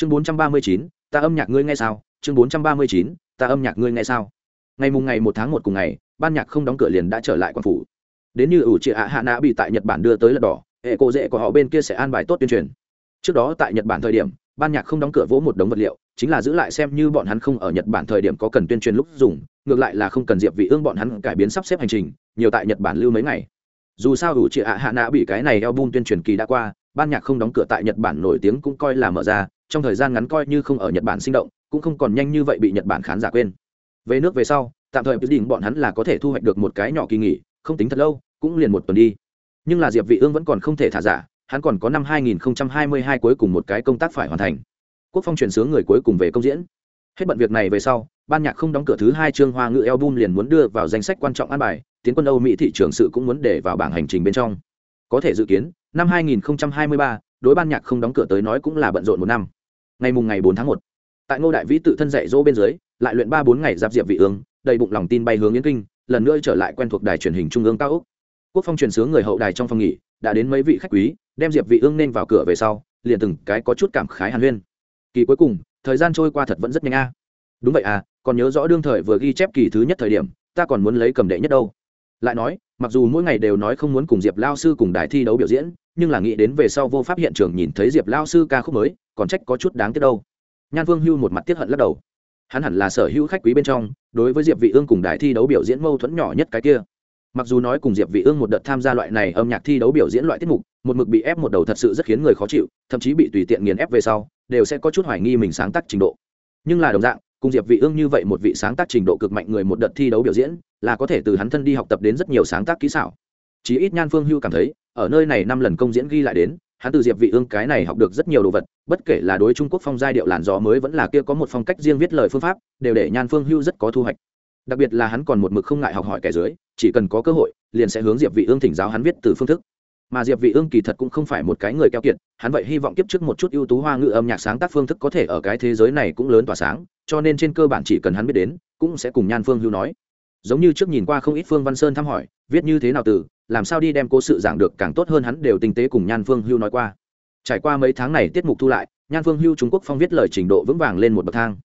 chương bốn trăm ba mươi chín, ta âm nhạc ngươi nghe sao? Chương bốn trăm ba mươi chín, ta âm nhạc ngươi nghe sao? Ngày mùng ngày một tháng một cùng ngày, ban nhạc không đóng cửa liền đã trở lại quan phủ. Đến như ủ chị ạ hạ nã bị tại nhật bản đưa tới lật đỏ, hệ cộ dễ của họ bên kia sẽ an bài tốt tuyên truyền. Trước đó tại nhật bản thời điểm, ban nhạc không đóng cửa vỗ một đống vật liệu, chính là giữ lại xem như bọn hắn không ở nhật bản thời điểm có cần tuyên truyền lúc dùng, ngược lại là không cần diệp vị ương bọn hắn cải biến sắp xếp hành trình, nhiều tại nhật bản lưu mấy ngày. Dù sao ủ chị ạ hạ nã bị cái này album tuyên truyền kỳ đã qua, ban nhạc không đóng cửa tại nhật bản nổi tiếng cũng coi là mở ra trong thời gian ngắn coi như không ở nhật bản sinh động cũng không còn nhanh như vậy bị nhật bản khán giả quên. Về nước về sau tạm thời quyết định bọn hắn là có thể thu hoạch được một cái nhỏ kỳ nghỉ không tính thật lâu cũng liền một tuần đi. Nhưng là diệp vị ương vẫn còn không thể thả giả hắn còn có năm 2022 cuối cùng một cái công tác phải hoàn thành. Quốc phong chuyển sướng người cuối cùng về công diễn. Hết bận việc này về sau ban nhạc không đóng cửa thứ hai chương hoa ngữ album liền muốn đưa vào danh sách quan trọng an bài tiến quân âu mỹ thị trường sự cũng muốn để vào bảng hành trình bên trong. Có thể dự kiến năm 2023, đối ban nhạc không đóng cửa tới nói cũng là bận rộn một năm ngày mùng ngày 4 tháng 1, tại ngô đại vĩ tự thân dạy dỗ bên dưới lại luyện ba bốn ngày giáp diệp vị ương đầy bụng lòng tin bay hướng yến kinh lần nữa trở lại quen thuộc đài truyền hình trung ương cao úc quốc phong truyền sướng người hậu đài trong phòng nghỉ đã đến mấy vị khách quý đem diệp vị ương nên vào cửa về sau liền từng cái có chút cảm khái hàn huyên. Kỳ cuối cùng thời gian trôi qua thật vẫn rất nhanh a. Đúng vậy à còn nhớ rõ đương thời vừa ghi chép kỳ thứ nhất thời điểm ta còn muốn lấy cầm đệ nhất đâu. Lại nói mặc dù mỗi ngày đều nói không muốn cùng diệp lao sư cùng đài thi đấu biểu diễn nhưng là nghĩ đến về sau vô pháp hiện trường nhìn thấy diệp lao sư ca khúc mới, còn trách có chút đáng tiếc đâu. Nhan vương hưu một mặt tiết hận lắc đầu. Hắn hẳn là sở hữu khách quý bên trong, đối với diệp vị ương cùng đài thi đấu biểu diễn mâu thuẫn nhỏ nhất cái kia. Mặc dù nói cùng diệp vị ương một đợt tham gia loại này âm nhạc thi đấu biểu diễn loại tiết mục, một mực bị ép một đầu thật sự rất khiến người khó chịu, thậm chí bị tùy tiện nghiền ép về sau, đều sẽ có chút hoài nghi mình sáng tác trình độ. Nhưng là đồng dạng, cùng diệp vị ương như vậy một vị sáng tác trình độ cực mạnh người một đợt thi đấu biểu diễn, là có thể từ hắn thân đi học tập đến rất nhiều sáng tác kỹ xảo. Chí ít nhan phương hưu cảm thấy ở nơi này năm lần công diễn ghi lại đến, hắn từ diệp vị ương cái này học được rất nhiều đồ vật, bất kể là đối trung quốc phong giai điệu làn gió mới vẫn là kia có một phong cách riêng viết lời phương pháp, đều để nhan phương hưu rất có thu hoạch. Đặc biệt là hắn còn một mực không ngại học hỏi kẻ dưới, chỉ cần có cơ hội, liền sẽ hướng diệp vị ương thỉnh giáo hắn viết từ phương thức. Mà diệp vị ương kỳ thật cũng không phải một cái người keo kiệt, hắn vậy hy vọng tiếp trước một chút ưu tú hoa ngữ âm nhạc sáng tác phương thức có thể ở cái thế giới này cũng lớn tỏa sáng, cho nên trên cơ bản chỉ cần hắn biết đến, cũng sẽ cùng nhan phương hưu nói. Giống như trước nhìn qua không ít phương văn sơn thăm hỏi, viết như thế nào từ làm sao đi đem cố sự giảng được càng tốt hơn hắn đều tinh tế cùng nhan phương hưu nói qua. Trải qua mấy tháng này tiết mục thu lại, nhan phương hưu trung quốc phong viết lời trình độ vững vàng lên một bậc thang.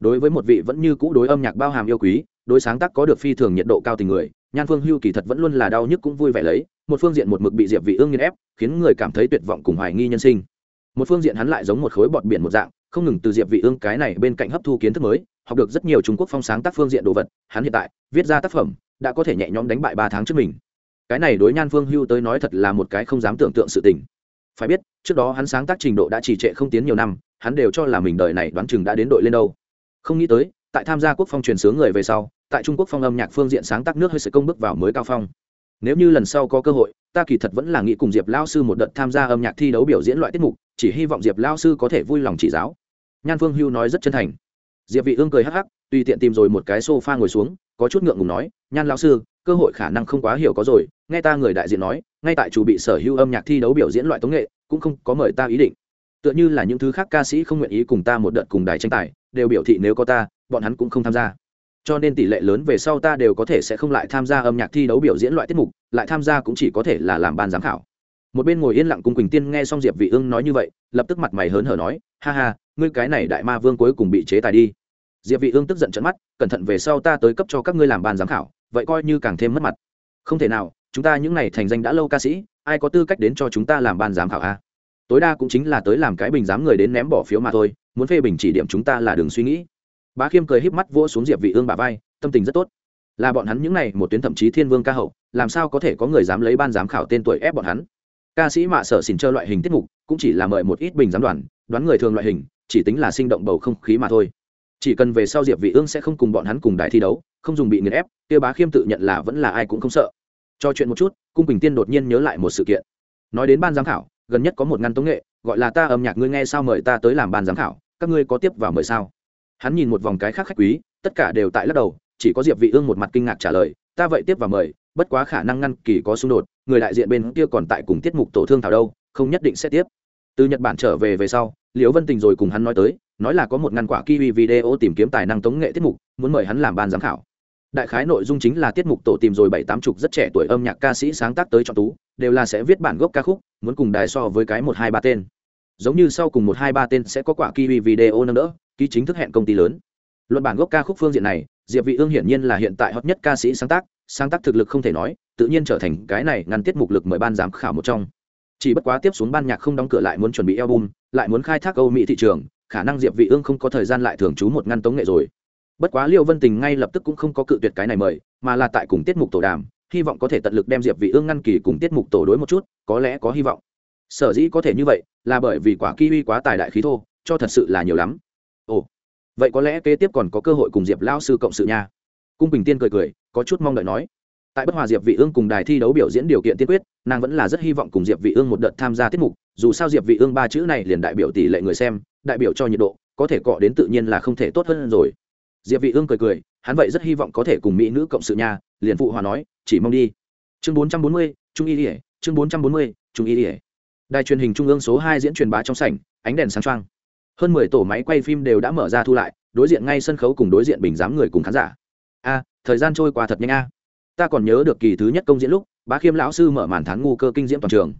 Đối với một vị vẫn như cũ đối âm nhạc bao hàm yêu quý, đối sáng tác có được phi thường nhiệt độ cao tình người, nhan phương hưu kỳ thật vẫn luôn là đau nhức cũng vui vẻ lấy, một phương diện một mực bị diệp vị ương nghiền ép, khiến người cảm thấy tuyệt vọng cùng hoài nghi nhân sinh. Một phương diện hắn lại giống một khối bọt biển một dạng, không ngừng từ diệp vị ương cái này bên cạnh hấp thu kiến thức mới, học được rất nhiều trung quốc phong sáng tác phương diện đồ vật, hắn hiện tại viết ra tác phẩm, đã có thể nhẹ nhõm đánh bại ba tháng trước mình cái này đối nhan phương hưu tới nói thật là một cái không dám tưởng tượng sự tình. Phải biết, trước đó hắn sáng tác trình độ đã trì trệ không tiến nhiều năm, hắn đều cho là mình đời này đoán chừng đã đến đội lên đâu. Không nghĩ tới, tại tham gia quốc phong truyền sướng người về sau, tại trung quốc phong âm nhạc phương diện sáng tác nước hơi sự công bước vào mới cao phong. Nếu như lần sau có cơ hội, ta kỳ thật vẫn là nghĩ cùng diệp lao sư một đợt tham gia âm nhạc thi đấu biểu diễn loại tiết mục, chỉ hy vọng diệp lao sư có thể vui lòng chỉ giáo. Nhan phương hưu nói rất chân thành. Diệp vị ương cười hắc hắc, tùy tiện tìm rồi một cái sofa ngồi xuống có chút ngượng ngùng nói, nhan lao sư, cơ hội khả năng không quá hiểu có rồi, nghe ta người đại diện nói, ngay tại chủ bị sở hữu âm nhạc thi đấu biểu diễn loại tống nghệ, cũng không có mời ta ý định. Tựa như là những thứ khác ca sĩ không nguyện ý cùng ta một đợt cùng đài tranh tài, đều biểu thị nếu có ta, bọn hắn cũng không tham gia. Cho nên tỷ lệ lớn về sau ta đều có thể sẽ không lại tham gia âm nhạc thi đấu biểu diễn loại tiết mục, lại tham gia cũng chỉ có thể là làm ban giám khảo. Một bên ngồi yên lặng cùng quỳnh tiên nghe xong diệp vị ương nói như vậy, lập tức mặt mày hớn hở nói, ha ha, ngươi cái này đại ma vương cuối cùng bị chế tài đi diệp vị ương tức giận trợn mắt, cẩn thận về sau ta tới cấp cho các ngươi làm ban giám khảo, vậy coi như càng thêm mất mặt. Không thể nào, chúng ta những này thành danh đã lâu ca sĩ, ai có tư cách đến cho chúng ta làm ban giám khảo a? Tối đa cũng chính là tới làm cái bình giám người đến ném bỏ phiếu mà thôi, muốn phê bình chỉ điểm chúng ta là đừng suy nghĩ. Bá khiêm cười híp mắt vỗ xuống diệp vị ương bà vai, tâm tình rất tốt. Là bọn hắn những này một tuyến thậm chí thiên vương ca hậu, làm sao có thể có người dám lấy ban giám khảo tên tuổi ép bọn hắn? Ca sĩ mạ sở xỉn chơi loại hình tiết mục, cũng chỉ là mời một ít bình giám đoàn, đoán người thường loại hình, chỉ tính là sinh động bầu không khí mà thôi chỉ cần về sau diệp vị ương sẽ không cùng bọn hắn cùng đại thi đấu, không dùng bị nghiền ép, kia bá khiêm tự nhận là vẫn là ai cũng không sợ. Cho chuyện một chút, cung bình tiên đột nhiên nhớ lại một sự kiện. Nói đến ban giám khảo, gần nhất có một ngăn tống nghệ, gọi là ta âm nhạc ngươi nghe sao mời ta tới làm ban giám khảo, các ngươi có tiếp vào mời sao? Hắn nhìn một vòng cái khác khách quý, tất cả đều tại lắc đầu, chỉ có diệp vị ương một mặt kinh ngạc trả lời, ta vậy tiếp vào mời, bất quá khả năng ngăn kỳ có xung đột, người đại diện bên kia còn tại cùng tiết mục tổ thương thảo đâu, không nhất định sẽ tiếp. Từ nhật bản trở về về sau, liễu vân tình rồi cùng hắn nói tới nói là có một ngăn quả kiwi video tìm kiếm tài năng tống nghệ tiết mục, muốn mời hắn làm ban giám khảo. Đại khái nội dung chính là tiết mục tổ tìm rồi bảy tám chục rất trẻ tuổi âm nhạc ca sĩ sáng tác tới chọn tú, đều là sẽ viết bản gốc ca khúc, muốn cùng đài so với cái một hai ba tên. Giống như sau cùng một hai ba tên sẽ có quả kiwi video nâng đỡ, ký chính thức hẹn công ty lớn. Luận bản gốc ca khúc phương diện này, diệp vị ương hiển nhiên là hiện tại hot nhất ca sĩ sáng tác sáng tác thực lực không thể nói, tự nhiên trở thành cái này ngăn tiết mục lực mời ban giám khảo một trong. Chỉ bất quá tiếp xuống ban nhạc không đóng cửa lại muốn chuẩn bị album, lại muốn khai thác âu mỹ thị trường khả năng diệp vị ương không có thời gian lại thường trú một ngăn tống nghệ rồi. Bất quá liêu vân tình ngay lập tức cũng không có cự tuyệt cái này mời, mà là tại cùng tiết mục tổ đàm, hy vọng có thể tận lực đem diệp vị ương ngăn kỳ cùng tiết mục tổ đối một chút, có lẽ có hy vọng. Sở dĩ có thể như vậy, là bởi vì quả kiwi quá tài đại khí thô, cho thật sự là nhiều lắm. Ồ, vậy có lẽ kế tiếp còn có cơ hội cùng diệp Lão sư cộng sự nha. Cung bình tiên cười cười, có chút mong đợi nói. Tại bất hòa diệp vị ương cùng đài thi đấu biểu diễn điều kiện tiên quyết, nàng vẫn là rất hy vọng cùng diệp vị ương một đợt tham gia tiết mục dù sao diệp vị ương ba chữ này liền đại biểu tỷ lệ người xem đại biểu cho nhiệt độ có thể cọ đến tự nhiên là không thể tốt hơn rồi. Diệp vị ương cười cười hắn vậy rất hy vọng có thể cùng mỹ nữ cộng sự nha liền phụ hòa nói chỉ mong đi. Chương 440, trung y ỉa chương 440, trung y ỉa đài truyền hình trung ương số 2 diễn truyền bá trong sảnh ánh đèn sáng choang. Hơn 10 tổ máy quay phim đều đã mở ra thu lại đối diện ngay sân khấu cùng đối diện bình giám người cùng khán giả. A thời gian trôi qua thật nhanh a. Ta còn nhớ được kỳ thứ nhất công diễn lúc bá khiêm lão sư mở màn thán ngu cơ kinh diễm toàn trường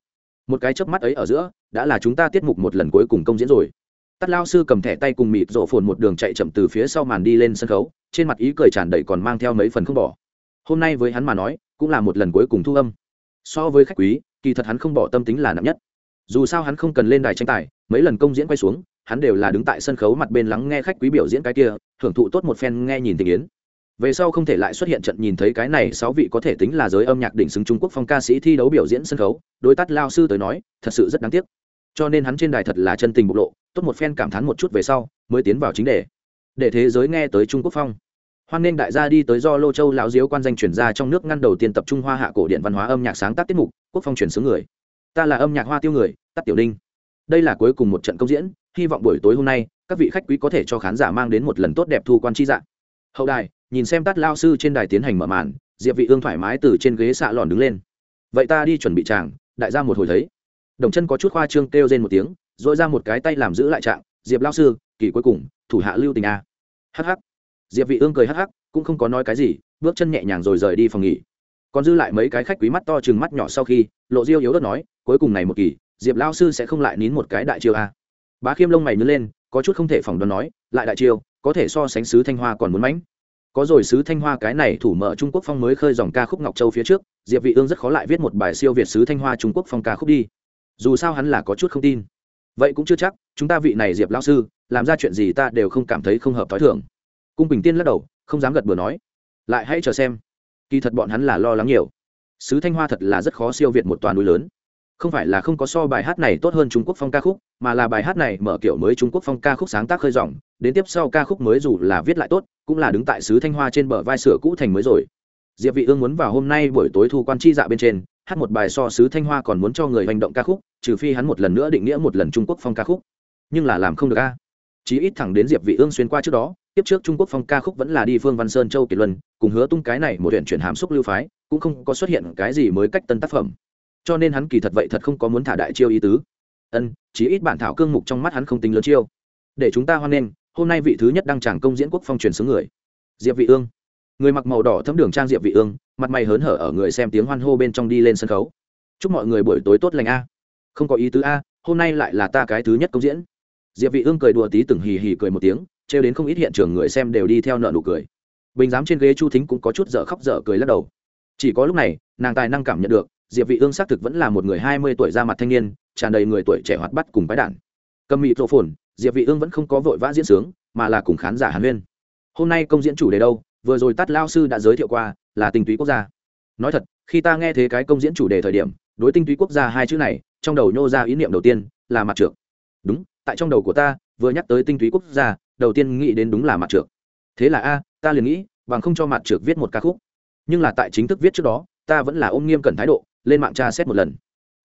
một cái chớp mắt ấy ở giữa, đã là chúng ta tiết mục một lần cuối cùng công diễn rồi. Tắt lao sư cầm thẻ tay cùng mịt rổ phồn một đường chạy chậm từ phía sau màn đi lên sân khấu, trên mặt ý cười tràn đầy còn mang theo mấy phần không bỏ. Hôm nay với hắn mà nói, cũng là một lần cuối cùng thu âm. So với khách quý, kỳ thật hắn không bỏ tâm tính là nặng nhất. Dù sao hắn không cần lên đài tranh tài, mấy lần công diễn quay xuống, hắn đều là đứng tại sân khấu mặt bên lắng nghe khách quý biểu diễn cái kia, hưởng thụ tốt một phen nghe nhìn tình yến về sau không thể lại xuất hiện trận nhìn thấy cái này sáu vị có thể tính là giới âm nhạc đỉnh xứng trung quốc phong ca sĩ thi đấu biểu diễn sân khấu, đối tác lao sư tới nói, thật sự rất đáng tiếc. Cho nên hắn trên đài thật là chân tình bộc lộ, tốt một phen cảm thán một chút về sau, mới tiến vào chính đề. Để thế giới nghe tới trung quốc phong. Hoan nghênh đại gia đi tới do lô châu lão diếu quan danh chuyển ra trong nước ngăn đầu tiên tập trung hoa hạ cổ điện văn hóa âm nhạc sáng tác tiết mục, quốc phong chuyển xứ người. Ta là âm nhạc hoa tiêu người, tắt tiểu đinh đây là cuối cùng một trận công diễn, hy vọng buổi tối hôm nay, các vị khách quý có thể cho khán giả mang đến một lần tốt đẹp thu quan chi dạng hậu đài nhìn xem tát lao sư trên đài tiến hành mở màn, diệp vị ương thoải mái từ trên ghế xạ lòn đứng lên. Vậy ta đi chuẩn bị chàng đại gia một hồi thấy. Đồng chân có chút khoa trương kêu lên một tiếng dội ra một cái tay làm giữ lại trạng, diệp lao sư, kỳ cuối cùng, thủ hạ lưu tình a. Hh diệp vị ương cười hh cũng không có nói cái gì, bước chân nhẹ nhàng rồi rời đi phòng nghỉ. Còn dư lại mấy cái khách quý mắt to chừng mắt nhỏ sau khi, lộ diêu yếu đất nói, cuối cùng này một kỳ, diệp lao sư sẽ không lại nín một cái đại chiêu a. Bá khiêm lông mày nhướng lên, có chút không thể phỏng đoán nói, lại đại chiêu, có thể so sánh sứ thanh hoa còn muốn mãnh có rồi sứ thanh hoa cái này thủ mở trung quốc phong mới khơi dòng ca khúc ngọc châu phía trước, diệp vị ương rất khó lại viết một bài siêu việt sứ thanh hoa trung quốc phong ca khúc đi. Dù sao hắn là có chút không tin. Vậy cũng chưa chắc, chúng ta vị này diệp lão sư, làm ra chuyện gì ta đều không cảm thấy không hợp thói thường. Cung bình tiên lắc đầu, không dám gật bừa nói. Lại hãy chờ xem. Kỳ thật bọn hắn là lo lắng nhiều. Sứ thanh hoa thật là rất khó siêu việt một toàn núi lớn. Không phải là không có so bài hát này tốt hơn trung quốc phong ca khúc, mà là bài hát này mở kiểu mới trung quốc phong ca khúc sáng tác khơi dòng đến tiếp sau ca khúc mới dù là viết lại tốt, cũng là đứng tại sứ thanh hoa trên bờ vai sửa cũ thành mới rồi. Diệp vị ương muốn vào hôm nay buổi tối thu quan chi dạ bên trên, hát một bài so sứ thanh hoa còn muốn cho người hành động ca khúc, trừ phi hắn một lần nữa định nghĩa một lần trung quốc phong ca khúc. Nhưng là làm không được a. Chí ít thẳng đến diệp vị ương xuyên qua trước đó, tiếp trước trung quốc phong ca khúc vẫn là đi phương văn sơn, châu kiệt luân, cùng hứa tung cái này một chuyện chuyển hàm xúc lưu phái, cũng không có xuất hiện cái gì mới cách tân tác phẩm. Cho nên hắn kỳ thật vậy thật không có muốn thả đại chiêu ý tứ. Ân, chí ít bản thảo cương mục trong mắt hắn không tính lớn chiêu. Để chúng ta hoan nghênh hôm nay vị thứ nhất đăng tràng công diễn quốc phong truyền xứ người, diệp vị ương. Người mặc màu đỏ thấm đường trang diệp vị ương, mặt mày hớn hở ở người xem tiếng hoan hô bên trong đi lên sân khấu. Chúc mọi người buổi tối tốt lành a. Không có ý tứ a, hôm nay lại là ta cái thứ nhất công diễn. Diệp vị ương cười đùa tí từng hì hì cười một tiếng treo đến không ít hiện trường người xem đều đi theo nợ nụ cười. Bình giám trên ghế chu thính cũng có chút dở khóc dở cười lắc đầu. Chỉ có lúc này, nàng tài năng cảm nhận được, diệp vị ương xác thực vẫn là một người 20 tuổi ra mặt thanh niên, tràn đầy người tuổi trẻ hoạt bát cùng bái đản. Cầm mịt rộ phồn diệp vị ương vẫn không có vội vã diễn sướng, mà là cùng khán giả hàn huyên. Hôm nay công diễn chủ đề đâu? Vừa rồi Tát lao sư đã giới thiệu qua, là tinh túy quốc gia. Nói thật, khi ta nghe thế cái công diễn chủ đề thời điểm, đối tinh túy quốc gia hai chữ này, trong đầu nhô ra ý niệm đầu tiên, là mặt trược. Đúng, tại trong đầu của ta, vừa nhắc tới tinh túy quốc gia, đầu tiên nghĩ đến đúng là mặt trược. Thế là a, ta liền nghĩ, bằng không cho mặt trược viết một ca khúc. Nhưng là tại chính thức viết trước đó, ta vẫn là ôm nghiêm cẩn thái độ, lên mạng tra xét một lần.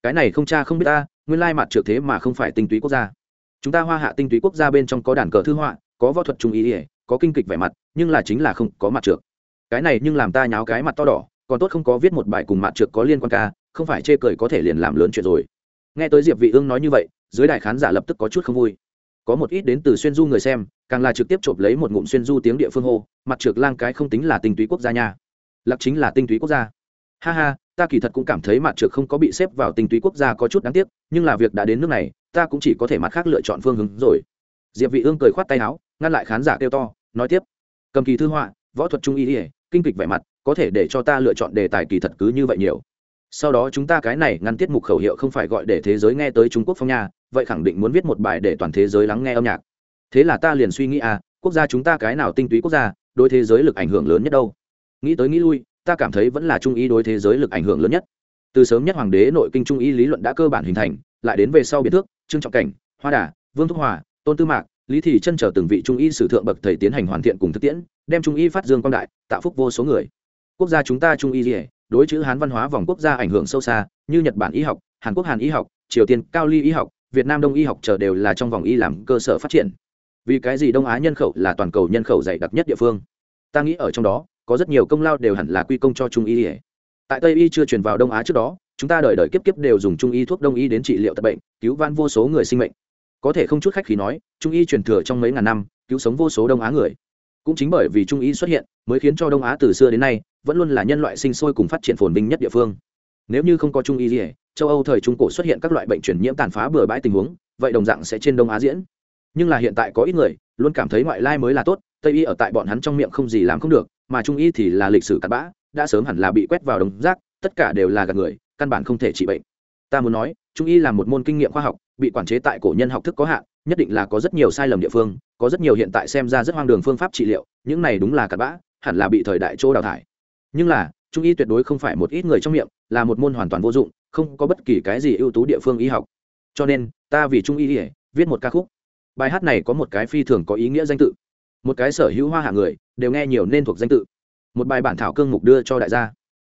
Cái này không cha không biết ta, nguyên lai mặt trược thế mà không phải tinh túy quốc gia chúng ta hoa hạ tinh túy quốc gia bên trong có đàn cờ thư họa, có võ thuật trung ý ỉa có kinh kịch vẻ mặt, nhưng là chính là không có mặt trượt cái này nhưng làm ta nháo cái mặt to đỏ, còn tốt không có viết một bài cùng mặt trượt có liên quan ca, không phải chê cười có thể liền làm lớn chuyện rồi. Nghe tới diệp vị ương nói như vậy, dưới đại khán giả lập tức có chút không vui. Có một ít đến từ xuyên du người xem, càng là trực tiếp chộp lấy một ngụm xuyên du tiếng địa phương hô, mặt trượt lang cái không tính là tinh túy quốc gia nha. Lạc chính là tinh túy quốc gia. Ha ha, ta kỳ thật cũng cảm thấy mặt trượt không có bị xếp vào tinh túy quốc gia có chút đáng tiếc, nhưng là việc đã đến nước này ta cũng chỉ có thể mặt khác lựa chọn phương hướng rồi. Diệp vị ương cười khoát tay áo, ngăn lại khán giả kêu to, nói tiếp. Cầm kỳ thư họa, võ thuật trung y ỉa kinh kịch vẻ mặt, có thể để cho ta lựa chọn đề tài kỳ thật cứ như vậy nhiều. Sau đó chúng ta cái này ngăn tiết mục khẩu hiệu không phải gọi để thế giới nghe tới trung quốc phong nha, vậy khẳng định muốn viết một bài để toàn thế giới lắng nghe âm nhạc. Thế là ta liền suy nghĩ à quốc gia chúng ta cái nào tinh túy quốc gia, đối thế giới lực ảnh hưởng lớn nhất đâu? Nghĩ tới nghĩ lui, ta cảm thấy vẫn là trung y đối thế giới lực ảnh hưởng lớn nhất. Từ sớm nhất hoàng đế nội kinh trung y lý luận đã cơ bản hình thành, lại đến về sau biệt thước trương trọng cảnh, hoa đà, vương thúc hòa, tôn tư mạc, lý thị chân trở từng vị trung y sử thượng bậc thầy tiến hành hoàn thiện cùng thực tiễn, đem trung y phát dương quang đại, tạo phúc vô số người. Quốc gia chúng ta trung y dỉa đối chữ hán văn hóa vòng quốc gia ảnh hưởng sâu xa, như nhật bản y học, hàn quốc hàn y học, triều tiên cao ly y học, việt nam đông y học chờ đều là trong vòng y làm cơ sở phát triển. Vì cái gì đông á nhân khẩu là toàn cầu nhân khẩu dày đặc nhất địa phương? Ta nghĩ ở trong đó, có rất nhiều công lao đều hẳn là quy công cho trung y tại tây y chưa truyền vào đông á trước đó chúng ta đời đời kiếp kiếp đều dùng trung y thuốc đông y đến trị liệu tật bệnh, cứu van vô số người sinh mệnh. Có thể không chút khách khí nói, trung y truyền thừa trong mấy ngàn năm, cứu sống vô số đông á người. Cũng chính bởi vì trung y xuất hiện, mới khiến cho đông á từ xưa đến nay, vẫn luôn là nhân loại sinh sôi cùng phát triển phồn vinh nhất địa phương. Nếu như không có trung y gì, châu âu thời trung cổ xuất hiện các loại bệnh truyền nhiễm tàn phá bừa bãi tình huống, vậy đồng dạng sẽ trên đông á diễn. Nhưng là hiện tại có ít người, luôn cảm thấy ngoại lai mới là tốt, tây y ở tại bọn hắn trong miệng không gì làm không được, mà trung y thì là lịch sử cặn bã, đã sớm hẳn là bị quét vào đồng rác, tất cả đều là gạt người căn bản không thể trị bệnh. Ta muốn nói, trung y là một môn kinh nghiệm khoa học, bị quản chế tại cổ nhân học thức có hạn, nhất định là có rất nhiều sai lầm địa phương, có rất nhiều hiện tại xem ra rất hoang đường phương pháp trị liệu, những này đúng là cặn bã, hẳn là bị thời đại chỗ đào thải. Nhưng là, trung y tuyệt đối không phải một ít người trong miệng, là một môn hoàn toàn vô dụng, không có bất kỳ cái gì ưu tú địa phương y học. Cho nên, ta vì trung y viết một ca khúc. Bài hát này có một cái phi thường có ý nghĩa danh tự. Một cái sở hữu hoa hạ người đều nghe nhiều nên thuộc danh tự. Một bài bản thảo cương mục đưa cho đại gia.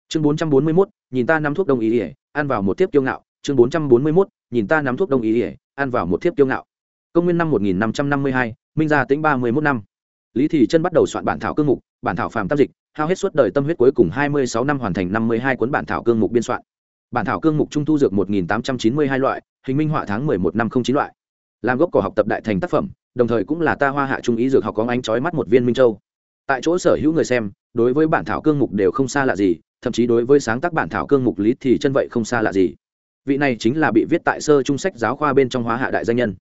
Chương bốn trăm bốn mươi mốt nhìn ta nắm thuốc đông y ỉa ăn vào một tiếp kiêu ngạo, chương bốn trăm bốn mươi mốt, nhìn ta nắm thuốc đông y ỉa ăn vào một tiếp kiêu ngạo. Công nguyên năm một nghìn năm trăm năm mươi hai, minh gia tính ba mươi mốt năm. Lý thị chân bắt đầu soạn bản thảo cương mục, bản thảo phàm tam dịch, hao hết suốt đời tâm huyết cuối cùng hai mươi sáu năm hoàn thành năm mươi hai cuốn bản thảo cương mục biên soạn. Bản thảo cương mục trung thu dược một nghìn tám trăm chín mươi hai loại, hình minh họa tháng mười một năm không chín loại. Làm gốc của học tập đại thành tác phẩm, đồng thời cũng là ta hoa hạ trung ý dược học có ánh trói mắt một viên minh châu. Tại chỗ sở hữu người xem, đối với bản thảo cương mục đều không xa lạ gì thậm chí đối với sáng tác bản thảo cương mục lý thì chân vậy không xa lạ gì. Vị này chính là bị viết tại sơ trung sách giáo khoa bên trong hóa hạ đại danh nhân.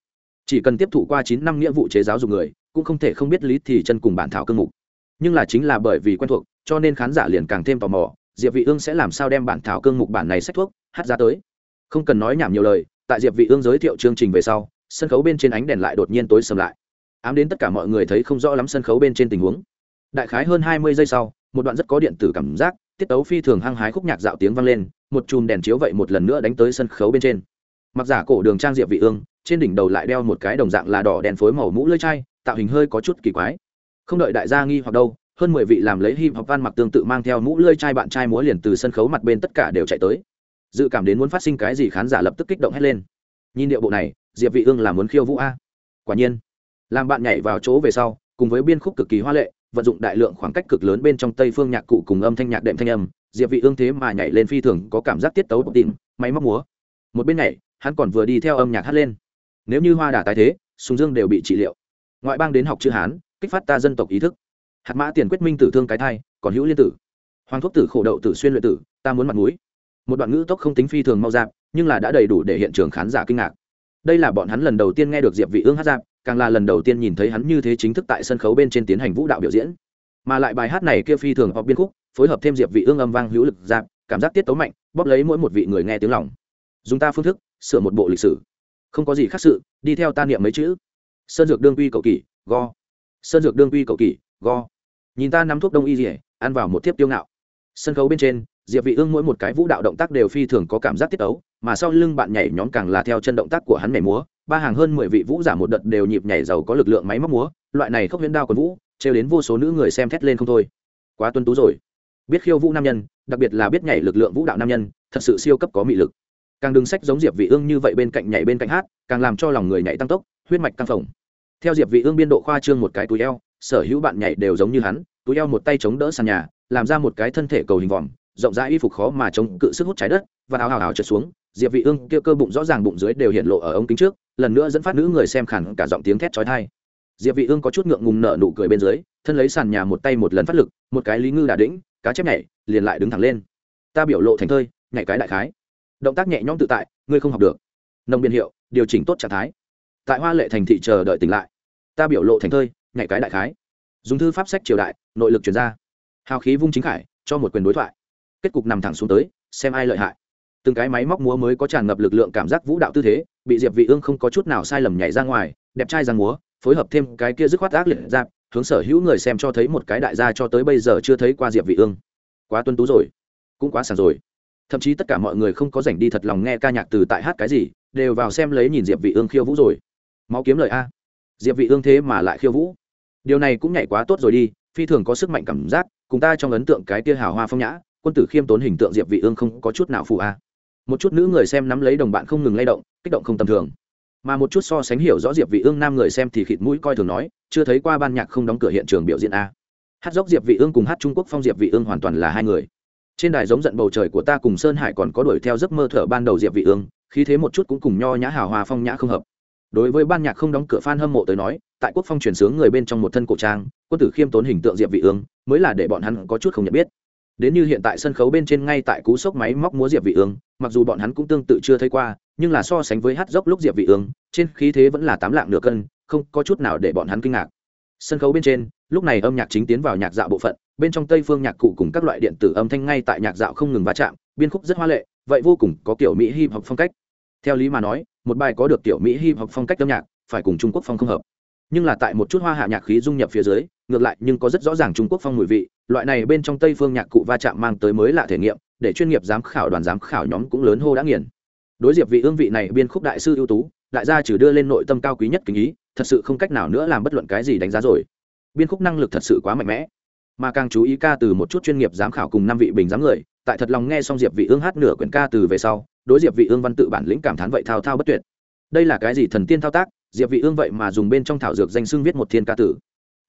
Chỉ cần tiếp thụ qua chín năm nghĩa vụ chế giáo dục người, cũng không thể không biết lý thì chân cùng bản thảo cương mục. Nhưng là chính là bởi vì quen thuộc, cho nên khán giả liền càng thêm tò mò, diệp vị ương sẽ làm sao đem bản thảo cương mục bản này sách thuốc, hát ra tới. Không cần nói nhảm nhiều lời, tại diệp vị ương giới thiệu chương trình về sau, sân khấu bên trên ánh đèn lại đột nhiên tối sầm lại. Ám đến tất cả mọi người thấy không rõ lắm sân khấu bên trên tình huống. Đại khái hơn hai mươi giây sau, một đoạn rất có điện tử cảm giác tiết tấu phi thường hăng hái khúc nhạc dạo tiếng vang lên, một chùm đèn chiếu vậy một lần nữa đánh tới sân khấu bên trên. Mặc giả cổ đường trang diệp vị ương, trên đỉnh đầu lại đeo một cái đồng dạng là đỏ đèn phối màu mũ lưỡi chai, tạo hình hơi có chút kỳ quái. Không đợi đại gia nghi hoặc đâu, hơn mười vị làm lấy hip hop văn mặc tương tự mang theo mũ lưỡi chai bạn trai múa liền từ sân khấu mặt bên tất cả đều chạy tới. Dự cảm đến muốn phát sinh cái gì khán giả lập tức kích động hét lên. Nhìn điệu bộ này, diệp vị ương là muốn khiêu vũ a. Quả nhiên, làm bạn nhảy vào chỗ về sau, cùng với biên khúc cực kỳ hoa lệ vận dụng đại lượng khoảng cách cực lớn bên trong tây phương nhạc cụ cùng âm thanh nhạc đệm thanh âm, diệp vị ương thế mà nhảy lên phi thường, có cảm giác tiết tấu bộc tìm máy móc múa. Một bên nhảy, hắn còn vừa đi theo âm nhạc hát lên. Nếu như hoa đà tái thế sùng dương đều bị trị liệu. Ngoại bang đến học chữ hán, kích phát ta dân tộc ý thức. Hạt mã tiền quyết minh tử thương cái thai, còn hữu liên tử. Hoàng thuốc tử khổ đậu tử xuyên luyện tử, ta muốn mặt mũi. Một đoạn ngữ tốc không tính phi thường mau dạp, nhưng là đã đầy đủ để hiện trường khán giả kinh ngạc. Đây là bọn hắn lần đầu tiên nghe được diệp vị ương hát dạp càng là lần đầu tiên nhìn thấy hắn như thế chính thức tại sân khấu bên trên tiến hành vũ đạo biểu diễn. Mà lại bài hát này kia phi thường hoặc biên khúc phối hợp thêm diệp vị ương âm vang hữu lực dạp cảm giác tiết tấu mạnh bóp lấy mỗi một vị người nghe tiếng lòng. Dùng ta phương thức sửa một bộ lịch sử. Không có gì khác sự đi theo ta niệm mấy chữ. Sơn dược đương quy cầu kỳ go. Sơn dược đương quy cầu kỳ go. Nhìn ta nắm thuốc đông y rỉa ăn vào một thiếp tiêu ngạo. Sân khấu bên trên diệp vị ương mỗi một cái vũ đạo động tác đều phi thường có cảm giác tiết tấu, mà sau lưng bạn nhảy nhóm càng là theo chân động tác của hắn nhảy múa ba hàng hơn mười vị vũ giả một đợt đều nhịp nhảy giàu có lực lượng máy móc múa, loại này không huyễn đao còn vũ, trêu đến vô số nữ người xem thét lên không thôi. Quá tuân tú rồi. Biết khiêu vũ nam nhân, đặc biệt là biết nhảy lực lượng vũ đạo nam nhân, thật sự siêu cấp có mị lực. Càng đừng sách giống diệp vị ương như vậy bên cạnh nhảy bên cạnh hát, càng làm cho lòng người nhảy tăng tốc, huyết mạch căng phồng. Theo diệp vị ương biên độ khoa trương một cái túi eo, sở hữu bạn nhảy đều giống như hắn, túi eo một tay chống đỡ sàn nhà, làm ra một cái thân thể cầu hình vòm rộng rãi y phục khó mà chống cự sức hút trái đất, và áo hào hào trượt xuống, diệp vị ương kia cơ bụng rõ ràng bụng dưới đều hiện lộ ở ống kính trước, lần nữa dẫn phát nữ người xem khản cả giọng tiếng thét chói tai. Diệp vị ương có chút ngượng ngùng nở nụ cười bên dưới, thân lấy sàn nhà một tay một lần phát lực, một cái lý ngư đả đĩnh, cá chép nhảy, liền lại đứng thẳng lên. Ta biểu lộ thành thơi, nhảy cái đại khái. Động tác nhẹ nhõm tự tại, ngươi không học được. Nồng biên hiệu, điều chỉnh tốt trạng thái. Tại hoa lệ thành thị chờ đợi tỉnh lại. Ta biểu lộ thành thơi, nhảy cái đại khái. Dùng thư pháp sách triều đại, nội lực chuyển ra. Hào khí vung chính khải, cho một quyền đối thoại kết cục nằm thẳng xuống tới, xem ai lợi hại. Từng cái máy móc múa mới có tràn ngập lực lượng cảm giác vũ đạo tư thế, bị diệp vị ương không có chút nào sai lầm nhảy ra ngoài, đẹp trai giang múa, phối hợp thêm cái kia dứt khoát ác liệt ra hướng sở hữu người xem cho thấy một cái đại gia cho tới bây giờ chưa thấy qua diệp vị ương. Quá tuân tú rồi, cũng quá sảng rồi. Thậm chí tất cả mọi người không có rảnh đi thật lòng nghe ca nhạc từ tại hát cái gì, đều vào xem lấy nhìn diệp vị ương khiêu vũ rồi. Máu kiếm lời a. Diệp vị ương thế mà lại khiêu vũ. Điều này cũng nhảy quá tốt rồi đi, phi thường có sức mạnh cảm giác, cùng ta trong ấn tượng cái kia hào hoa phong nhã quân tử khiêm tốn hình tượng diệp vị ương không có chút nào phù a. Một chút nữ người xem nắm lấy đồng bạn không ngừng lay động, kích động không tầm thường. Mà một chút so sánh hiểu rõ diệp vị ương nam người xem thì khịt mũi coi thường nói, chưa thấy qua ban nhạc không đóng cửa hiện trường biểu diễn a. Hát dốc diệp vị ương cùng hát trung quốc phong diệp vị ương hoàn toàn là hai người. Trên đài giống giận bầu trời của ta cùng sơn hải còn có đuổi theo giấc mơ thở ban đầu diệp vị ương, khí thế một chút cũng cùng nho nhã hào hoa phong nhã không hợp. Đối với ban nhạc không đóng cửa fan hâm mộ tới nói, tại quốc phong truyền sướng người bên trong một thân cổ trang, quân tử khiêm tốn hình tượng diệp vị ương, mới là để bọn hắn có chút không nhận biết đến như hiện tại sân khấu bên trên ngay tại cú sốc máy móc múa diệp vị ương, mặc dù bọn hắn cũng tương tự chưa thấy qua, nhưng là so sánh với hát dốc lúc diệp vị ương, trên khí thế vẫn là tám lạng nửa cân, không có chút nào để bọn hắn kinh ngạc. Sân khấu bên trên, lúc này âm nhạc chính tiến vào nhạc dạo bộ phận, bên trong tây phương nhạc cụ cùng các loại điện tử âm thanh ngay tại nhạc dạo không ngừng va chạm, biên khúc rất hoa lệ, vậy vô cùng có kiểu mỹ hip hop phong cách. Theo lý mà nói, một bài có được kiểu mỹ hip hop phong cách âm nhạc, phải cùng trung quốc phong không hợp nhưng là tại một chút hoa hạ nhạc khí dung nhập phía dưới, ngược lại nhưng có rất rõ ràng trung quốc phong mùi vị, loại này bên trong tây phương nhạc cụ va chạm mang tới mới lạ thể nghiệm, để chuyên nghiệp giám khảo đoàn giám khảo nhóm cũng lớn hô đã nghiền. Đối diệp vị ương vị này biên khúc đại sư ưu tú, đại gia trừ đưa lên nội tâm cao quý nhất kính ý, thật sự không cách nào nữa làm bất luận cái gì đánh giá rồi. Biên khúc năng lực thật sự quá mạnh mẽ. Mà càng chú ý ca từ một chút chuyên nghiệp giám khảo cùng năm vị bình giám người, tại thật lòng nghe xong diệp vị ương hát nửa quyển ca từ về sau, đối diệp vị ương văn tự bản lĩnh cảm thán vậy thao thao bất tuyệt. Đây là cái gì thần tiên thao tác? Diệp vị ương vậy mà dùng bên trong thảo dược danh xưng viết một thiên ca tử.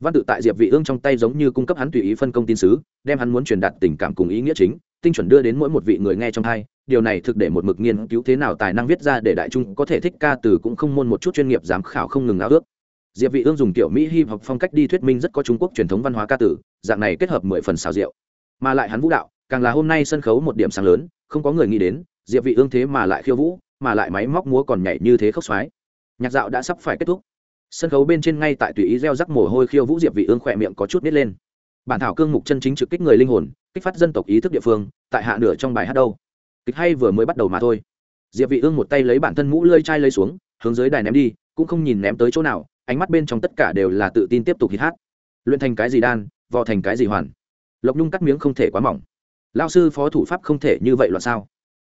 Văn tự tại diệp vị ương trong tay giống như cung cấp hắn tùy ý phân công tin sứ, đem hắn muốn truyền đạt tình cảm cùng ý nghĩa chính, tinh chuẩn đưa đến mỗi một vị người nghe trong hai. Điều này thực để một mực nghiên cứu thế nào tài năng viết ra để đại chúng có thể thích ca từ cũng không môn một chút chuyên nghiệp giám khảo không ngừng ao ước. Diệp vị ương dùng tiểu mỹ hip hop phong cách đi thuyết minh rất có trung quốc truyền thống văn hóa ca tử, dạng này kết hợp mười phần xào rượu. Mà lại hắn vũ đạo, càng là hôm nay sân khấu một điểm sáng lớn, không có người nghĩ đến, diệp vị ương thế mà lại khiêu vũ, mà lại máy móc múa còn nhảy như thế khốc xoái nhạc dạo đã sắp phải kết thúc. Sân khấu bên trên ngay tại tùy ý gieo rắc mồ hôi khiêu vũ diệp vị ương khỏe miệng có chút nít lên. Bản thảo cương mục chân chính trực kích người linh hồn, kích phát dân tộc ý thức địa phương, tại hạ nửa trong bài hát đâu. Kịch hay vừa mới bắt đầu mà thôi. Diệp vị ương một tay lấy bản thân mũ lơi chai lấy xuống, hướng dưới đài ném đi, cũng không nhìn ném tới chỗ nào, ánh mắt bên trong tất cả đều là tự tin tiếp tục hít hát. Luyện thành cái gì đan, vò thành cái gì hoàn. Lộc nhung cắt miếng không thể quá mỏng. Lao sư phó thủ pháp không thể như vậy loạn sao?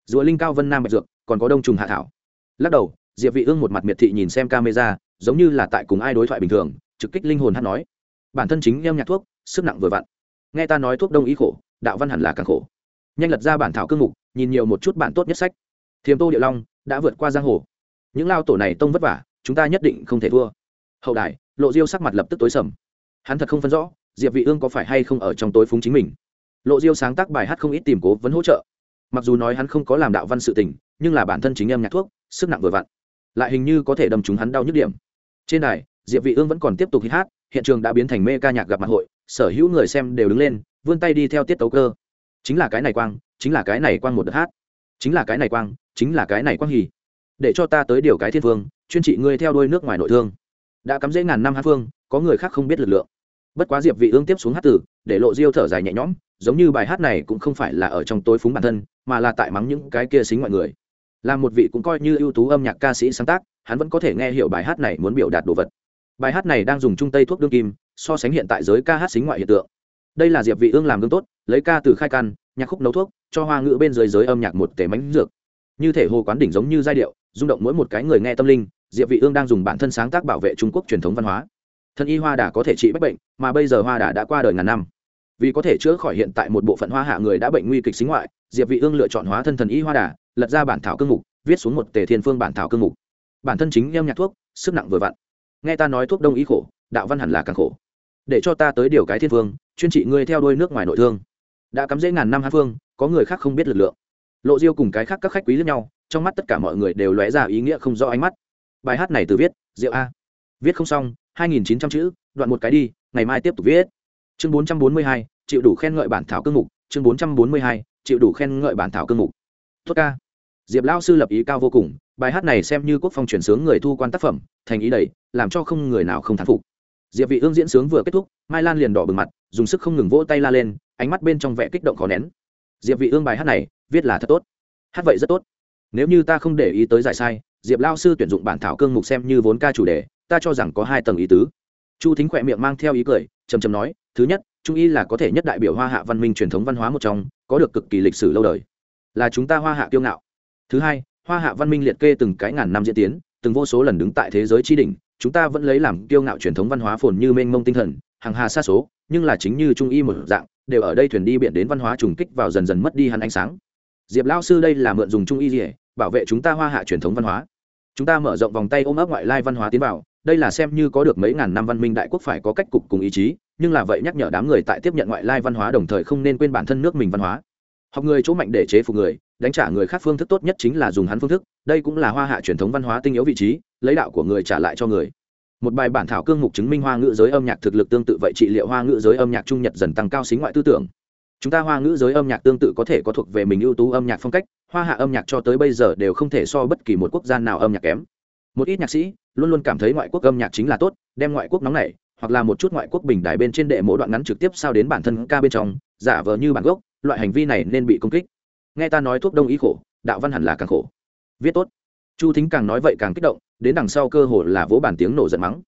Rùa linh cao vân nam bạch dược, còn có đông trùng hạ thảo. Lắc đầu diệp vị ương một mặt miệt thị nhìn xem camera, giống như là tại cùng ai đối thoại bình thường, trực kích linh hồn hát nói. Bản thân chính em nhạc thuốc, sức nặng vừa vặn. Nghe ta nói thuốc đông y khổ, đạo văn hẳn là càng khổ. Nhanh lật ra bản thảo cương mục, nhìn nhiều một chút bản tốt nhất sách. Thiềm tô địa long, đã vượt qua giang hồ. Những lao tổ này tông vất vả, chúng ta nhất định không thể thua. Hậu đài, lộ diêu sắc mặt lập tức tối sầm. Hắn thật không phân rõ, diệp vị ương có phải hay không ở trong tối phúng chính mình. Lộ diêu sáng tác bài hát không ít tìm cố vấn hỗ trợ. Mặc dù nói hắn không có làm đạo văn sự tình, nhưng là bản thân chính em nhạc thuốc, sức nặng vừa vặn lại hình như có thể đâm chúng hắn đau nhức điểm. Trên đài diệp vị ương vẫn còn tiếp tục hít hát hiện trường đã biến thành mê ca nhạc gặp mặt hội sở hữu người xem đều đứng lên vươn tay đi theo tiết tấu cơ. Chính là cái này quang chính là cái này quang một đợt hát. Chính là cái này quang chính là cái này quang hỉ. Để cho ta tới điều cái thiên vương, chuyên trị ngươi theo đuôi nước ngoài nội thương. Đã cắm dễ ngàn năm hát phương có người khác không biết lực lượng. Bất quá diệp vị ương tiếp xuống hát tử để lộ diêu thở dài nhẹ nhõm giống như bài hát này cũng không phải là ở trong tối phúng bản thân mà là tại mắng những cái kia xính mọi người là một vị cũng coi như ưu tú âm nhạc ca sĩ sáng tác, hắn vẫn có thể nghe hiểu bài hát này muốn biểu đạt đồ vật. Bài hát này đang dùng trung tây thuốc đương kim, so sánh hiện tại giới ca hát xính ngoại hiện tượng. Đây là diệp vị ương làm gương tốt, lấy ca từ khai căn nhạc khúc nấu thuốc, cho hoa ngữ bên dưới giới âm nhạc một tể mánh dược. Như thể hồ quán đỉnh giống như giai điệu, rung động mỗi một cái người nghe tâm linh, diệp vị ương đang dùng bản thân sáng tác bảo vệ trung quốc truyền thống văn hóa. Thân y hoa đà có thể trị bách bệnh, mà bây giờ hoa đà đã qua đời ngàn năm. Vì có thể chữa khỏi hiện tại một bộ phận hoa hạ người đã bệnh nguy kịch xính ngoại, diệp vị ương lựa chọn hóa thân thần y hoa đà lật ra bản thảo cương mục, viết xuống một tề thiên phương bản thảo cương mục. Bản thân chính em nhạc thuốc, sức nặng vừa vặn. Nghe ta nói thuốc đông y khổ, đạo văn hẳn là càng khổ. Để cho ta tới điều cái thiên phương, chuyên trị ngươi theo đuôi nước ngoài nội thương. Đã cắm dễ ngàn năm hát phương, có người khác không biết lực lượng. Lộ diêu cùng cái khác các khách quý lẫn nhau, trong mắt tất cả mọi người đều lóe ra ý nghĩa không rõ ánh mắt. Bài hát này từ viết, diệu a. Viết không xong, hai nghìn chín trăm chữ, đoạn một cái đi, ngày mai tiếp tục viết. Chương bốn trăm bốn mươi hai, chịu đủ khen ngợi bản thảo cương mục, chương bốn trăm bốn mươi hai, chịu đủ khen ngợi bản thảo cương mục. Tốt ca diệp lao sư lập ý cao vô cùng, bài hát này xem như quốc phong chuyển sướng người thu quan tác phẩm, thành ý đầy, làm cho không người nào không thán phục. Diệp vị ương diễn sướng vừa kết thúc, mai lan liền đỏ bừng mặt, dùng sức không ngừng vỗ tay la lên, ánh mắt bên trong vẻ kích động khó nén. Diệp vị ương bài hát này, viết là thật tốt. Hát vậy rất tốt. Nếu như ta không để ý tới giải sai, diệp lao sư tuyển dụng bản thảo cương mục xem như vốn ca chủ đề, ta cho rằng có hai tầng ý tứ. Chu thính khỏe miệng mang theo ý cười trầm trầm nói, thứ nhất, trung y là có thể nhất đại biểu hoa hạ văn minh truyền thống văn hóa một trong, có được cực kỳ lịch sử lâu đời. Là chúng ta hoa hạ kiêu ngạo thứ hai, hoa hạ văn minh liệt kê từng cái ngàn năm diễn tiến, từng vô số lần đứng tại thế giới tri đỉnh, chúng ta vẫn lấy làm kiêu ngạo truyền thống văn hóa phồn như mênh mông tinh thần, hàng hà xa số, nhưng là chính như trung y một dạng, đều ở đây thuyền đi biển đến văn hóa trùng kích vào dần dần mất đi hắn ánh sáng. Diệp lao sư đây là mượn dùng trung y dỉa bảo vệ chúng ta hoa hạ truyền thống văn hóa. Chúng ta mở rộng vòng tay ôm ấp ngoại lai văn hóa tiến vào, đây là xem như có được mấy ngàn năm văn minh đại quốc phải có cách cục cùng ý chí, nhưng là vậy nhắc nhở đám người tại tiếp nhận ngoại lai văn hóa đồng thời không nên quên bản thân nước mình văn hóa. Học người chỗ mạnh để chế phục người đánh trả người khác phương thức tốt nhất chính là dùng hắn phương thức, đây cũng là hoa hạ truyền thống văn hóa tinh yếu vị trí, lấy đạo của người trả lại cho người. Một bài bản thảo cương mục chứng minh hoa ngữ giới âm nhạc thực lực tương tự vậy trị liệu hoa ngữ giới âm nhạc trung nhật dần tăng cao xính ngoại tư tưởng. Chúng ta hoa ngữ giới âm nhạc tương tự có thể có thuộc về mình ưu tú âm nhạc phong cách, hoa hạ âm nhạc cho tới bây giờ đều không thể so bất kỳ một quốc gia nào âm nhạc kém. Một ít nhạc sĩ luôn luôn cảm thấy ngoại quốc âm nhạc chính là tốt, đem ngoại quốc nóng này hoặc là một chút ngoại quốc bình đài bên trên đệ mỗi đoạn ngắn trực tiếp sao đến bản thân ca bên trong, giả vờ như bản gốc, loại hành vi này nên bị công kích nghe ta nói thuốc đông y khổ, đạo văn hẳn là càng khổ. Viết tốt. Chu thính càng nói vậy càng kích động, đến đằng sau cơ hồ là vỗ bản tiếng nổ giận mắng.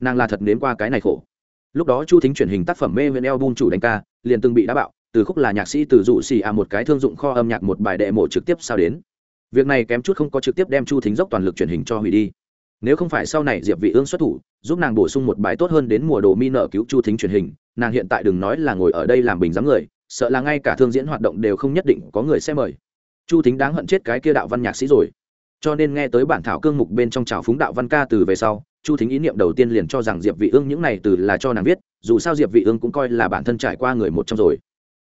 Nàng là thật nếm qua cái này khổ. Lúc đó chu thính truyền hình tác phẩm mê huyện eo bun chủ đánh ca, liền từng bị đá bạo, từ khúc là nhạc sĩ từ dụ xì à một cái thương dụng kho âm nhạc một bài đệ mộ trực tiếp sao đến. Việc này kém chút không có trực tiếp đem chu thính dốc toàn lực truyền hình cho hủy đi. Nếu không phải sau này diệp vị ương xuất thủ, giúp nàng bổ sung một bài tốt hơn đến mùa đồ mi nợ cứu chu thính truyền hình, nàng hiện tại đừng nói là ngồi ở đây làm bình giám người sợ là ngay cả thương diễn hoạt động đều không nhất định có người sẽ mời. Chu thính đáng hận chết cái kia đạo văn nhạc sĩ rồi. Cho nên nghe tới bản thảo cương mục bên trong trào phúng đạo văn ca từ về sau, chu thính ý niệm đầu tiên liền cho rằng diệp vị ương những này từ là cho nàng viết, dù sao diệp vị ương cũng coi là bản thân trải qua người một trong rồi.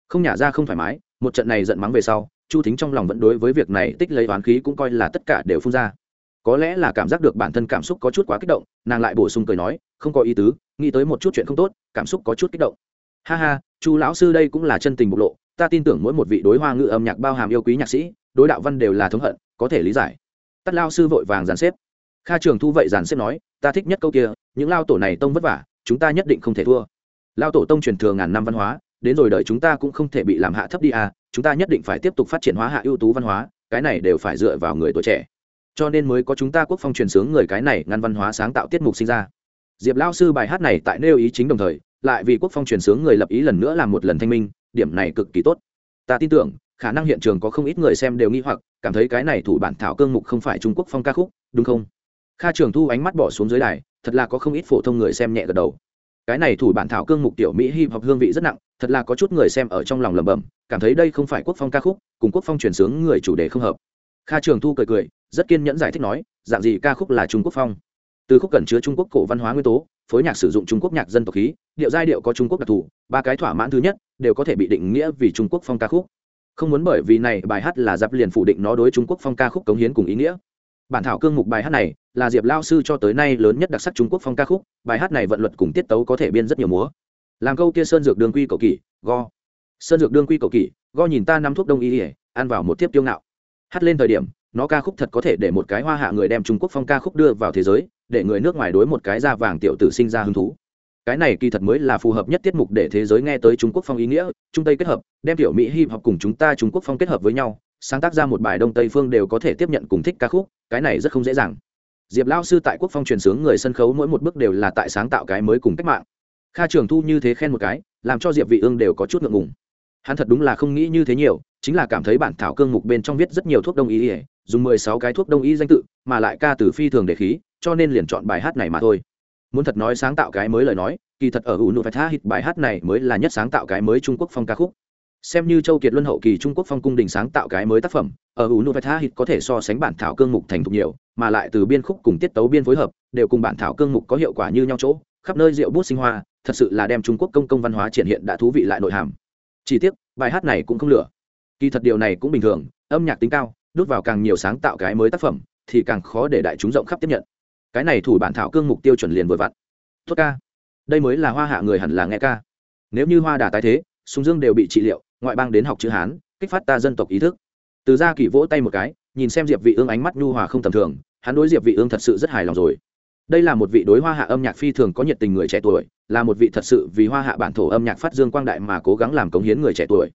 Không nhả ra không thoải mái, một trận này giận mắng về sau, chu thính trong lòng vẫn đối với việc này tích lấy oán khí cũng coi là tất cả đều phun ra. Có lẽ là cảm giác được bản thân cảm xúc có chút quá kích động, nàng lại bổ sung cười nói, không có ý tứ, nghĩ tới một chút chuyện không tốt, cảm xúc có chút kích động. Ha ha chu lão sư đây cũng là chân tình bộc lộ, ta tin tưởng mỗi một vị đối hoa ngữ âm nhạc bao hàm yêu quý nhạc sĩ, đối đạo văn đều là thống hận, có thể lý giải. Tắt lao sư vội vàng dàn xếp. Kha trường thu vậy dàn xếp nói, ta thích nhất câu kia, những lao tổ này tông vất vả, chúng ta nhất định không thể thua. Lao tổ tông truyền thừa ngàn năm văn hóa, đến rồi đời chúng ta cũng không thể bị làm hạ thấp đi à chúng ta nhất định phải tiếp tục phát triển hóa hạ ưu tú văn hóa, cái này đều phải dựa vào người tuổi trẻ. Cho nên mới có chúng ta quốc phong truyền sướng người cái này ngăn văn hóa sáng tạo tiết mục sinh ra. Diệp lao sư bài hát này tại nêu ý chính đồng thời lại vì quốc phong truyền sướng người lập ý lần nữa làm một lần thanh minh, điểm này cực kỳ tốt. Ta tin tưởng, khả năng hiện trường có không ít người xem đều nghi hoặc, cảm thấy cái này thủ bản thảo cương mục không phải trung quốc phong ca khúc, đúng không? Kha trường thu ánh mắt bỏ xuống dưới đài, thật là có không ít phổ thông người xem nhẹ gật đầu. Cái này thủ bản thảo cương mục tiểu mỹ hip hop hương vị rất nặng, thật là có chút người xem ở trong lòng lẩm bẩm, cảm thấy đây không phải quốc phong ca khúc, cùng quốc phong truyền sướng người chủ đề không hợp. Kha trường thu cười cười, rất kiên nhẫn giải thích nói, dạng gì ca khúc là trung quốc phong? Từ khúc cần chứa trung quốc cổ văn hóa nguyên tố phối nhạc sử dụng trung quốc nhạc dân tộc khí, điệu giai điệu có trung quốc đặc thù, ba cái thỏa mãn thứ nhất đều có thể bị định nghĩa vì trung quốc phong ca khúc. Không muốn bởi vì này bài hát là dập liền phủ định nó đối trung quốc phong ca khúc cống hiến cùng ý nghĩa. Bản thảo cương mục bài hát này là diệp lao sư cho tới nay lớn nhất đặc sắc trung quốc phong ca khúc, bài hát này vận luật cùng tiết tấu có thể biên rất nhiều múa. Làm câu kia sơn dược đường quy cầu kỳ go. Sơn dược đường quy cầu kỳ go nhìn ta năm thuốc đông y ỉa ăn vào một tiếp tiêu ngạo. Hát lên thời điểm nó ca khúc thật có thể để một cái hoa hạ người đem trung quốc phong ca khúc đưa vào thế giới, để người nước ngoài đối một cái da vàng tiểu tử sinh ra hứng thú. Cái này kỳ thật mới là phù hợp nhất tiết mục để thế giới nghe tới trung quốc phong ý nghĩa, trung tây kết hợp, đem tiểu mỹ hip hop cùng chúng ta trung quốc phong kết hợp với nhau, sáng tác ra một bài đông tây phương đều có thể tiếp nhận cùng thích ca khúc, cái này rất không dễ dàng. Diệp lao sư tại quốc phong truyền sướng người sân khấu mỗi một bước đều là tại sáng tạo cái mới cùng cách mạng. Kha trường thu như thế khen một cái, làm cho diệp vị ương đều có chút ngượng ngùng. Hắn thật đúng là không nghĩ như thế nhiều, chính là cảm thấy bản thảo cương mục bên trong viết rất nhiều thuốc đông y dùng mười sáu cái thuốc đông y danh tự, mà lại ca từ phi thường để khí, cho nên liền chọn bài hát này mà thôi. Muốn thật nói sáng tạo cái mới lời nói, kỳ thật ở U nụ phải tha hít bài hát này mới là nhất sáng tạo cái mới trung quốc phong ca khúc. Xem như châu kiệt luân hậu kỳ trung quốc phong cung đình sáng tạo cái mới tác phẩm, ở U nụ phải tha hít có thể so sánh bản thảo cương mục thành thục nhiều, mà lại từ biên khúc cùng tiết tấu biên phối hợp, đều cùng bản thảo cương mục có hiệu quả như nhau chỗ, khắp nơi rượu bút sinh hoa, thật sự là đem trung quốc công công văn hóa triển hiện đã thú vị lại nội hàm. Chỉ tiếc, bài hát này cũng không lửa. Kỳ thật điều này cũng bình thường, âm nhạc tính cao đút vào càng nhiều sáng tạo cái mới tác phẩm, thì càng khó để đại chúng rộng khắp tiếp nhận. Cái này thủ bản thảo cương mục tiêu chuẩn liền vừa vặn. Tốt ca. Đây mới là hoa hạ người hẳn là nghe ca. Nếu như hoa đà tái thế, súng dương đều bị trị liệu, ngoại bang đến học chữ hán, kích phát ta dân tộc ý thức. Từ gia kỳ vỗ tay một cái, nhìn xem diệp vị ương ánh mắt nhu hòa không tầm thường, hắn đối diệp vị ương thật sự rất hài lòng rồi. Đây là một vị đối hoa hạ âm nhạc phi thường có nhiệt tình người trẻ tuổi, là một vị thật sự vì hoa hạ bản thổ âm nhạc phát dương quang đại mà cố gắng làm cống hiến người trẻ tuổi.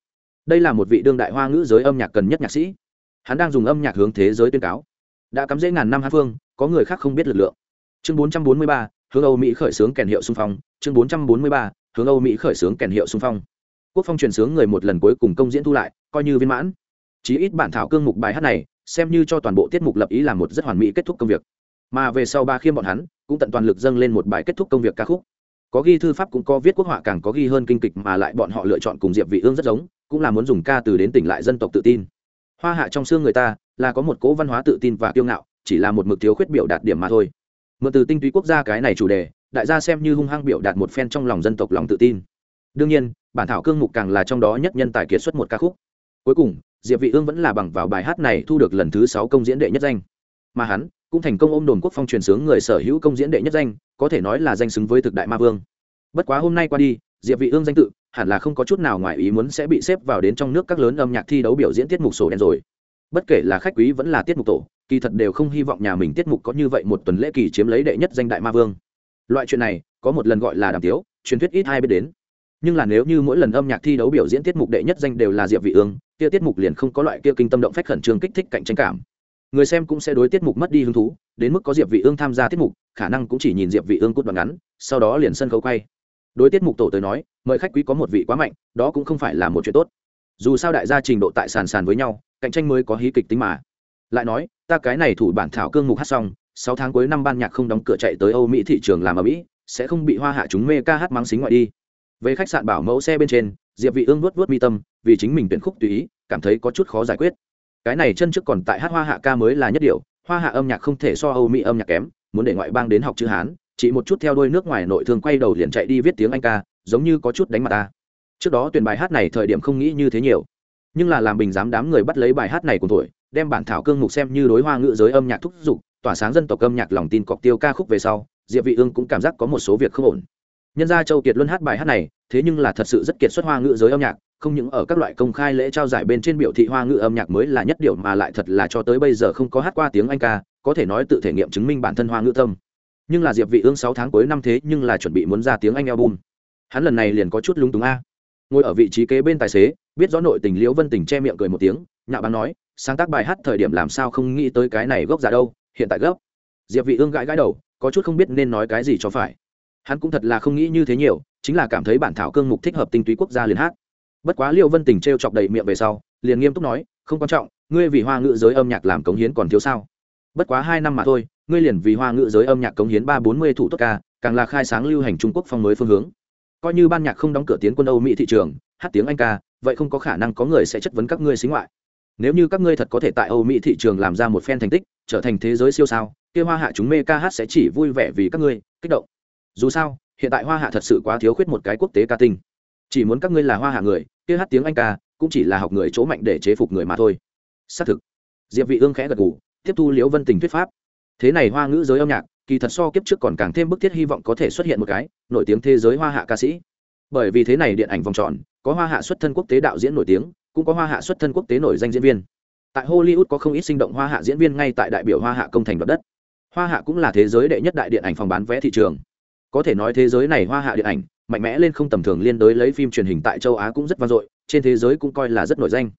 Đây là một vị đương đại hoa ngữ giới âm nhạc cần nhất nhạc sĩ hắn đang dùng âm nhạc hướng thế giới tuyên cáo. Đã cắm dễ ngàn năm hát phương có người khác không biết lực lượng. Chương 443, hướng âu mỹ khởi xướng kèn hiệu xung phong. Chương 443, hướng âu mỹ khởi xướng kèn hiệu xung phong. Quốc phong truyền sướng người một lần cuối cùng công diễn thu lại coi như viên mãn. Chí ít bản thảo cương mục bài hát này xem như cho toàn bộ tiết mục lập ý là một rất hoàn mỹ kết thúc công việc. Mà về sau ba khiêm bọn hắn cũng tận toàn lực dâng lên một bài kết thúc công việc ca khúc. Có ghi thư pháp cũng có viết quốc họa càng có ghi hơn kinh kịch mà lại bọn họ lựa chọn cùng diệp vị ương rất giống cũng là muốn dùng ca từ đến tỉnh lại dân tộc tự tin hoa hạ trong xương người ta là có một cố văn hóa tự tin và kiêu ngạo, chỉ là một mực thiếu khuyết biểu đạt điểm mà thôi. Mượn từ tinh túy quốc gia cái này chủ đề, đại gia xem như hung hăng biểu đạt một phen trong lòng dân tộc lòng tự tin. Đương nhiên, bản thảo cương mục càng là trong đó nhất nhân tài kiệt xuất một ca khúc. Cuối cùng, diệp vị ương vẫn là bằng vào bài hát này thu được lần thứ sáu công diễn đệ nhất danh. Mà hắn cũng thành công ôm đồn quốc phong truyền sướng người sở hữu công diễn đệ nhất danh, có thể nói là danh xứng với thực đại ma vương. Bất quá hôm nay qua đi, diệp vị ương danh tự hẳn là không có chút nào ngoài ý muốn sẽ bị xếp vào đến trong nước các lớn âm nhạc thi đấu biểu diễn tiết mục sổ đen rồi. Bất kể là khách quý vẫn là tiết mục tổ, kỳ thật đều không hy vọng nhà mình tiết mục có như vậy một tuần lễ kỳ chiếm lấy đệ nhất danh đại ma vương. Loại chuyện này, có một lần gọi là đàm tiếu, truyền thuyết ít ai biết đến. Nhưng là nếu như mỗi lần âm nhạc thi đấu biểu diễn tiết mục đệ nhất danh đều là diệp vị ương, kia tiết mục liền không có loại kia kinh tâm động phách khẩn trương kích thích cạnh tranh cảm. Người xem cũng sẽ đối tiết mục mất đi hứng thú, đến mức có diệp vị ương tham gia tiết mục, khả năng cũng chỉ nhìn diệp vị ương cút đoạn ngắn, sau đó liền sân khấu quay. Đối tiết mục tổ tới nói mời khách quý có một vị quá mạnh, đó cũng không phải là một chuyện tốt. Dù sao đại gia trình độ tại sàn sàn với nhau, cạnh tranh mới có hí kịch tính mà. Lại nói, ta cái này thủ bản thảo cương mục hát xong, sáu tháng cuối năm ban nhạc không đóng cửa chạy tới âu mỹ thị trường làm ở mỹ, sẽ không bị hoa hạ chúng mê ca hát mang xính ngoại đi. Về khách sạn bảo mẫu xe bên trên, diệp vị ương vuốt vuốt mi tâm, vì chính mình tuyển khúc tùy ý, cảm thấy có chút khó giải quyết. Cái này chân trước còn tại hát hoa hạ ca mới là nhất điều, hoa hạ âm nhạc không thể so âu mỹ âm nhạc kém, muốn để ngoại bang đến học chữ hán, chỉ một chút theo đuôi nước ngoài nội thương quay đầu liền chạy đi viết tiếng anh ca giống như có chút đánh mặt ta. Trước đó tuyển bài hát này thời điểm không nghĩ như thế nhiều. Nhưng là làm bình giám đám người bắt lấy bài hát này của tuổi, đem bản thảo cương mục xem như đối hoa ngữ giới âm nhạc thúc giục, tỏa sáng dân tộc âm nhạc lòng tin cọc tiêu ca khúc về sau, diệp vị ương cũng cảm giác có một số việc không ổn. Nhân gia châu kiệt luân hát bài hát này, thế nhưng là thật sự rất kiệt xuất hoa ngữ giới âm nhạc, không những ở các loại công khai lễ trao giải bên trên biểu thị hoa ngữ âm nhạc mới là nhất điều mà lại thật là cho tới bây giờ không có hát qua tiếng anh ca, có thể nói tự thể nghiệm chứng minh bản thân hoa ngữ tâm. Nhưng là diệp vị ương 6 tháng cuối năm thế nhưng là chuẩn bị muốn ra tiếng anh album hắn lần này liền có chút lúng túng a. Ngồi ở vị trí kế bên tài xế, biết rõ nội tình liễu vân tình che miệng cười một tiếng nhạo báng nói, sáng tác bài hát thời điểm làm sao không nghĩ tới cái này gốc giả đâu, hiện tại gốc. Diệp vị ương gãi gãi đầu, có chút không biết nên nói cái gì cho phải. Hắn cũng thật là không nghĩ như thế nhiều, chính là cảm thấy bản thảo cương mục thích hợp tinh túy quốc gia liền hát. Bất quá liêu vân tình treo chọc đầy miệng về sau, liền nghiêm túc nói, không quan trọng, ngươi vì hoa ngữ giới âm nhạc làm cống hiến còn thiếu sao? Bất quá hai năm mà thôi, ngươi liền vì hoa ngữ giới âm nhạc cống hiến ba bốn mươi thủ tốt ca, càng là khai sáng lưu hành trung quốc phong mới phương hướng coi như ban nhạc không đóng cửa tiến quân âu mỹ thị trường, hát tiếng anh ca, vậy không có khả năng có người sẽ chất vấn các ngươi xính ngoại. Nếu như các ngươi thật có thể tại âu mỹ thị trường làm ra một phen thành tích, trở thành thế giới siêu sao, kia hoa hạ chúng mê ca hát sẽ chỉ vui vẻ vì các ngươi, kích động. Dù sao, hiện tại hoa hạ thật sự quá thiếu khuyết một cái quốc tế ca tinh. Chỉ muốn các ngươi là hoa hạ người, kia hát tiếng anh ca, cũng chỉ là học người chỗ mạnh để chế phục người mà thôi. Xác thực. Diệp vị ương khẽ gật gù, tiếp thu liễu vân tình thuyết pháp. Thế này hoa ngữ giới âm nhạc kỳ thật so kiếp trước còn càng thêm bức thiết hy vọng có thể xuất hiện một cái, nổi tiếng thế giới hoa hạ ca sĩ. Bởi vì thế này điện ảnh vòng tròn, có hoa hạ xuất thân quốc tế đạo diễn nổi tiếng, cũng có hoa hạ xuất thân quốc tế nổi danh diễn viên. Tại hollywood có không ít sinh động hoa hạ diễn viên ngay tại đại biểu hoa hạ công thành đoạt đất. Hoa hạ cũng là thế giới đệ nhất đại điện ảnh phòng bán vé thị trường. Có thể nói thế giới này hoa hạ điện ảnh, mạnh mẽ lên không tầm thường liên đối lấy phim truyền hình tại châu á cũng rất vang dội, trên thế giới cũng coi là rất nổi danh.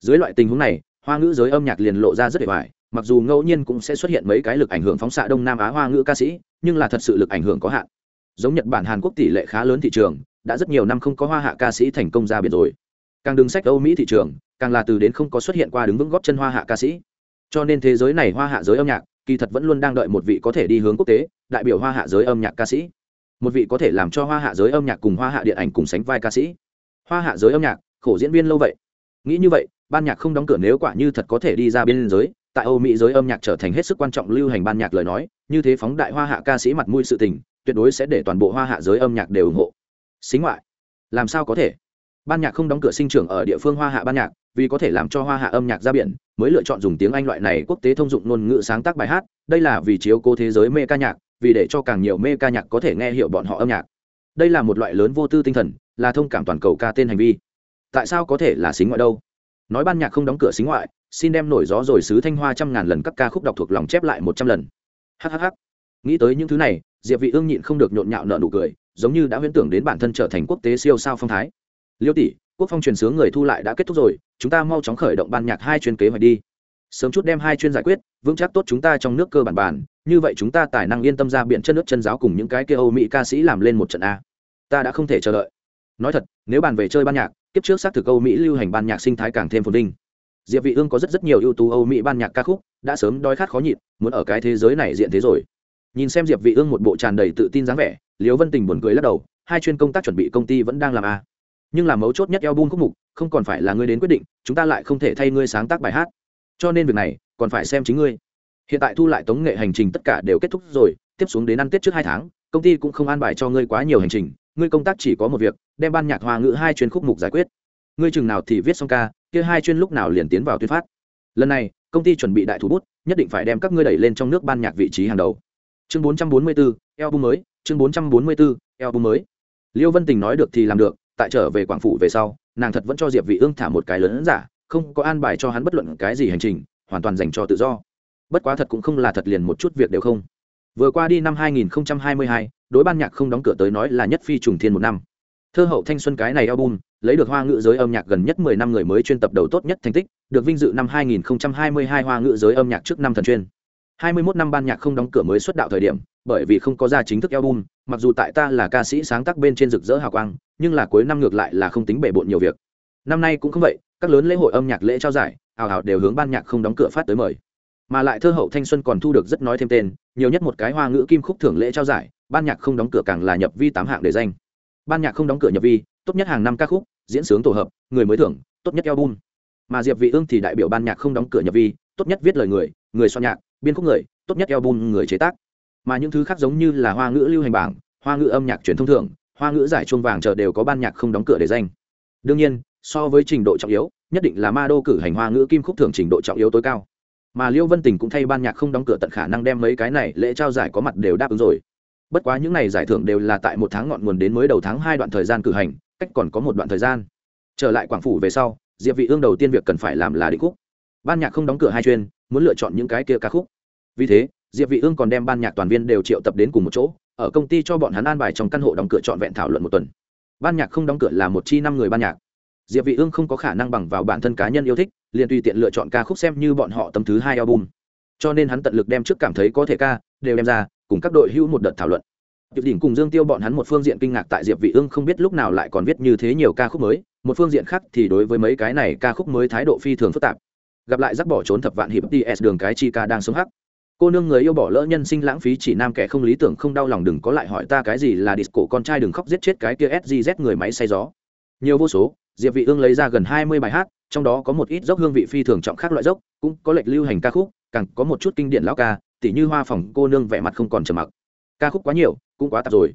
Dưới loại tình huống này, hoa ngữ giới âm nhạc liền lộ ra rất để bài mặc dù ngẫu nhiên cũng sẽ xuất hiện mấy cái lực ảnh hưởng phóng xạ đông nam á hoa ngữ ca sĩ, nhưng là thật sự lực ảnh hưởng có hạn. Giống nhật bản, hàn quốc tỷ lệ khá lớn thị trường, đã rất nhiều năm không có hoa hạ ca sĩ thành công ra biển rồi. Càng đứng sách âu mỹ thị trường, càng là từ đến không có xuất hiện qua đứng vững góp chân hoa hạ ca sĩ. Cho nên thế giới này hoa hạ giới âm nhạc, kỳ thật vẫn luôn đang đợi một vị có thể đi hướng quốc tế, đại biểu hoa hạ giới âm nhạc ca sĩ. Một vị có thể làm cho hoa hạ giới âm nhạc cùng hoa hạ điện ảnh cùng sánh vai ca sĩ. Hoa hạ giới âm nhạc, khổ diễn viên lâu vậy. Nghĩ như vậy, ban nhạc không đóng cửa nếu quả như thật có thể đi ra biên giới tại âu mỹ giới âm nhạc trở thành hết sức quan trọng lưu hành ban nhạc lời nói, như thế phóng đại hoa hạ ca sĩ mặt mũi sự tình, tuyệt đối sẽ để toàn bộ hoa hạ giới âm nhạc đều ủng hộ. Xính ngoại, làm sao có thể? Ban nhạc không đóng cửa sinh trưởng ở địa phương hoa hạ ban nhạc, vì có thể làm cho hoa hạ âm nhạc ra biển, mới lựa chọn dùng tiếng anh loại này quốc tế thông dụng ngôn ngữ sáng tác bài hát, đây là vì chiếu cố thế giới mê ca nhạc, vì để cho càng nhiều mê ca nhạc có thể nghe hiểu bọn họ âm nhạc. Đây là một loại lớn vô tư tinh thần, là thông cảm toàn cầu ca tên hành vi. Tại sao có thể là xính ngoại đâu? Nói ban nhạc không đóng cửa xính ngoại xin đem nổi gió rồi sứ thanh hoa trăm ngàn lần các ca khúc đọc thuộc lòng chép lại một trăm lần. Hhh nghĩ tới những thứ này, diệp vị ương nhịn không được nhộn nhạo nở nụ cười, giống như đã huyễn tưởng đến bản thân trở thành quốc tế siêu sao phong thái. Liêu tỷ, quốc phong truyền sướng người thu lại đã kết thúc rồi, chúng ta mau chóng khởi động ban nhạc hai chuyên kế hoạch đi. Sớm chút đem hai chuyên giải quyết, vững chắc tốt chúng ta trong nước cơ bản bản như vậy chúng ta tài năng yên tâm ra biện chân nước chân giáo cùng những cái kia âu mỹ ca sĩ làm lên một trận a. Ta đã không thể chờ đợi. Nói thật, nếu bàn về chơi ban nhạc, kiếp trước xác thực âu mỹ lưu hành ban nhạc sinh thái càng thêm phồn vinh diệp vị ương có rất rất nhiều ưu tú âu mỹ ban nhạc ca khúc, đã sớm đói khát khó nhịn, muốn ở cái thế giới này diện thế rồi. Nhìn xem diệp vị ương một bộ tràn đầy tự tin dáng vẻ, liễu vân tình buồn cười lắc đầu, hai chuyên công tác chuẩn bị công ty vẫn đang làm a nhưng làm mấu chốt nhất album khúc mục, không còn phải là ngươi đến quyết định, chúng ta lại không thể thay ngươi sáng tác bài hát. Cho nên việc này, còn phải xem chính ngươi. Hiện tại thu lại tống nghệ hành trình tất cả đều kết thúc rồi, tiếp xuống đến ăn tết trước hai tháng, công ty cũng không an bài cho ngươi quá nhiều hành trình, ngươi công tác chỉ có một việc, đem ban nhạc hoa ngữ hai chuyên khúc mục giải quyết. Ngươi chừng nào thì viết xong ca kia hai chuyên lúc nào liền tiến vào tuyên phát. Lần này công ty chuẩn bị đại thủ bút nhất định phải đem các ngươi đẩy lên trong nước ban nhạc vị trí hàng đầu. Chương 444, album mới chương 444, album mới. Liêu vân tình nói được thì làm được tại trở về quảng phủ về sau nàng thật vẫn cho diệp vị ương thả một cái lớn giả không có an bài cho hắn bất luận cái gì hành trình hoàn toàn dành cho tự do. Bất quá thật cũng không là thật liền một chút việc đều không. Vừa qua đi năm 2022, đối ban nhạc không đóng cửa tới nói là nhất phi trùng thiên một năm thơ hậu thanh xuân cái này album, lấy được hoa ngữ giới âm nhạc gần nhất 10 năm người mới chuyên tập đầu tốt nhất thành tích, được vinh dự năm 2022 hoa ngữ giới âm nhạc trước năm thần chuyên. 21 năm ban nhạc không đóng cửa mới xuất đạo thời điểm, bởi vì không có ra chính thức album, mặc dù tại ta là ca sĩ sáng tác bên trên rực rỡ hào quang, nhưng là cuối năm ngược lại là không tính bể bộn nhiều việc. Năm nay cũng không vậy, các lớn lễ hội âm nhạc lễ trao giải ảo ảo đều hướng ban nhạc không đóng cửa phát tới mời. Mà lại thơ hậu thanh xuân còn thu được rất nói thêm tên, nhiều nhất một cái hoa ngữ kim khúc thưởng lễ trao giải, ban nhạc không đóng cửa càng là nhập vi tám hạng để danh ban nhạc không đóng cửa nhập vi, tốt nhất hàng năm ca khúc, diễn sướng tổ hợp, người mới thưởng, tốt nhất album. Mà diệp vị ương thì đại biểu ban nhạc không đóng cửa nhập vi, tốt nhất viết lời người người soạn nhạc, biên khúc người, tốt nhất album người chế tác. Mà những thứ khác giống như là hoa ngữ lưu hành bảng, hoa ngữ âm nhạc truyền thông thưởng, hoa ngữ giải chuông vàng chờ đều có ban nhạc không đóng cửa để danh. Đương nhiên, so với trình độ trọng yếu, nhất định là ma đô cử hành hoa ngữ kim khúc thưởng trình độ trọng yếu tối cao. Mà liêu vân tình cũng thay ban nhạc không đóng cửa tận khả năng đem mấy cái này lễ trao giải có mặt đều đáp ứng rồi bất quá những n à y giải thưởng đều là tại một tháng ngọn nguồn đến mới đầu tháng hai đoạn thời gian cử hành, cách còn có một đoạn thời gian. Trở lại quảng phủ về sau, diệp vị ương đầu tiên việc cần phải làm là định khúc. Ban nhạc không đóng cửa hai chuyên, muốn lựa chọn những cái kia ca khúc. Vì thế, diệp vị ương còn đem ban nhạc toàn viên đều triệu tập đến cùng một chỗ, ở công ty cho bọn hắn an bài trong căn hộ đóng cửa trọn vẹn thảo luận một tuần. Ban nhạc không đóng cửa là một chi năm người ban nhạc. Diệp vị ương không có khả năng bằng vào bản thân cá nhân yêu thích, liền tùy tiện lựa chọn ca khúc xem như bọn họ tấm thứ hai album. Cho nên hắn tận lực đem trước cảm thấy có thể ca, đều đem ra cùng các đội hữu một đợt thảo luận. Diệp Đỉnh cùng Dương Tiêu bọn hắn một phương diện kinh ngạc tại Diệp Vị Ương không biết lúc nào lại còn viết như thế nhiều ca khúc mới, một phương diện khác thì đối với mấy cái này ca khúc mới thái độ phi thường phức tạp. Gặp lại rắc bỏ trốn thập vạn hiệp TS đường cái chi ca đang sống hắc. Cô nương người yêu bỏ lỡ nhân sinh lãng phí chỉ nam kẻ không lý tưởng không đau lòng đừng có lại hỏi ta cái gì là disco con trai đừng khóc giết chết cái kia sgz người máy say gió. Nhiều vô số diệp vị ương lấy ra gần 20 bài hát trong đó có một ít dốc hương vị phi thường trọng khác loại dốc cũng có lệch lưu hành ca khúc càng có một chút kinh điển lão ca tỉ như hoa phòng cô nương vẻ mặt không còn trầm mặc ca khúc quá nhiều cũng quá tạp rồi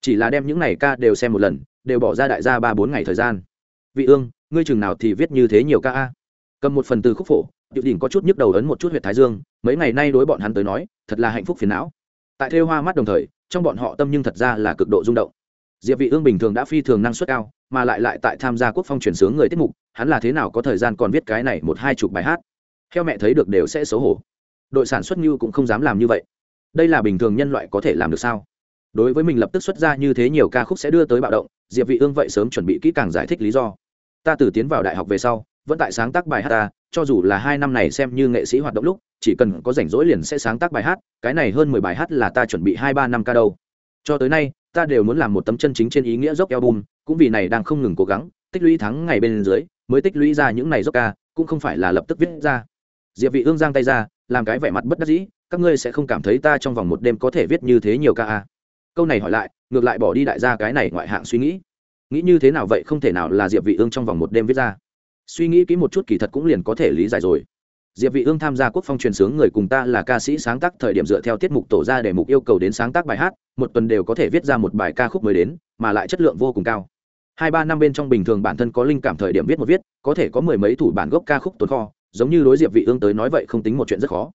chỉ là đem những này ca đều xem một lần đều bỏ ra đại gia ba bốn ngày thời gian vị ương ngươi chừng nào thì viết như thế nhiều ca a cầm một phần từ khúc phổ Diệu Đỉnh có chút nhức đầu ấn một chút huyệt thái dương, mấy ngày nay đối bọn hắn tới nói, thật là hạnh phúc phiền não. Tại thêu hoa mắt đồng thời, trong bọn họ tâm nhưng thật ra là cực độ rung động. Diệp Vị Ương bình thường đã phi thường năng suất cao, mà lại lại tại tham gia quốc phong truyền sướng người tiết mục, hắn là thế nào có thời gian còn viết cái này một hai chục bài hát. Theo mẹ thấy được đều sẽ xấu hổ. Đội sản xuất như cũng không dám làm như vậy. Đây là bình thường nhân loại có thể làm được sao? Đối với mình lập tức xuất ra như thế nhiều ca khúc sẽ đưa tới bạo động, Diệp Vị Ương vậy sớm chuẩn bị kỹ càng giải thích lý do. Ta từ tiến vào đại học về sau, vẫn tại sáng tác bài hát ta cho dù là hai năm này xem như nghệ sĩ hoạt động lúc chỉ cần có rảnh rỗi liền sẽ sáng tác bài hát cái này hơn mười bài hát là ta chuẩn bị hai ba năm ca đâu cho tới nay ta đều muốn làm một tấm chân chính trên ý nghĩa dốc album cũng vì này đang không ngừng cố gắng tích lũy thắng ngày bên dưới mới tích lũy ra những này dốc ca cũng không phải là lập tức viết ra diệp vị ương giang tay ra, làm cái vẻ mặt bất đắc dĩ, các ngươi sẽ không cảm thấy ta trong vòng một đêm có thể viết như thế nhiều ca à. câu này hỏi lại, ngược lại bỏ đi đại gia cái này ngoại hạng suy nghĩ. Nghĩ như thế nào vậy không thể nào là diệp vị ương trong vòng một đêm viết ra. Suy nghĩ kỹ một chút kỳ thật cũng liền có thể lý giải rồi. Diệp vị ương tham gia quốc phong truyền sướng người cùng ta là ca sĩ sáng tác thời điểm dựa theo tiết mục tổ ra để mục yêu cầu đến sáng tác bài hát, một tuần đều có thể viết ra một bài ca khúc mới đến, mà lại chất lượng vô cùng cao. Hai ba năm bên trong bình thường bản thân có linh cảm thời điểm viết một viết, có thể có mười mấy thủ bản gốc ca khúc tồn kho giống như đối diệp vị ương tới nói vậy không tính một chuyện rất khó.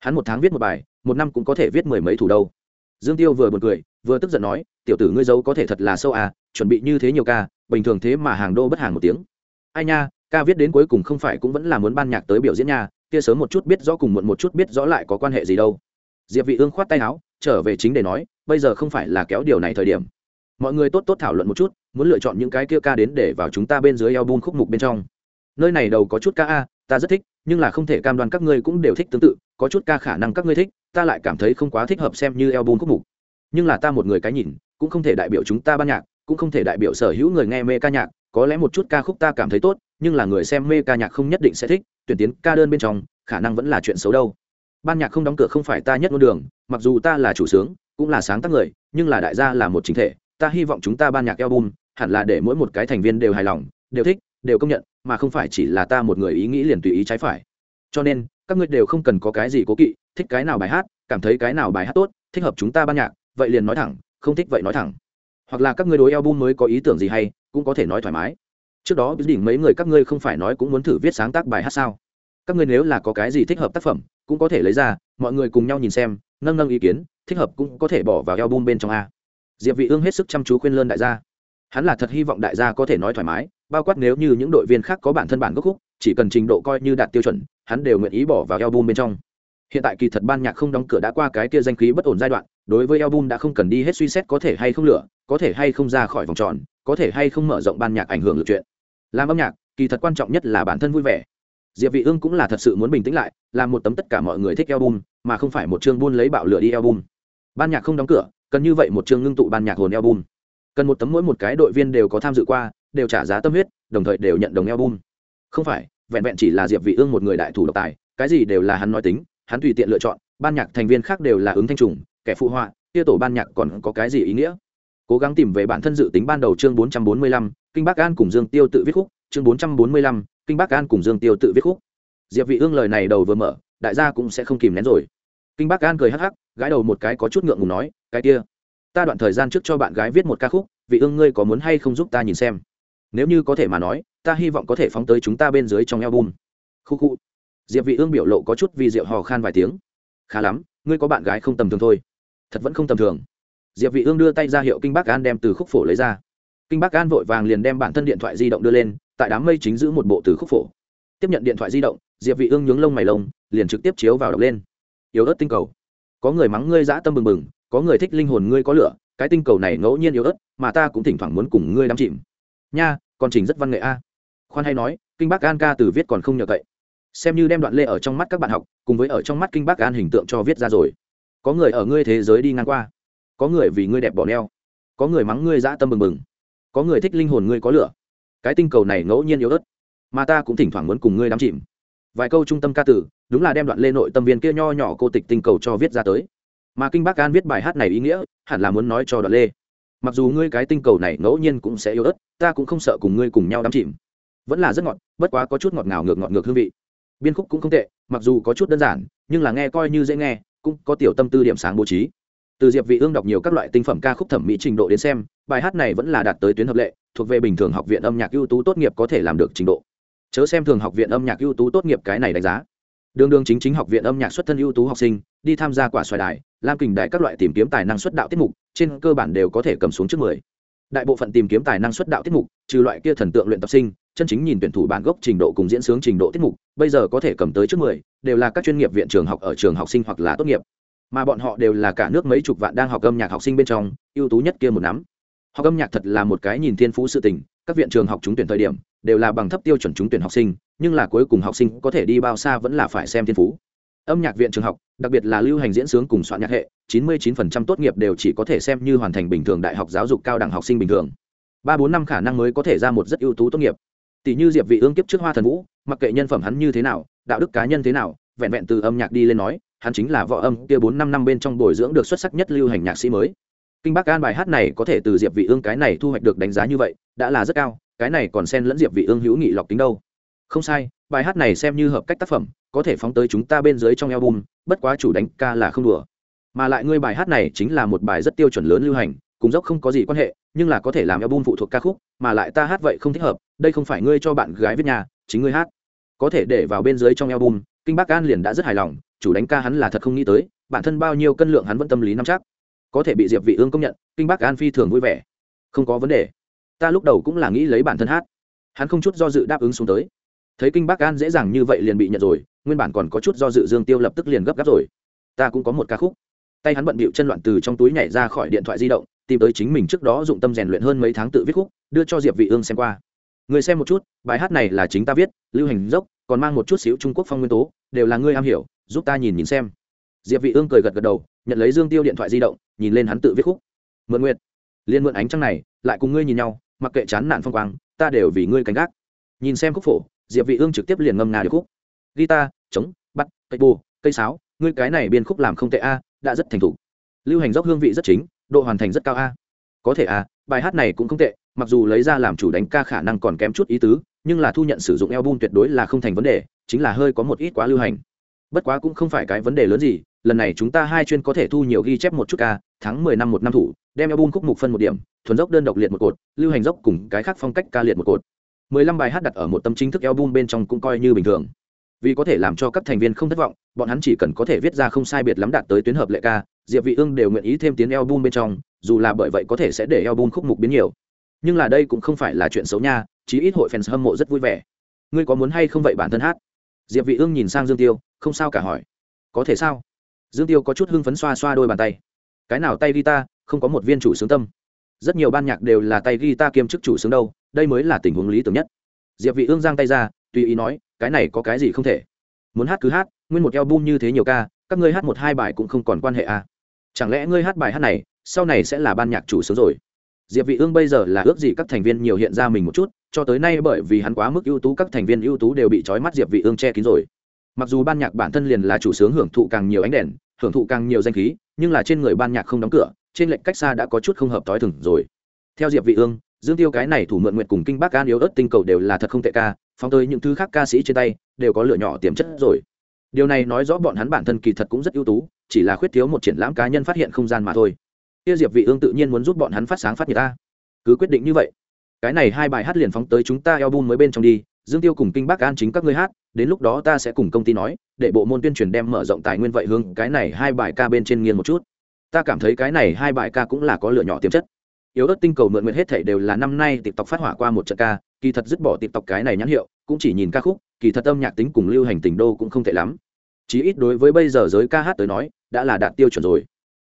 Hắn một tháng viết một bài, một năm cũng có thể viết mười mấy thủ đâu. Dương tiêu vừa buồn cười, vừa tức giận nói, tiểu tử ngươi giấu có thể thật là sâu à chuẩn bị như thế nhiều ca, bình thường thế mà hàng đô bất hàng một tiếng. Ai nha, ca viết đến cuối cùng không phải cũng vẫn là muốn ban nhạc tới biểu diễn nha, kia sớm một chút biết rõ cùng muộn một chút biết rõ lại có quan hệ gì đâu. Diệp vị ương khoát tay áo, trở về chính để nói, bây giờ không phải là kéo điều này thời điểm. Mọi người tốt tốt thảo luận một chút, muốn lựa chọn những cái kia ca đến để vào chúng ta bên dưới album khúc mục bên trong. Nơi này đầu có chút ca a ta rất thích, nhưng là không thể cam đoan các ngươi cũng đều thích tương tự, có chút ca khả năng các ngươi thích, ta lại cảm thấy không quá thích hợp xem như album khúc mục. Nhưng là ta một người cái nhìn, cũng không thể đại biểu chúng ta ban nhạc, cũng không thể đại biểu sở hữu người nghe mê ca nhạc, có lẽ một chút ca khúc ta cảm thấy tốt, nhưng là người xem mê ca nhạc không nhất định sẽ thích, tuyển tiến ca đơn bên trong, khả năng vẫn là chuyện xấu đâu. Ban nhạc không đóng cửa không phải ta nhất ngôn đường, mặc dù ta là chủ sướng, cũng là sáng tác người, nhưng là đại gia là một chính thể, ta hy vọng chúng ta ban nhạc album, hẳn là để mỗi một cái thành viên đều hài lòng, đều thích, đều công nhận mà không phải chỉ là ta một người ý nghĩ liền tùy ý trái phải. Cho nên, các ngươi đều không cần có cái gì cố kỵ, thích cái nào bài hát, cảm thấy cái nào bài hát tốt, thích hợp chúng ta ban nhạc, vậy liền nói thẳng, không thích vậy nói thẳng. Hoặc là các ngươi đối album mới có ý tưởng gì hay, cũng có thể nói thoải mái. Trước đó đỉnh mấy người các ngươi không phải nói cũng muốn thử viết sáng tác bài hát sao? Các ngươi nếu là có cái gì thích hợp tác phẩm, cũng có thể lấy ra, mọi người cùng nhau nhìn xem, nâng nâng ý kiến, thích hợp cũng có thể bỏ vào album bên trong a. Diệp vị ương hết sức chăm chú khuyên lơn đại gia hắn là thật hy vọng đại gia có thể nói thoải mái, bao quát nếu như những đội viên khác có bản thân bản gốc khúc, chỉ cần trình độ coi như đạt tiêu chuẩn, hắn đều nguyện ý bỏ vào album bên trong. Hiện tại kỳ thật ban nhạc không đóng cửa đã qua cái kia danh khí bất ổn giai đoạn, đối với album đã không cần đi hết suy xét có thể hay không lửa có thể hay không ra khỏi vòng tròn, có thể hay không mở rộng ban nhạc ảnh hưởng lực chuyện. Làm âm nhạc, kỳ thật quan trọng nhất là bản thân vui vẻ. Diệp vị ương cũng là thật sự muốn bình tĩnh lại, làm một tấm tất cả mọi người thích album, mà không phải một chương buôn lấy bạo lửa đi album. Ban nhạc không đóng cửa, cần như vậy một chương ngưng tụ ban nhạc hồn album cần một tấm mỗi một cái đội viên đều có tham dự qua đều trả giá tâm huyết đồng thời đều nhận đồng album. Không phải vẹn vẹn chỉ là diệp vị ương một người đại thủ độc tài cái gì đều là hắn nói tính hắn tùy tiện lựa chọn ban nhạc thành viên khác đều là ứng thanh trùng kẻ phụ họa kia tổ ban nhạc còn có cái gì ý nghĩa? Cố gắng tìm về bản thân dự tính ban đầu chương 445, kinh bắc an cùng dương tiêu tự viết khúc chương 445, kinh bắc an cùng dương tiêu tự viết khúc. Diệp vị ương lời này đầu vừa mở đại gia cũng sẽ không kìm nén rồi. Kinh bắc an cười hắc hắc gãi đầu một cái có chút ngượng ngùng nói cái kia ta đoạn thời gian trước cho bạn gái viết một ca khúc vị ương ngươi có muốn hay không giúp ta nhìn xem. Nếu như có thể mà nói, ta hy vọng có thể phóng tới chúng ta bên dưới trong album. Khu khu. Diệp vị ương biểu lộ có chút vì rượu hò khan vài tiếng. Khá lắm, ngươi có bạn gái không tầm thường thôi. Thật vẫn không tầm thường. Diệp vị ương đưa tay ra hiệu kinh bắc an đem từ khúc phổ lấy ra. Kinh bắc an vội vàng liền đem bản thân điện thoại di động đưa lên, tại đám mây chính giữ một bộ từ khúc phổ. Tiếp nhận điện thoại di động, diệp vị ương nhướng lông mày lông, liền trực tiếp chiếu vào đọc lên. Yếu ớt tinh cầu. Có người mắng ngươi dã tâm bừng bừng có người thích linh hồn ngươi có lửa, cái tinh cầu này ngẫu nhiên yếu ớt, mà ta cũng thỉnh thoảng muốn cùng ngươi đắm chìm. Nha còn trình rất văn nghệ a. Khoan hay nói, kinh bác an ca từ viết còn không nhờ cậy. Xem như đem đoạn lê ở trong mắt các bạn học, cùng với ở trong mắt kinh bác an hình tượng cho viết ra rồi. Có người ở ngươi thế giới đi ngang qua. Có người vì ngươi đẹp bỏ neo. Có người mắng ngươi dã tâm bừng bừng. Có người thích linh hồn ngươi có lửa. Cái tinh cầu này ngẫu nhiên yếu ớt, mà ta cũng thỉnh thoảng muốn cùng ngươi đắm chìm. Vài câu trung tâm ca tử đúng là đem đoạn lê nội tâm viên kia nho nhỏ cô tịch tinh cầu cho viết ra tới mà kinh bác an viết bài hát này ý nghĩa, hẳn là muốn nói cho đoạn lê. Mặc dù ngươi cái tinh cầu này ngẫu nhiên cũng sẽ yếu ớt, ta cũng không sợ cùng ngươi cùng nhau đắm chìm. Vẫn là rất ngọt, bất quá có chút ngọt ngào ngược ngọt ngược hương vị. Biên khúc cũng không tệ, mặc dù có chút đơn giản, nhưng là nghe coi như dễ nghe, cũng có tiểu tâm tư điểm sáng bố trí. Từ diệp vị ương đọc nhiều các loại tinh phẩm ca khúc thẩm mỹ trình độ đến xem, bài hát này vẫn là đạt tới tuyến hợp lệ, thuộc về bình thường học viện âm nhạc ưu tú tốt nghiệp có thể làm được trình độ. Chớ xem thường học viện âm nhạc ưu tú tốt nghiệp cái này đánh giá đường đường chính chính học viện âm nhạc xuất thân ưu tú học sinh, đi tham gia quả xoài đài, lam kình đại các loại tìm kiếm tài năng xuất đạo tiết mục, trên cơ bản đều có thể cầm xuống trước mười. Đại bộ phận tìm kiếm tài năng xuất đạo tiết mục, trừ loại kia thần tượng luyện tập sinh, chân chính nhìn tuyển thủ bản gốc trình độ cùng diễn sướng trình độ tiết mục, bây giờ có thể cầm tới trước mười, đều là các chuyên nghiệp viện trường học ở trường học sinh hoặc là tốt nghiệp. Mà bọn họ đều là cả nước mấy chục vạn đang học âm nhạc học sinh bên trong, ưu tú nhất kia một nắm. Học âm nhạc thật là một cái nhìn thiên phú sự tình, các viện trường học trúng tuyển thời điểm, đều là bằng thấp tiêu chuẩn trúng tuyển học sinh nhưng là cuối cùng học sinh có thể đi bao xa vẫn là phải xem thiên phú. Âm nhạc viện trường học, đặc biệt là lưu hành diễn sướng cùng soạn nhạc hệ 99% tốt nghiệp đều chỉ có thể xem như hoàn thành bình thường đại học giáo dục cao đẳng học sinh bình thường. Ba bốn năm khả năng mới có thể ra một rất ưu tú tốt nghiệp. Tỷ như diệp vị ương kiếp trước hoa thần vũ, mặc kệ nhân phẩm hắn như thế nào, đạo đức cá nhân thế nào, vẹn vẹn từ âm nhạc đi lên nói, hắn chính là võ âm kia bốn năm năm bên trong bồi dưỡng được xuất sắc nhất lưu hành nhạc sĩ mới. Kinh bắc an bài hát này có thể từ diệp vị ương cái này thu hoạch được đánh giá như vậy, đã là rất cao, cái này còn xen lẫn diệp vị ương hữu nghị lọc tính đâu không sai, bài hát này xem như hợp cách tác phẩm, có thể phóng tới chúng ta bên dưới trong album, bất quá chủ đánh ca là không đùa. Mà lại ngươi bài hát này chính là một bài rất tiêu chuẩn lớn lưu hành, cùng dốc không có gì quan hệ, nhưng là có thể làm album phụ thuộc ca khúc, mà lại ta hát vậy không thích hợp, đây không phải ngươi cho bạn gái viết nhà, chính ngươi hát. Có thể để vào bên dưới trong album, kinh bác an liền đã rất hài lòng, chủ đánh ca hắn là thật không nghĩ tới, bản thân bao nhiêu cân lượng hắn vẫn tâm lý nắm chắc. Có thể bị diệp vị ương công nhận, kinh bác an phi thường vui vẻ. Không có vấn đề. Ta lúc đầu cũng là nghĩ lấy bản thân hát. Hắn không chút do dự đáp ứng xuống tới thấy kinh bắc an dễ dàng như vậy liền bị nhận rồi, nguyên bản còn có chút do dự dương tiêu lập tức liền gấp gáp rồi. Ta cũng có một ca khúc. Tay hắn bận bịu chân loạn từ trong túi nhảy ra khỏi điện thoại di động, tìm tới chính mình trước đó dụng tâm rèn luyện hơn mấy tháng tự viết khúc, đưa cho diệp vị ương xem qua. Người xem một chút, bài hát này là chính ta viết, lưu hành dốc, còn mang một chút xíu trung quốc phong nguyên tố, đều là ngươi am hiểu, giúp ta nhìn nhìn xem. Diệp vị ương cười gật gật đầu, nhận lấy dương tiêu điện thoại di động, nhìn lên hắn tự viết khúc. Mượn nguyệt, liên mượn ánh trăng này, lại cùng ngươi nhìn nhau, mặc kệ chán nản phong quang, ta đều vì ngươi canh gác. Nhìn xem khúc phổ diệp vị ương trực tiếp liền ngâm nga điệp khúc. Guitar, trống, bắt, cây bù cây sáo, ngươi cái này biên khúc làm không tệ a, đã rất thành thục. Lưu hành dốc hương vị rất chính, độ hoàn thành rất cao a. Có thể a, bài hát này cũng không tệ, mặc dù lấy ra làm chủ đánh ca khả năng còn kém chút ý tứ, nhưng là thu nhận sử dụng album tuyệt đối là không thành vấn đề, chính là hơi có một ít quá lưu hành. Bất quá cũng không phải cái vấn đề lớn gì, lần này chúng ta hai chuyên có thể thu nhiều ghi chép một chút ca, tháng mười năm một năm thủ, đem album khúc mục phân một điểm, thuần dốc đơn độc liệt một cột, lưu hành dốc cùng cái khác phong cách ca liệt một cột mười lăm bài hát đặt ở một tâm chính thức album bên trong cũng coi như bình thường. Vì có thể làm cho các thành viên không thất vọng, bọn hắn chỉ cần có thể viết ra không sai biệt lắm đạt tới tuyến hợp lệ ca, diệp vị ương đều nguyện ý thêm tiến album bên trong, dù là bởi vậy có thể sẽ để album khúc mục biến nhiều. Nhưng là đây cũng không phải là chuyện xấu nha, chí ít hội fans hâm mộ rất vui vẻ. Ngươi có muốn hay không vậy bản thân hát? Diệp vị ương nhìn sang dương tiêu, không sao cả hỏi. Có thể sao? Dương tiêu có chút hưng phấn xoa xoa đôi bàn tay. Cái nào tay guitar, không có một viên chủ sướng tâm. Rất nhiều ban nhạc đều là tay guitar kiêm chức chủ sướng đâu đây mới là tình huống lý tưởng nhất. Diệp vị ương giang tay ra, tùy ý nói, cái này có cái gì không thể? Muốn hát cứ hát, nguyên một album như thế nhiều ca, các ngươi hát một hai bài cũng không còn quan hệ à? Chẳng lẽ ngươi hát bài hát này, sau này sẽ là ban nhạc chủ sướng rồi? Diệp vị ương bây giờ là ước gì các thành viên nhiều hiện ra mình một chút, cho tới nay bởi vì hắn quá mức ưu tú các thành viên ưu tú đều bị trói mắt diệp vị ương che kín rồi. Mặc dù ban nhạc bản thân liền là chủ sướng hưởng thụ càng nhiều ánh đèn, hưởng thụ càng nhiều danh khí, nhưng là trên người ban nhạc không đóng cửa, trên lệnh cách xa đã có chút không hợp tối thường rồi. Theo diệp vị ương dương tiêu cái này thủ mượn nguyện cùng kinh bác an yếu ớt tinh cầu đều là thật không tệ ca, phóng tới những thứ khác ca sĩ trên tay, đều có lựa nhỏ tiềm chất rồi. Điều này nói rõ bọn hắn bản thân kỳ thật cũng rất ưu tú, chỉ là khuyết thiếu một triển lãm cá nhân phát hiện không gian mà thôi. Kia diệp vị ương tự nhiên muốn giúp bọn hắn phát sáng phát nhiệt ta. Cứ quyết định như vậy. Cái này hai bài hát liền phóng tới chúng ta album mới bên trong đi, dương tiêu cùng kinh bác an chính các ngươi hát, đến lúc đó ta sẽ cùng công ty nói, để bộ môn tuyên truyền đem mở rộng tài nguyên vậy hướng cái này hai bài ca bên trên nghiên một chút. Ta cảm thấy cái này hai bài ca cũng là có lựa nhỏ tiềm chất yếu ớt tinh cầu mượn nguyện hết thảy đều là năm nay tộc phát hỏa qua một trận ca kỳ thật dứt bỏ tộc cái này nhãn hiệu cũng chỉ nhìn ca khúc kỳ thật âm nhạc tính cùng lưu hành tình đô cũng không tệ lắm. Chí ít đối với bây giờ giới ca hát tới nói đã là đạt tiêu chuẩn rồi.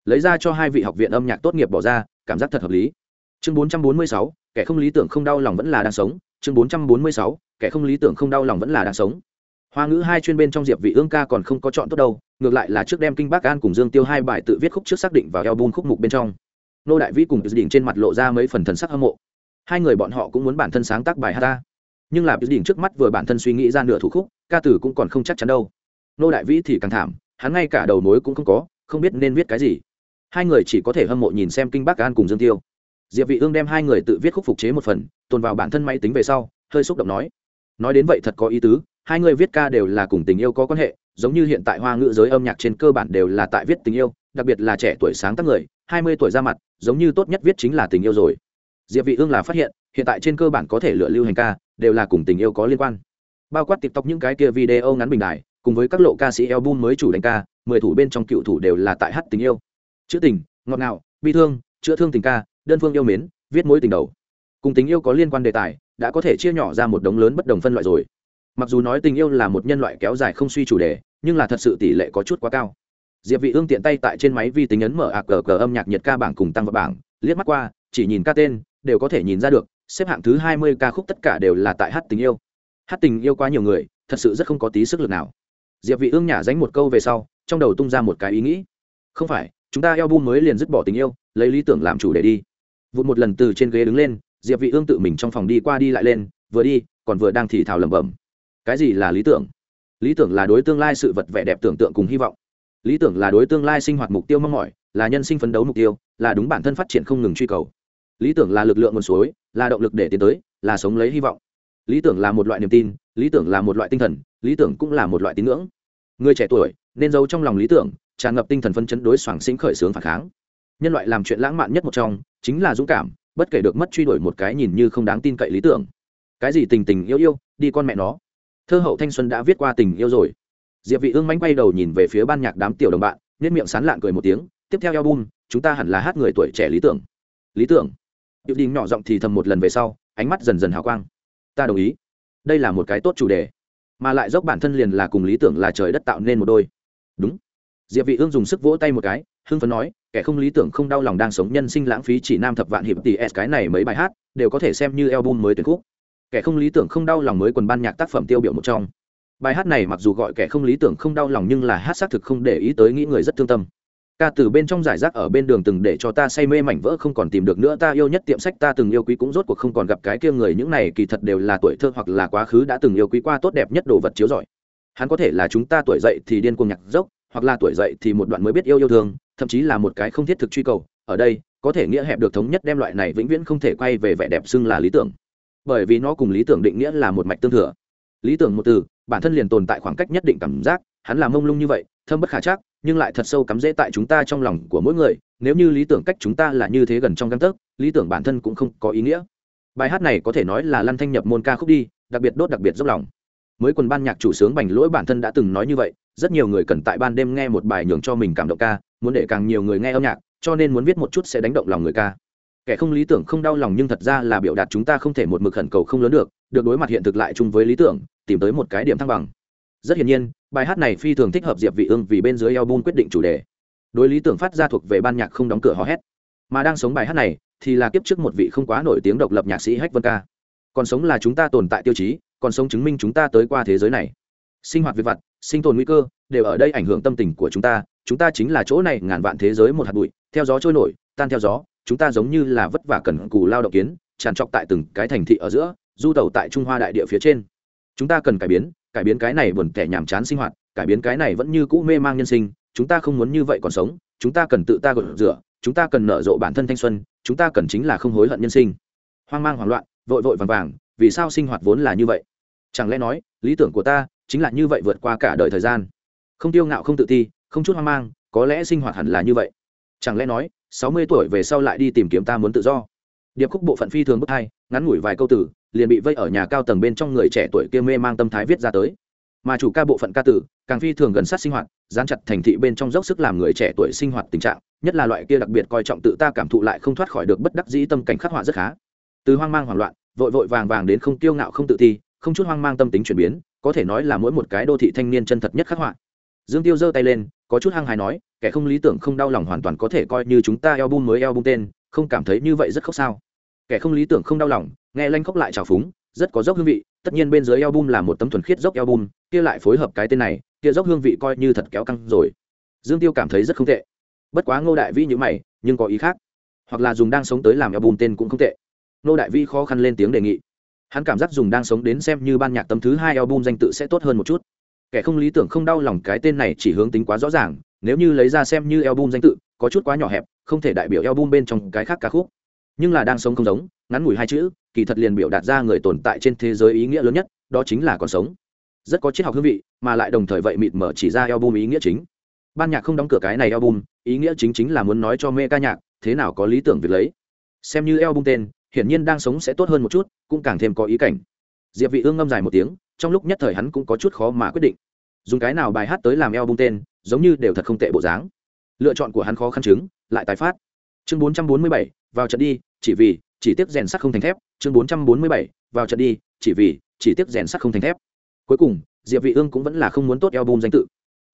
Lấy ra cho hai vị học viện âm nhạc tốt nghiệp bỏ ra cảm giác thật hợp lý. Chương 446, kẻ không lý tưởng không đau lòng vẫn là đang sống. Chương 446, kẻ không lý tưởng không đau lòng vẫn là đang sống. Hoa ngữ hai chuyên bên trong diệp vị ương ca còn không có chọn tốt đâu ngược lại là trước đem kinh bác an cùng dương tiêu hai bài tự viết khúc trước xác định vào album khúc mục bên trong nô đại vĩ cùng đỉnh trên mặt lộ ra mấy phần thần sắc hâm mộ. Hai người bọn họ cũng muốn bản thân sáng tác bài hát ta. Nhưng là đỉnh trước mắt vừa bản thân suy nghĩ ra nửa thủ khúc, ca tử cũng còn không chắc chắn đâu. Nô đại vĩ thì càng thảm, hắn ngay cả đầu mối cũng không có, không biết nên viết cái gì. Hai người chỉ có thể hâm mộ nhìn xem kinh bác an cùng dương tiêu. Diệp vị ương đem hai người tự viết khúc phục chế một phần, tồn vào bản thân máy tính về sau, hơi xúc động nói. Nói đến vậy thật có ý tứ, hai người viết ca đều là cùng tình yêu có quan hệ giống như hiện tại hoa ngữ giới âm nhạc trên cơ bản đều là tại viết tình yêu, đặc biệt là trẻ tuổi sáng tác người, hai mươi tuổi ra mặt, giống như tốt nhất viết chính là tình yêu rồi. Diệp vị ương là phát hiện hiện tại trên cơ bản có thể lựa lưu hành ca, đều là cùng tình yêu có liên quan. Bao quát tiktok những cái kia video ngắn bình đại cùng với các lộ ca sĩ album mới chủ đánh ca, mười thủ bên trong cựu thủ đều là tại hát tình yêu. Chữ tình, ngọt ngào, bi thương, chữa thương tình ca, đơn phương yêu mến, viết mối tình đầu. Cùng tình yêu có liên quan đề tài, đã có thể chia nhỏ ra một đống lớn bất đồng phân loại rồi mặc dù nói tình yêu là một nhân loại kéo dài không suy chủ đề, nhưng là thật sự tỷ lệ có chút quá cao. Diệp vị ương tiện tay tại trên máy vi tính ấn mở ạc cờ cờ âm nhạc nhiệt ca bảng cùng tăng vào bảng, liếc mắt qua, chỉ nhìn ca tên, đều có thể nhìn ra được, xếp hạng thứ 20 ca khúc tất cả đều là tại hát tình yêu. Hát tình yêu quá nhiều người, thật sự rất không có tí sức lực nào. Diệp vị ương nhả dánh một câu về sau, trong đầu tung ra một cái ý nghĩ. Không phải, chúng ta album mới liền dứt bỏ tình yêu, lấy lý tưởng làm chủ để đi. Vụt một lần từ trên ghế đứng lên, diệp vị ương tự mình trong phòng đi qua đi lại lên, vừa đi, còn vừa đang thì thào lẩm bẩm cái gì là lý tưởng? Lý tưởng là đối tương lai sự vật vẻ đẹp tưởng tượng cùng hy vọng. Lý tưởng là đối tương lai sinh hoạt mục tiêu mong mỏi, là nhân sinh phấn đấu mục tiêu, là đúng bản thân phát triển không ngừng truy cầu. Lý tưởng là lực lượng nguồn suối, là động lực để tiến tới, là sống lấy hy vọng. Lý tưởng là một loại niềm tin, lý tưởng là một loại tinh thần, lý tưởng cũng là một loại tín ngưỡng. Người trẻ tuổi nên giấu trong lòng lý tưởng, tràn ngập tinh thần phân chấn đối soảng sinh khởi xướng phản kháng. Nhân loại làm chuyện lãng mạn nhất một trong, chính là dũng cảm, bất kể được mất truy đuổi một cái nhìn như không đáng tin cậy lý tưởng. Cái gì tình tình yêu yêu, đi con mẹ nó thơ hậu thanh xuân đã viết qua tình yêu rồi. Diệp vị ương mánh quay đầu nhìn về phía ban nhạc đám tiểu đồng bạn nét miệng sán lạn cười một tiếng, tiếp theo album, chúng ta hẳn là hát người tuổi trẻ lý tưởng. Lý tưởng. Điệu đình nhỏ giọng thì thầm một lần về sau, ánh mắt dần dần hào quang. Ta đồng ý. Đây là một cái tốt chủ đề. Mà lại dốc bản thân liền là cùng lý tưởng là trời đất tạo nên một đôi. Đúng. Diệp vị ương dùng sức vỗ tay một cái, hưng phấn nói, kẻ không lý tưởng không đau lòng đang sống nhân sinh lãng phí chỉ nam thập vạn hiệp tỷ s cái này mấy bài hát, đều có thể xem như album mới tuyển khúc kẻ không lý tưởng không đau lòng mới quần ban nhạc tác phẩm tiêu biểu một trong. Bài hát này mặc dù gọi kẻ không lý tưởng không đau lòng nhưng là hát xác thực không để ý tới nghĩ người rất thương tâm. Ca từ bên trong giải rác ở bên đường từng để cho ta say mê mảnh vỡ không còn tìm được nữa, ta yêu nhất tiệm sách, ta từng yêu quý cũng rốt cuộc không còn gặp cái kia người, những này kỳ thật đều là tuổi thơ hoặc là quá khứ đã từng yêu quý qua tốt đẹp nhất đồ vật chiếu giỏi hắn có thể là chúng ta tuổi dậy thì điên cuồng nhạc dốc, hoặc là tuổi dậy thì một đoạn mới biết yêu yêu thương, thậm chí là một cái không thiết thực truy cầu. Ở đây, có thể nghĩa hẹp được thống nhất đem loại này vĩnh viễn không thể quay về vẻ đẹp xưng là lý tưởng bởi vì nó cùng lý tưởng định nghĩa là một mạch tương thừa. Lý tưởng một từ, bản thân liền tồn tại khoảng cách nhất định cảm giác, hắn là mông lung như vậy, thâm bất khả chắc, nhưng lại thật sâu cắm rễ tại chúng ta trong lòng của mỗi người, nếu như lý tưởng cách chúng ta là như thế gần trong căn tấc, lý tưởng bản thân cũng không có ý nghĩa. Bài hát này có thể nói là lăn thanh nhập môn ca khúc đi, đặc biệt đốt đặc biệt dốc lòng. Mới quần ban nhạc chủ sướng bành lỗi bản thân đã từng nói như vậy, rất nhiều người cần tại ban đêm nghe một bài nhường cho mình cảm động ca, muốn để càng nhiều người nghe âm nhạc, cho nên muốn viết một chút sẽ đánh động lòng người ca kẻ không lý tưởng không đau lòng nhưng thật ra là biểu đạt chúng ta không thể một mực khẩn cầu không lớn được được đối mặt hiện thực lại chung với lý tưởng, tìm tới một cái điểm thăng bằng. Rất hiển nhiên, bài hát này phi thường thích hợp diệp vị ương vì bên dưới album quyết định chủ đề. Đối lý tưởng phát ra thuộc về ban nhạc không đóng cửa hò hét. Mà đang sống bài hát này, thì là kiếp trước một vị không quá nổi tiếng độc lập nhạc sĩ hách vân ca. Còn sống là chúng ta tồn tại tiêu chí, còn sống chứng minh chúng ta tới qua thế giới này. Sinh hoạt việc vặt sinh tồn nguy cơ, đều ở đây ảnh hưởng tâm tình của chúng ta chúng ta chính là chỗ này ngàn vạn thế giới một hạt bụi, theo gió trôi nổi, tan theo gió chúng ta giống như là vất vả cần cù lao động kiến, tràn trọc tại từng cái thành thị ở giữa, du tàu tại trung hoa đại địa phía trên. Chúng ta cần cải biến cải biến cái này buồn tẻ nhàm chán sinh hoạt, cải biến cái này vẫn như cũ mê mang nhân sinh, chúng ta không muốn như vậy còn sống, chúng ta cần tự ta gột rửa, chúng ta cần nở rộ bản thân thanh xuân, chúng ta cần chính là không hối hận nhân sinh. Hoang mang hoảng loạn, vội vội vàng vàng, vì sao sinh hoạt vốn là như vậy? Chẳng lẽ nói, lý tưởng của ta chính là như vậy vượt qua cả đời thời gian? Không tiêu ngạo không tự ti, không chút hoang mang, có lẽ sinh hoạt hẳn là như vậy chẳng lẽ nói, sáu mươi tuổi về sau lại đi tìm kiếm ta muốn tự do? Điệp khúc bộ phận phi thường bức hai, ngắn ngủi vài câu tử liền bị vây ở nhà cao tầng bên trong người trẻ tuổi kia mê mang tâm thái viết ra tới. Mà chủ ca bộ phận ca tử, càng phi thường gần sát sinh hoạt, dán chặt thành thị bên trong dốc sức làm người trẻ tuổi sinh hoạt tình trạng, nhất là loại kia đặc biệt coi trọng tự ta cảm thụ lại không thoát khỏi được bất đắc dĩ tâm cảnh khắc họa rất khá. Từ hoang mang hoảng loạn, vội vội vàng vàng đến không tiêu ngạo không tự ti, không chút hoang mang tâm tính chuyển biến, có thể nói là mỗi một cái đô thị thanh niên chân thật nhất khắc họa dương tiêu giơ tay lên, có chút hăng hài nói, kẻ không lý tưởng không đau lòng hoàn toàn có thể coi như chúng ta eo bum mới eo bum tên, không cảm thấy như vậy rất khóc sao? Kẻ không lý tưởng không đau lòng, nghe lanh khóc lại trào phúng, rất có dốc hương vị, tất nhiên bên dưới eo bum là một tấm thuần khiết dốc eo bum kia lại phối hợp cái tên này, kia dốc hương vị coi như thật kéo căng rồi. Dương tiêu cảm thấy rất không tệ. Bất quá ngô đại vĩ như mày, nhưng có ý khác. Hoặc là dùng đang sống tới làm eo bum tên cũng không tệ. Ngô đại vĩ khó khăn lên tiếng đề nghị. Hắn cảm giác dùng đang sống đến xem như ban nhạc tấm thứ hai album danh tự sẽ tốt hơn một chút kẻ không lý tưởng không đau lòng cái tên này chỉ hướng tính quá rõ ràng, nếu như lấy ra xem như album danh tự, có chút quá nhỏ hẹp, không thể đại biểu album bên trong cái khác ca khúc. Nhưng là đang sống không giống, ngắn ngủi hai chữ, kỳ thật liền biểu đạt ra người tồn tại trên thế giới ý nghĩa lớn nhất, đó chính là còn sống. Rất có triết học hương vị, mà lại đồng thời vậy mịt mở chỉ ra album ý nghĩa chính. Ban nhạc không đóng cửa cái này album, ý nghĩa chính chính là muốn nói cho mê ca nhạc, thế nào có lý tưởng việc lấy. Xem như album tên, hiển nhiên đang sống sẽ tốt hơn một chút, cũng càng thêm có ý cảnh. Diệp vị ương ngâm dài một tiếng trong lúc nhất thời hắn cũng có chút khó mà quyết định. Dùng cái nào bài hát tới làm eo bung tên giống như đều thật không tệ bộ dáng. Lựa chọn của hắn khó khăn chứng lại tái phát. Chương 447, vào trận đi chỉ vì chỉ tiếp rèn sắt không thành thép. Chương 447, vào trận đi chỉ vì chỉ tiếp rèn sắt không thành thép. Cuối cùng diệp vị ương cũng vẫn là không muốn tốt eo bung danh tự.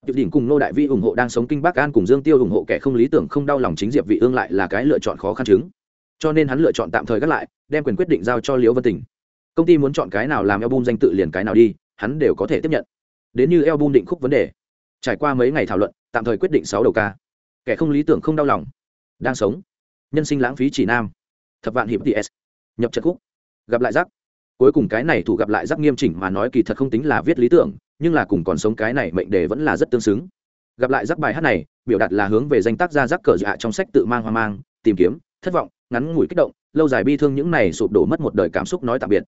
Diệp Đỉnh cùng Nô Đại Vi ủng hộ đang sống kinh Bắc An cùng Dương Tiêu ủng hộ kẻ không lý tưởng không đau lòng chính Diệp Vị Ương lại là cái lựa chọn khó khăn chứng. Cho nên hắn lựa chọn tạm thời gác lại đem quyền quyết định giao cho liễu vân tình công ty muốn chọn cái nào làm album danh tự liền cái nào đi, hắn đều có thể tiếp nhận. Đến như album định khúc vấn đề. Trải qua mấy ngày thảo luận, tạm thời quyết định sáu đầu ca. Kẻ không lý tưởng không đau lòng. Đang sống. Nhân sinh lãng phí chỉ nam. Thập vạn hiệp ts nhập trận khúc. Gặp lại rắc cuối cùng cái này thủ gặp lại rắc nghiêm chỉnh mà nói kỳ thật không tính là viết lý tưởng, nhưng là cùng còn sống cái này mệnh đề vẫn là rất tương xứng. Gặp lại rắc bài hát này, biểu đạt là hướng về danh tác gia rắc cờ dạ trong sách tự mang hoang mang, tìm kiếm, thất vọng, ngắn ngủi kích động, lâu dài bi thương những này sụp đổ mất một đời cảm xúc nói tạm biệt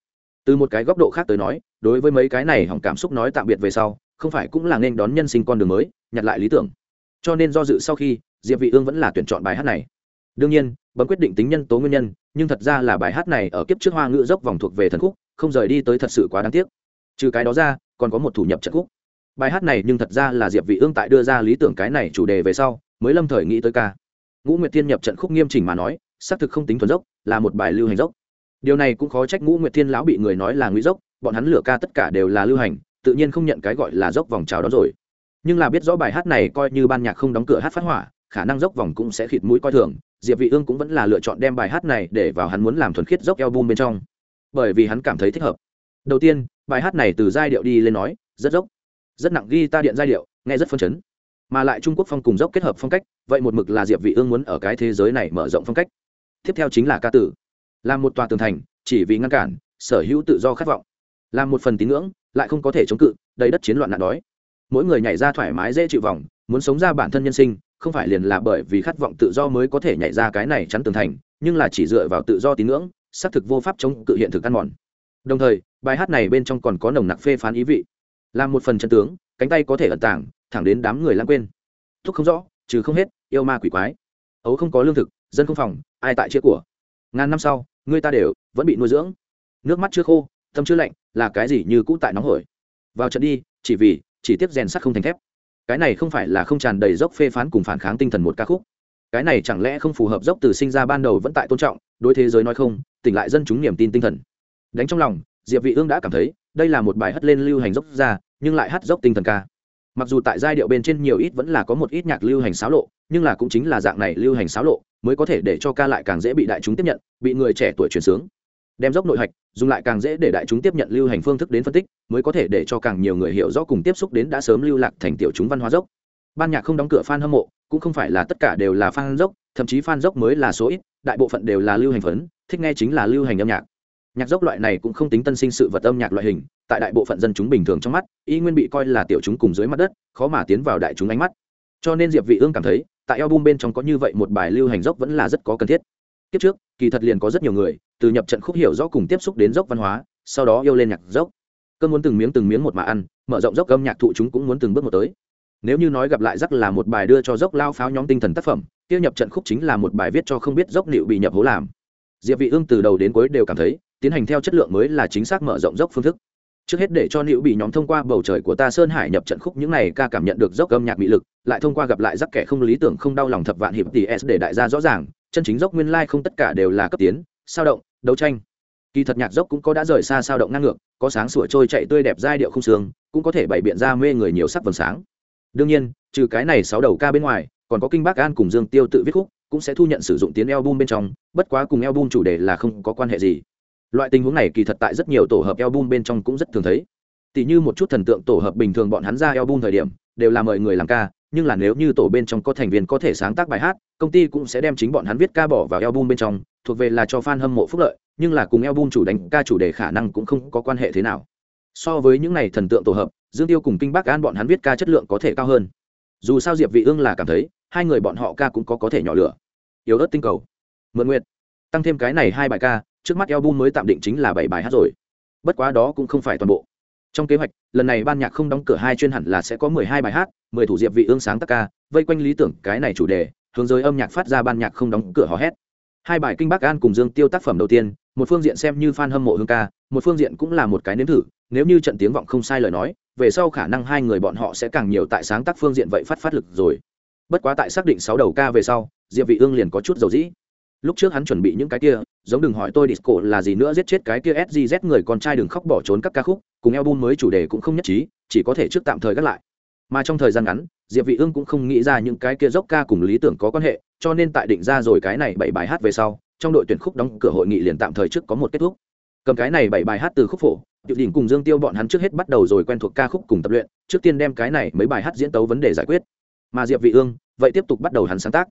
từ một cái góc độ khác tới nói, đối với mấy cái này hỏng cảm xúc nói tạm biệt về sau, không phải cũng là nên đón nhân sinh con đường mới, nhặt lại lý tưởng. Cho nên do dự sau khi, diệp vị ương vẫn là tuyển chọn bài hát này. Đương nhiên, bấm quyết định tính nhân tố nguyên nhân, nhưng thật ra là bài hát này ở kiếp trước hoa ngữ dốc vòng thuộc về thần khúc, không rời đi tới thật sự quá đáng tiếc. Trừ cái đó ra, còn có một thủ nhập trận khúc. Bài hát này nhưng thật ra là diệp vị ương tại đưa ra lý tưởng cái này chủ đề về sau, mới lâm thời nghĩ tới ca. Ngũ nguyệt tiên nhập trận khúc nghiêm chỉnh mà nói, xác thực không tính thuần dốc, là một bài lưu hành dốc điều này cũng khó trách ngũ nguyệt thiên lão bị người nói là nguy dốc, bọn hắn lửa ca tất cả đều là lưu hành, tự nhiên không nhận cái gọi là dốc vòng trào đó rồi. Nhưng là biết rõ bài hát này coi như ban nhạc không đóng cửa hát phát hỏa, khả năng dốc vòng cũng sẽ khịt mũi coi thường, diệp vị ương cũng vẫn là lựa chọn đem bài hát này để vào hắn muốn làm thuần khiết dốc album bên trong. Bởi vì hắn cảm thấy thích hợp. Đầu tiên, bài hát này từ giai điệu đi lên nói, rất dốc, rất nặng ghi ta điện giai điệu, nghe rất phân chấn. Mà lại trung quốc phong cùng dốc kết hợp phong cách, vậy một mực là diệp vị ương muốn ở cái thế giới này mở rộng phong cách. Tiếp theo chính là ca tử làm một tòa tường thành, chỉ vì ngăn cản, sở hữu tự do khát vọng. Làm một phần tín ngưỡng, lại không có thể chống cự, đầy đất chiến loạn nạn đói. Mỗi người nhảy ra thoải mái dễ chịu vòng, muốn sống ra bản thân nhân sinh, không phải liền là bởi vì khát vọng tự do mới có thể nhảy ra cái này chắn tường thành, nhưng là chỉ dựa vào tự do tín ngưỡng, xác thực vô pháp chống cự hiện thực ăn mòn. Đồng thời, bài hát này bên trong còn có nồng nặc phê phán ý vị. Làm một phần chân tướng, cánh tay có thể ẩn tàng, thẳng đến đám người lãng quên. Thúc không rõ, trừ không hết, yêu ma quỷ quái. Ấu không có lương thực, dân không phòng, ai tại chia của. Ngàn năm sau người ta đều, vẫn bị nuôi dưỡng. Nước mắt chưa khô, tâm chưa lạnh, là cái gì như cũ tại nóng hổi. Vào trận đi, chỉ vì, chỉ tiếp rèn sắt không thành thép. Cái này không phải là không tràn đầy dốc phê phán cùng phản kháng tinh thần một ca khúc. Cái này chẳng lẽ không phù hợp dốc từ sinh ra ban đầu vẫn tại tôn trọng, đối thế giới nói không, tỉnh lại dân chúng niềm tin tinh thần. Đánh trong lòng, diệp vị ương đã cảm thấy, đây là một bài hất lên lưu hành dốc ra, nhưng lại hát dốc tinh thần ca. Mặc dù tại giai điệu bên trên nhiều ít vẫn là có một ít nhạc lưu hành xáo lộ, nhưng là cũng chính là dạng này lưu hành xáo lộ mới có thể để cho ca lại càng dễ bị đại chúng tiếp nhận, bị người trẻ tuổi chuyển sướng. Đem dốc nội hạch, dùng lại càng dễ để đại chúng tiếp nhận lưu hành phương thức đến phân tích, mới có thể để cho càng nhiều người hiểu rõ cùng tiếp xúc đến đã sớm lưu lạc thành tiểu chúng văn hóa dốc. Ban nhạc không đóng cửa fan hâm mộ, cũng không phải là tất cả đều là fan dốc, thậm chí fan dốc mới là số ít, đại bộ phận đều là lưu hành phấn, thích nghe chính là lưu hành âm nhạc. Nhạc dốc loại này cũng không tính tân sinh sự vật âm nhạc loại hình, tại đại bộ phận dân chúng bình thường trong mắt, y nguyên bị coi là tiểu chúng cùng dưới mặt đất, khó mà tiến vào đại chúng ánh mắt cho nên diệp vị ương cảm thấy, tại album bên trong có như vậy một bài lưu hành dốc vẫn là rất có cần thiết. Kiếp trước, kỳ thật liền có rất nhiều người, từ nhập trận khúc hiểu rõ cùng tiếp xúc đến dốc văn hóa, sau đó yêu lên nhạc dốc. Cơn muốn từng miếng từng miếng một mà ăn, mở rộng dốc âm nhạc thụ chúng cũng muốn từng bước một tới. Nếu như nói gặp lại rắc là một bài đưa cho dốc lao pháo nhóm tinh thần tác phẩm tiêu nhập trận khúc chính là một bài viết cho không biết dốc liệu bị nhập hố làm. Diệp vị ương từ đầu đến cuối đều cảm thấy, tiến hành theo chất lượng mới là chính xác mở rộng dốc phương thức trước hết để cho nữ bị nhóm thông qua bầu trời của ta sơn hải nhập trận khúc, những này ca cảm nhận được dốc âm nhạc bị lực, lại thông qua gặp lại rắc kẻ không lý tưởng, không đau lòng thập vạn hiệp tỷ để đại gia rõ ràng, chân chính dốc nguyên lai không tất cả đều là cấp tiến, sao động, đấu tranh. Kỳ thật nhạc dốc cũng có đã rời xa sao động ngang ngược, có sáng sủa trôi chạy tươi đẹp giai điệu không sướng cũng có thể bày biện ra mê người nhiều sắc vầng sáng. Đương nhiên, trừ cái này sáu đầu ca bên ngoài, còn có kinh bác an cùng dương tiêu tự viết khúc, cũng sẽ thu nhận sử dụng tiếng album bên trong, bất quá cùng album chủ đề là không có quan hệ gì loại tình huống này kỳ thật tại rất nhiều tổ hợp album bên trong cũng rất thường thấy. Tỷ như một chút thần tượng tổ hợp bình thường bọn hắn ra album thời điểm, đều là mời người làm ca, nhưng là nếu như tổ bên trong có thành viên có thể sáng tác bài hát, công ty cũng sẽ đem chính bọn hắn viết ca bỏ vào album bên trong, thuộc về là cho fan hâm mộ phúc lợi, nhưng là cùng album chủ đánh ca chủ đề khả năng cũng không có quan hệ thế nào. So với những này thần tượng tổ hợp, dương tiêu cùng kinh bắc an bọn hắn viết ca chất lượng có thể cao hơn. Dù sao diệp vị ương là cảm thấy, hai người bọn họ ca cũng có có thể nhỏ lửa. Yếu ớt tinh cầu. Mượn nguyệt, tăng thêm cái này hai bài ca trước mắt album mới tạm định chính là bảy bài hát rồi. Bất quá đó cũng không phải toàn bộ. Trong kế hoạch, lần này ban nhạc không đóng cửa hai chuyên hẳn là sẽ có mười hai bài hát, mười thủ diệp vị ương sáng tác ca, vây quanh lý tưởng cái này chủ đề, hướng giới âm nhạc phát ra ban nhạc không đóng cửa hò hét. Hai bài kinh bắc an cùng dương tiêu tác phẩm đầu tiên, một phương diện xem như fan hâm mộ hương ca, một phương diện cũng là một cái nếm thử, nếu như trận tiếng vọng không sai lời nói, về sau khả năng hai người bọn họ sẽ càng nhiều tại sáng tác phương diện vậy phát phát lực rồi. Bất quá tại xác định sáu đầu ca về sau, diệp vị ương liền có chút dầu dĩ lúc trước hắn chuẩn bị những cái kia giống đừng hỏi tôi disco là gì nữa giết chết cái kia sgz người con trai đừng khóc bỏ trốn các ca khúc cùng album mới chủ đề cũng không nhất trí chỉ có thể trước tạm thời gác lại mà trong thời gian ngắn diệp vị ương cũng không nghĩ ra những cái kia dốc ca cùng lý tưởng có quan hệ cho nên tại định ra rồi cái này bảy bài hát về sau trong đội tuyển khúc đóng cửa hội nghị liền tạm thời trước có một kết thúc cầm cái này bảy bài hát từ khúc phổ Tiểu Đình cùng Dương Tiêu bọn hắn trước hết bắt đầu rồi quen thuộc ca khúc cùng tập luyện, trước tiên đem cái này mấy bài hát diễn tấu vấn đề giải quyết. Mà Diệp Vị Ương, vậy tiếp tục bắt đầu hắn sáng tác.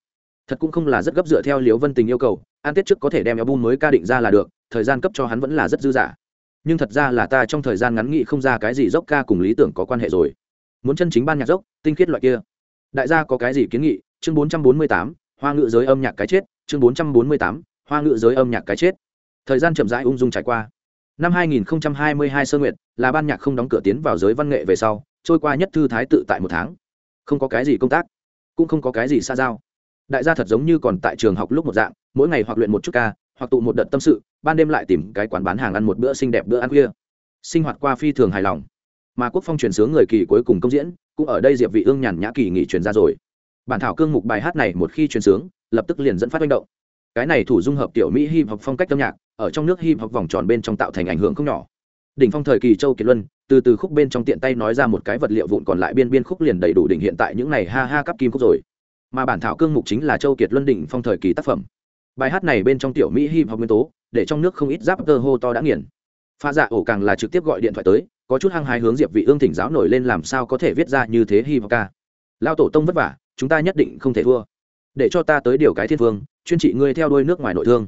Thật cũng không là rất gấp dựa theo Liễu Vân Tình yêu cầu, an tết trước có thể đem album mới ca định ra là được, thời gian cấp cho hắn vẫn là rất dư dả. Nhưng thật ra là ta trong thời gian ngắn nghị không ra cái gì dốc ca cùng lý tưởng có quan hệ rồi. Muốn chân chính ban nhạc dốc, tinh khiết loại kia. Đại gia có cái gì kiến nghị? Chương 448, Hoa ngự giới âm nhạc cái chết, chương 448, Hoa ngự giới âm nhạc cái chết. Thời gian chậm rãi ung dung trải qua năm 2022 sơ nguyệt là ban nhạc không đóng cửa tiến vào giới văn nghệ về sau trôi qua nhất thư thái tự tại một tháng không có cái gì công tác cũng không có cái gì xa giao đại gia thật giống như còn tại trường học lúc một dạng, mỗi ngày hoặc luyện một chút ca, hoặc tụ một đợt tâm sự, ban đêm lại tìm cái quán bán hàng ăn một bữa xinh đẹp bữa ăn khuya. Sinh hoạt qua phi thường hài lòng. Mà quốc phong truyền sướng người kỳ cuối cùng công diễn, cũng ở đây diệp vị ương nhàn nhã kỳ nghỉ truyền ra rồi. Bản thảo cương mục bài hát này một khi truyền sướng, lập tức liền dẫn phát manh động. Cái này thủ dung hợp tiểu mỹ hip hop phong cách âm nhạc, ở trong nước hip hop vòng tròn bên trong tạo thành ảnh hưởng không nhỏ. Đỉnh phong thời kỳ châu kiệt luân, từ từ khúc bên trong tiện tay nói ra một cái vật liệu vụn còn lại biên biên khúc liền đầy đủ đỉnh hiện tại những này ha ha cắp kim khúc rồi mà bản thảo cương mục chính là châu kiệt luân đỉnh phong thời kỳ tác phẩm. Bài hát này bên trong tiểu mỹ hip hop nguyên tố, để trong nước không ít giáp tơ hô to đã nghiền. Pha dạ ổ càng là trực tiếp gọi điện thoại tới, có chút hăng hái hướng diệp vị ương thỉnh giáo nổi lên làm sao có thể viết ra như thế hip hop ca. Lao tổ tông vất vả, chúng ta nhất định không thể thua. Để cho ta tới điều cái thiên vương, chuyên trị ngươi theo đuôi nước ngoài nội thương.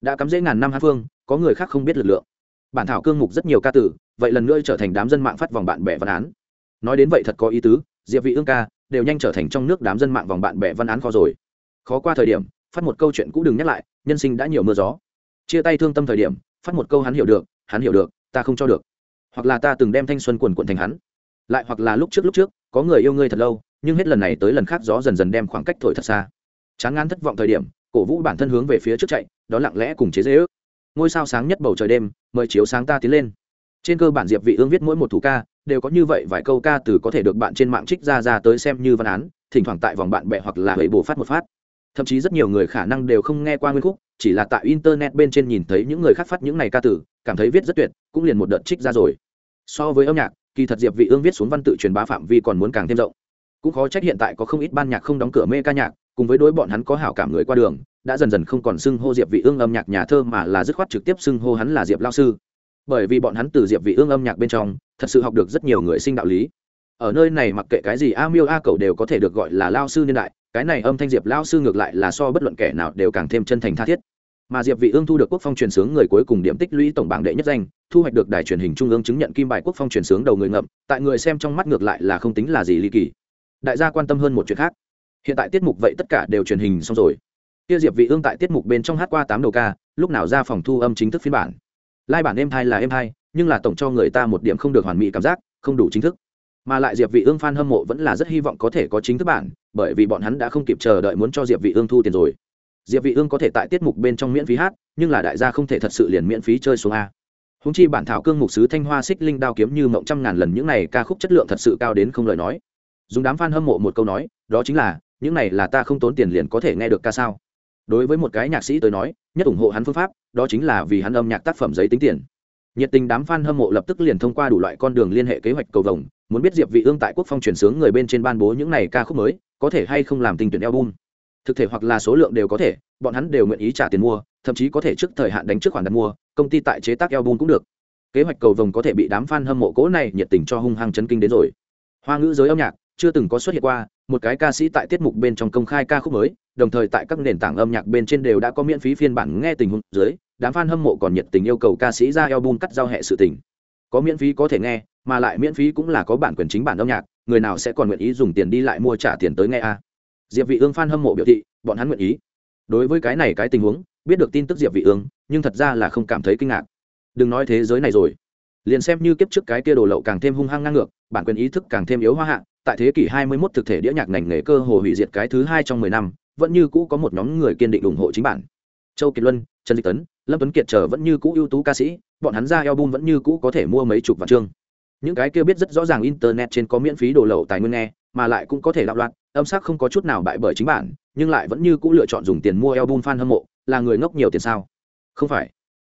Đã cắm dễ ngàn năm hán phương có người khác không biết lực lượng. Bản thảo cương mục rất nhiều ca tử, vậy lần nữa trở thành đám dân mạng phát vòng bạn bè văn án. Nói đến vậy thật có ý tứ, diệp vị ương ca đều nhanh trở thành trong nước đám dân mạng vòng bạn bè văn án kho rồi. Khó qua thời điểm, phát một câu chuyện cũ đừng nhắc lại, nhân sinh đã nhiều mưa gió. Chia tay thương tâm thời điểm, phát một câu hắn hiểu được, hắn hiểu được, ta không cho được. Hoặc là ta từng đem thanh xuân quần quận thành hắn. Lại hoặc là lúc trước lúc trước, có người yêu ngươi thật lâu, nhưng hết lần này tới lần khác gió dần dần đem khoảng cách thổi thật xa. Chán ngán thất vọng thời điểm, cổ vũ bản thân hướng về phía trước chạy, đó lặng lẽ cùng chế dễ ước. Ngôi sao sáng nhất bầu trời đêm, mời chiếu sáng ta tiến lên. Trên cơ bản diệp vị ương viết mỗi một thủ ca đều có như vậy vài câu ca từ có thể được bạn trên mạng trích ra ra tới xem như văn án thỉnh thoảng tại vòng bạn bè hoặc là hầy bổ phát một phát. Thậm chí rất nhiều người khả năng đều không nghe qua nguyên khúc chỉ là tại internet bên trên nhìn thấy những người khác phát những này ca từ, cảm thấy viết rất tuyệt cũng liền một đợt trích ra rồi. So với âm nhạc kỳ thật diệp vị ương viết xuống văn tự truyền bá phạm vi còn muốn càng thêm rộng. Cũng khó trách hiện tại có không ít ban nhạc không đóng cửa mê ca nhạc cùng với đối bọn hắn có hảo cảm người qua đường đã dần dần không còn xưng hô diệp vị ương âm nhạc nhà thơ mà là dứt khoát trực tiếp xưng hô hắn là diệp lao sư bởi vì bọn hắn từ diệp vị ương âm nhạc bên trong, thật sự học được rất nhiều người sinh đạo lý. Ở nơi này mặc kệ cái gì, a miêu a cầu đều có thể được gọi là lao sư niên đại, cái này âm thanh diệp lao sư ngược lại là so bất luận kẻ nào đều càng thêm chân thành tha thiết. Mà diệp vị ương thu được quốc phong truyền sướng người cuối cùng điểm tích lũy tổng bảng đệ nhất danh, thu hoạch được đài truyền hình trung ương chứng nhận kim bài quốc phong truyền sướng đầu người ngậm, tại người xem trong mắt ngược lại là không tính là gì ly kỳ. Đại gia quan tâm hơn một chuyện khác. Hiện tại tiết mục vậy tất cả đều truyền hình xong rồi. Kia diệp vị ương tại tiết mục bên trong hát qua tám đầu ca, lúc nào ra phòng thu âm chính thức phiên bản? Lai bản em thai là em thai, nhưng là tổng cho người ta một điểm không được hoàn mỹ cảm giác, không đủ chính thức. Mà lại diệp vị ương fan hâm mộ vẫn là rất hy vọng có thể có chính thức bản, bởi vì bọn hắn đã không kịp chờ đợi muốn cho diệp vị ương thu tiền rồi. Diệp vị ương có thể tại tiết mục bên trong miễn phí hát, nhưng là đại gia không thể thật sự liền miễn phí chơi xuống a. Húng chi bản thảo cương mục sứ thanh hoa xích linh đao kiếm như mộng trăm ngàn lần, những này ca khúc chất lượng thật sự cao đến không lời nói. Dùng đám fan hâm mộ một câu nói, đó chính là, những này là ta không tốn tiền liền có thể nghe được ca sao? Đối với một cái nhạc sĩ tới nói, nhất ủng hộ hắn phương pháp, đó chính là vì hắn âm nhạc tác phẩm giấy tính tiền. Nhiệt tình đám fan hâm mộ lập tức liền thông qua đủ loại con đường liên hệ kế hoạch cầu vồng, muốn biết diệp vị ương tại quốc phong truyền sướng người bên trên ban bố những này ca khúc mới, có thể hay không làm tình tuyển album. Thực thể hoặc là số lượng đều có thể, bọn hắn đều nguyện ý trả tiền mua, thậm chí có thể trước thời hạn đánh trước khoản đặt mua, công ty tại chế tác album cũng được. Kế hoạch cầu vồng có thể bị đám fan hâm mộ cố này nhiệt tình cho hung hăng chấn kinh đến rồi. Hoa ngữ giới âm nhạc chưa từng có xuất hiện qua, một cái ca sĩ tại tiết mục bên trong công khai ca khúc mới đồng thời tại các nền tảng âm nhạc bên trên đều đã có miễn phí phiên bản nghe tình huống dưới, đám fan hâm mộ còn nhiệt tình yêu cầu ca sĩ ra album cắt giao hệ sự tình. Có miễn phí có thể nghe, mà lại miễn phí cũng là có bản quyền chính bản âm nhạc, người nào sẽ còn nguyện ý dùng tiền đi lại mua trả tiền tới nghe a? Diệp vị ương fan hâm mộ biểu thị, bọn hắn nguyện ý. Đối với cái này cái tình huống, biết được tin tức diệp vị ương, nhưng thật ra là không cảm thấy kinh ngạc. Đừng nói thế giới này rồi. Liền xem như kiếp trước cái kia đồ lậu càng thêm hung hăng ngang ngược, bản quyền ý thức càng thêm yếu hoa hạ, tại thế kỷ 21 thực thể đĩa nhạc ngành nghề cơ hồ hủy diệt cái thứ hai trong 10 năm vẫn như cũ có một nhóm người kiên định ủng hộ chính bản. Châu kiệt luân, trần dịch tấn, lâm tuấn kiệt trở vẫn như cũ ưu tú ca sĩ, bọn hắn ra album vẫn như cũ có thể mua mấy chục vạn chương. Những cái kia biết rất rõ ràng internet trên có miễn phí đồ lậu tài nguyên nghe, mà lại cũng có thể đạo loạn, âm sắc không có chút nào bại bởi chính bản, nhưng lại vẫn như cũ lựa chọn dùng tiền mua album fan hâm mộ, là người ngốc nhiều tiền sao? Không phải,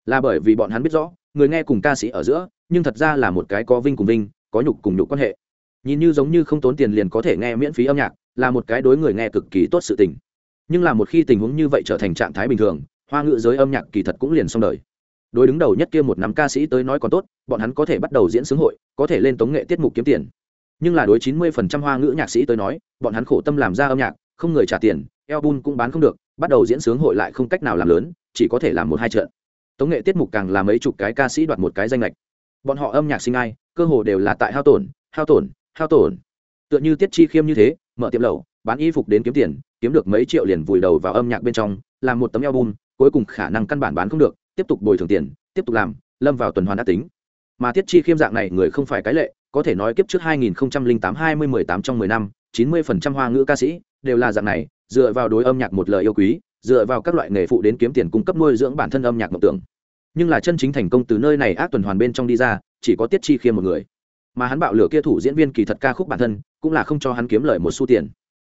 là bởi vì bọn hắn biết rõ, người nghe cùng ca sĩ ở giữa, nhưng thật ra là một cái có vinh cùng vinh, có nhục cùng nhục quan hệ. Nhìn như giống như không tốn tiền liền có thể nghe miễn phí âm nhạc, là một cái đối người nghe cực kỳ tốt sự tình nhưng là một khi tình huống như vậy trở thành trạng thái bình thường, hoa ngữ giới âm nhạc kỳ thật cũng liền xong đời. Đối đứng đầu nhất kia một nắm ca sĩ tới nói còn tốt, bọn hắn có thể bắt đầu diễn xướng hội, có thể lên tống nghệ tiết mục kiếm tiền. Nhưng là đối chín mươi phần trăm hoa ngữ nhạc sĩ tới nói, bọn hắn khổ tâm làm ra âm nhạc, không người trả tiền, album cũng bán không được, bắt đầu diễn sướng hội lại không cách nào làm lớn, chỉ có thể làm một hai trận. Tống nghệ tiết mục càng làm mấy chục cái ca sĩ đoạt một cái danh lệch bọn họ âm nhạc sinh ai, cơ hồ đều là tại hao tổn hao tổn hao tổn. Tựa như tiết chi khiêm như thế, mở tiệm lẩu, bán y phục đến kiếm tiền kiếm được mấy triệu liền vùi đầu vào âm nhạc bên trong, làm một tấm album, cuối cùng khả năng căn bản bán không được, tiếp tục bồi thường tiền, tiếp tục làm, lâm vào tuần hoàn đã tính. Mà tiết chi khiêm dạng này người không phải cái lệ, có thể nói kiếp trước 2008 20 18 trong 10 năm 90% hoa ngữ ca sĩ, đều là dạng này, dựa vào đối âm nhạc một lời yêu quý, dựa vào các loại nghề phụ đến kiếm tiền cung cấp nuôi dưỡng bản thân âm nhạc mộng tưởng. Nhưng là chân chính thành công từ nơi này ác tuần hoàn bên trong đi ra, chỉ có tiết chi khiêm một người. Mà hắn bạo lửa kia thủ diễn viên kỳ thật ca khúc bản thân, cũng là không cho hắn kiếm lời một xu tiền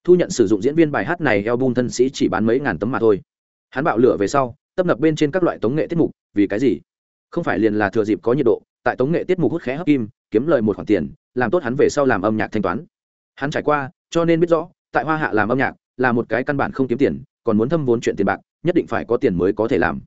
thu nhận sử dụng diễn viên bài hát này eo bung thân sĩ chỉ bán mấy ngàn tấm mà thôi. Hắn bạo lửa về sau, tấp nập bên trên các loại tống nghệ tiết mục, vì cái gì? Không phải liền là thừa dịp có nhiệt độ, tại tống nghệ tiết mục hút khẽ hấp kim, kiếm lời một khoản tiền, làm tốt hắn về sau làm âm nhạc thanh toán. Hắn trải qua, cho nên biết rõ, tại hoa hạ làm âm nhạc là một cái căn bản không kiếm tiền, còn muốn thâm vốn chuyện tiền bạc, nhất định phải có tiền mới có thể làm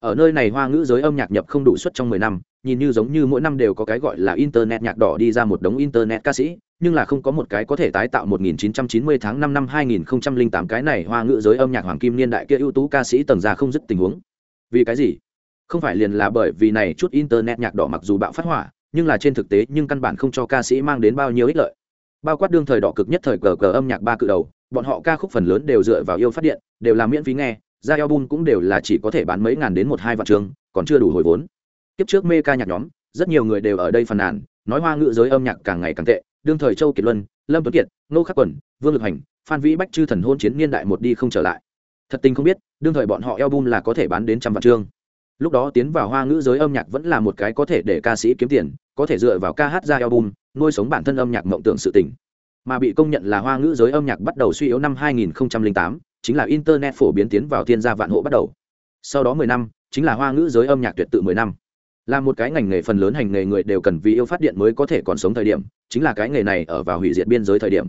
ở nơi này hoa ngữ giới âm nhạc nhập không đủ suất trong mười năm, nhìn như giống như mỗi năm đều có cái gọi là internet nhạc đỏ đi ra một đống internet ca sĩ, nhưng là không có một cái có thể tái tạo 1990 tháng 5 năm 2008 cái này hoa ngữ giới âm nhạc hoàng kim niên đại kia ưu tú ca sĩ tầng ra không dứt tình huống. Vì cái gì? Không phải liền là bởi vì này chút internet nhạc đỏ mặc dù bạo phát hỏa, nhưng là trên thực tế nhưng căn bản không cho ca sĩ mang đến bao nhiêu ích lợi. Bao quát đương thời đỏ cực nhất thời cờ cờ âm nhạc ba cự đầu, bọn họ ca khúc phần lớn đều dựa vào yêu phát điện, đều là miễn phí nghe ra album cũng đều là chỉ có thể bán mấy ngàn đến một hai vạn trường còn chưa đủ hồi vốn. Kiếp trước mê ca nhạc nhóm rất nhiều người đều ở đây phàn nàn nói hoa ngữ giới âm nhạc càng ngày càng tệ đương thời châu kiệt luân lâm tuấn kiệt nô khắc quần vương lực hành phan vĩ bách chư thần hôn chiến niên đại một đi không trở lại. Thật tình không biết đương thời bọn họ album là có thể bán đến trăm vạn chương lúc đó tiến vào hoa ngữ giới âm nhạc vẫn là một cái có thể để ca sĩ kiếm tiền có thể dựa vào ca hát ra album nuôi sống bản thân âm nhạc mộng tưởng sự tình. Mà bị công nhận là hoa ngữ giới âm nhạc bắt đầu suy yếu năm 2008, chính là internet phổ biến tiến vào thiên gia vạn hộ bắt đầu. Sau đó 10 năm, chính là hoa ngữ giới âm nhạc tuyệt tự 10 năm. Là một cái ngành nghề phần lớn hành nghề người đều cần vì yêu phát điện mới có thể còn sống thời điểm, chính là cái nghề này ở vào hủy diệt biên giới thời điểm.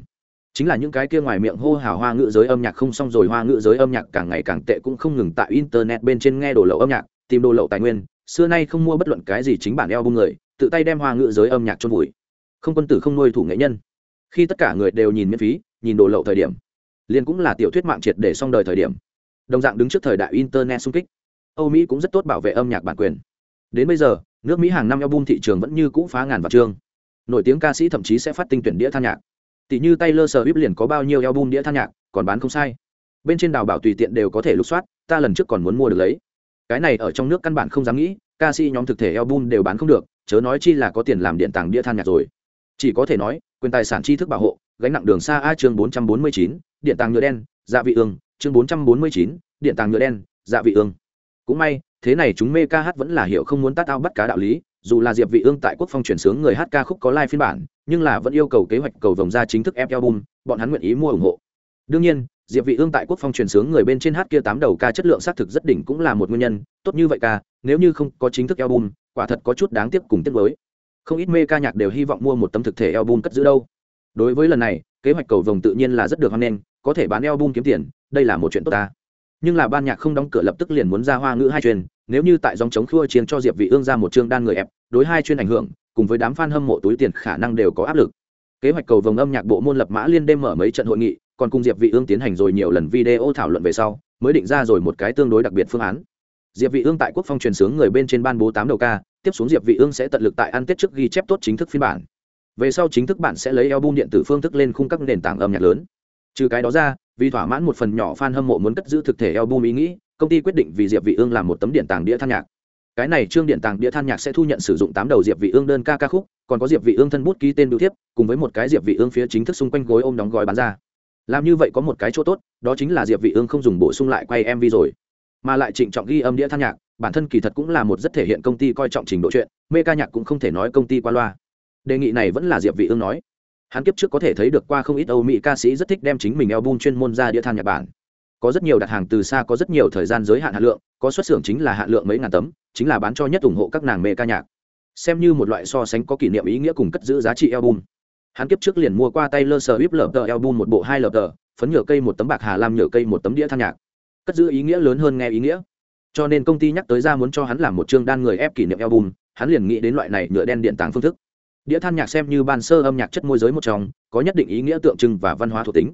Chính là những cái kia ngoài miệng hô hào hoa ngữ giới âm nhạc không xong rồi, hoa ngữ giới âm nhạc càng ngày càng tệ cũng không ngừng tại internet bên trên nghe đồ lậu âm nhạc, tìm đồ lậu tài nguyên, xưa nay không mua bất luận cái gì chính bản eo bung người, tự tay đem hoa ngữ giới âm nhạc chôn vùi. Không quân tử không nuôi thủ nghệ nhân. Khi tất cả người đều nhìn miễn phí, nhìn đồ lậu thời điểm liền cũng là tiểu thuyết mạng triệt để xong đời thời điểm. Đồng dạng đứng trước thời đại internet xung kích. Âu mỹ cũng rất tốt bảo vệ âm nhạc bản quyền. Đến bây giờ, nước mỹ hàng năm album thị trường vẫn như cũ phá ngàn vạn chương. Nổi tiếng ca sĩ thậm chí sẽ phát tinh tuyển đĩa than nhạc. Tỷ như taylor swift liền có bao nhiêu album đĩa than nhạc, còn bán không sai. Bên trên đào bảo tùy tiện đều có thể lục soát, ta lần trước còn muốn mua được lấy. Cái này ở trong nước căn bản không dám nghĩ, ca sĩ nhóm thực thể album đều bán không được, chớ nói chi là có tiền làm điện tàng đĩa than nhạc rồi. Chỉ có thể nói, quyền tài sản tri thức bảo hộ, gánh nặng đường xa a chương bốn trăm bốn mươi chín điện tàng nhựa đen dạ vị ương, chương bốn trăm bốn mươi chín, điện tàng nhựa đen dạ vị ương. Cũng may, thế này chúng mê ca hát vẫn là hiểu không muốn tát ao bắt cá đạo lý, dù là diệp vị ương tại quốc phong chuyển sướng người hát ca khúc có live phiên bản, nhưng là vẫn yêu cầu kế hoạch cầu vòng ra chính thức ép album, bọn hắn nguyện ý mua ủng hộ. Đương nhiên, diệp vị ương tại quốc phong chuyển sướng người bên trên hát kia tám đầu ca chất lượng xác thực rất đỉnh cũng là một nguyên nhân, tốt như vậy ca, nếu như không có chính thức album, quả thật có chút đáng tiếc cùng tiếc với không ít mê ca nhạc đều hy vọng mua một tấm thực thể album cất giữ đâu. Đối với lần này, kế hoạch cầu vòng tự nhiên là rất được hoan nghênh có thể bán album kiếm tiền, đây là một chuyện tốt ta. Nhưng là ban nhạc không đóng cửa lập tức liền muốn ra hoa ngữ hai truyền nếu như tại dòng chống khua chiến cho diệp vị ương ra một chương đan người ép, đối hai chuyên ảnh hưởng, cùng với đám fan hâm mộ túi tiền khả năng đều có áp lực. Kế hoạch cầu vồng âm nhạc bộ môn lập mã liên đêm mở mấy trận hội nghị, còn cùng diệp vị ương tiến hành rồi nhiều lần video thảo luận về sau, mới định ra rồi một cái tương đối đặc biệt phương án. Diệp vị ương tại quốc phong truyền sướng người bên trên ban bố tám đầu ca, tiếp xuống diệp vị ương sẽ tận lực tại ăn tết trước ghi chép tốt chính thức phiên bản. Về sau chính thức bản sẽ lấy album điện tử phương thức lên khung các nền tảng âm nhạc lớn trừ cái đó ra, vì thỏa mãn một phần nhỏ fan hâm mộ muốn cất giữ thực thể album ý nghĩ, công ty quyết định vì diệp vị ương làm một tấm điện tàng đĩa than nhạc. Cái này trương điện tàng đĩa than nhạc sẽ thu nhận sử dụng tám đầu diệp vị ương đơn ca ca khúc, còn có diệp vị ương thân bút ký tên biểu thiếp, cùng với một cái diệp vị ương phía chính thức xung quanh gối ôm đóng gói bán ra. Làm như vậy có một cái chỗ tốt, đó chính là diệp vị ương không dùng bổ sung lại quay mv rồi, mà lại trịnh trọng ghi âm đĩa than nhạc, bản thân kỳ thật cũng là một rất thể hiện công ty coi trọng trình độ chuyện, mê ca nhạc cũng không thể nói công ty qua loa. Đề nghị này vẫn là diệp vị ương nói hắn kiếp trước có thể thấy được qua không ít âu mỹ ca sĩ rất thích đem chính mình album chuyên môn ra đĩa than nhạc bản. Có rất nhiều đặt hàng từ xa, có rất nhiều thời gian giới hạn hạn lượng, có xuất xưởng chính là hạn lượng mấy ngàn tấm, chính là bán cho nhất ủng hộ các nàng mê ca nhạc. Xem như một loại so sánh có kỷ niệm ý nghĩa cùng cất giữ giá trị album. Hắn kiếp trước liền mua qua tay lơ sờ íp lợp tờ album một bộ hai lợp tờ, phấn nhựa cây một tấm bạc, hà lam nhựa cây một tấm đĩa than nhạc. Cất giữ ý nghĩa lớn hơn nghe ý nghĩa. Cho nên công ty nhắc tới ra muốn cho hắn làm một chương đan người ép kỷ niệm album, hắn liền nghĩ đến loại này nhựa đen điện tàng phương thức đĩa than nhạc xem như ban sơ âm nhạc chất môi giới một trong, có nhất định ý nghĩa tượng trưng và văn hóa thuộc tính.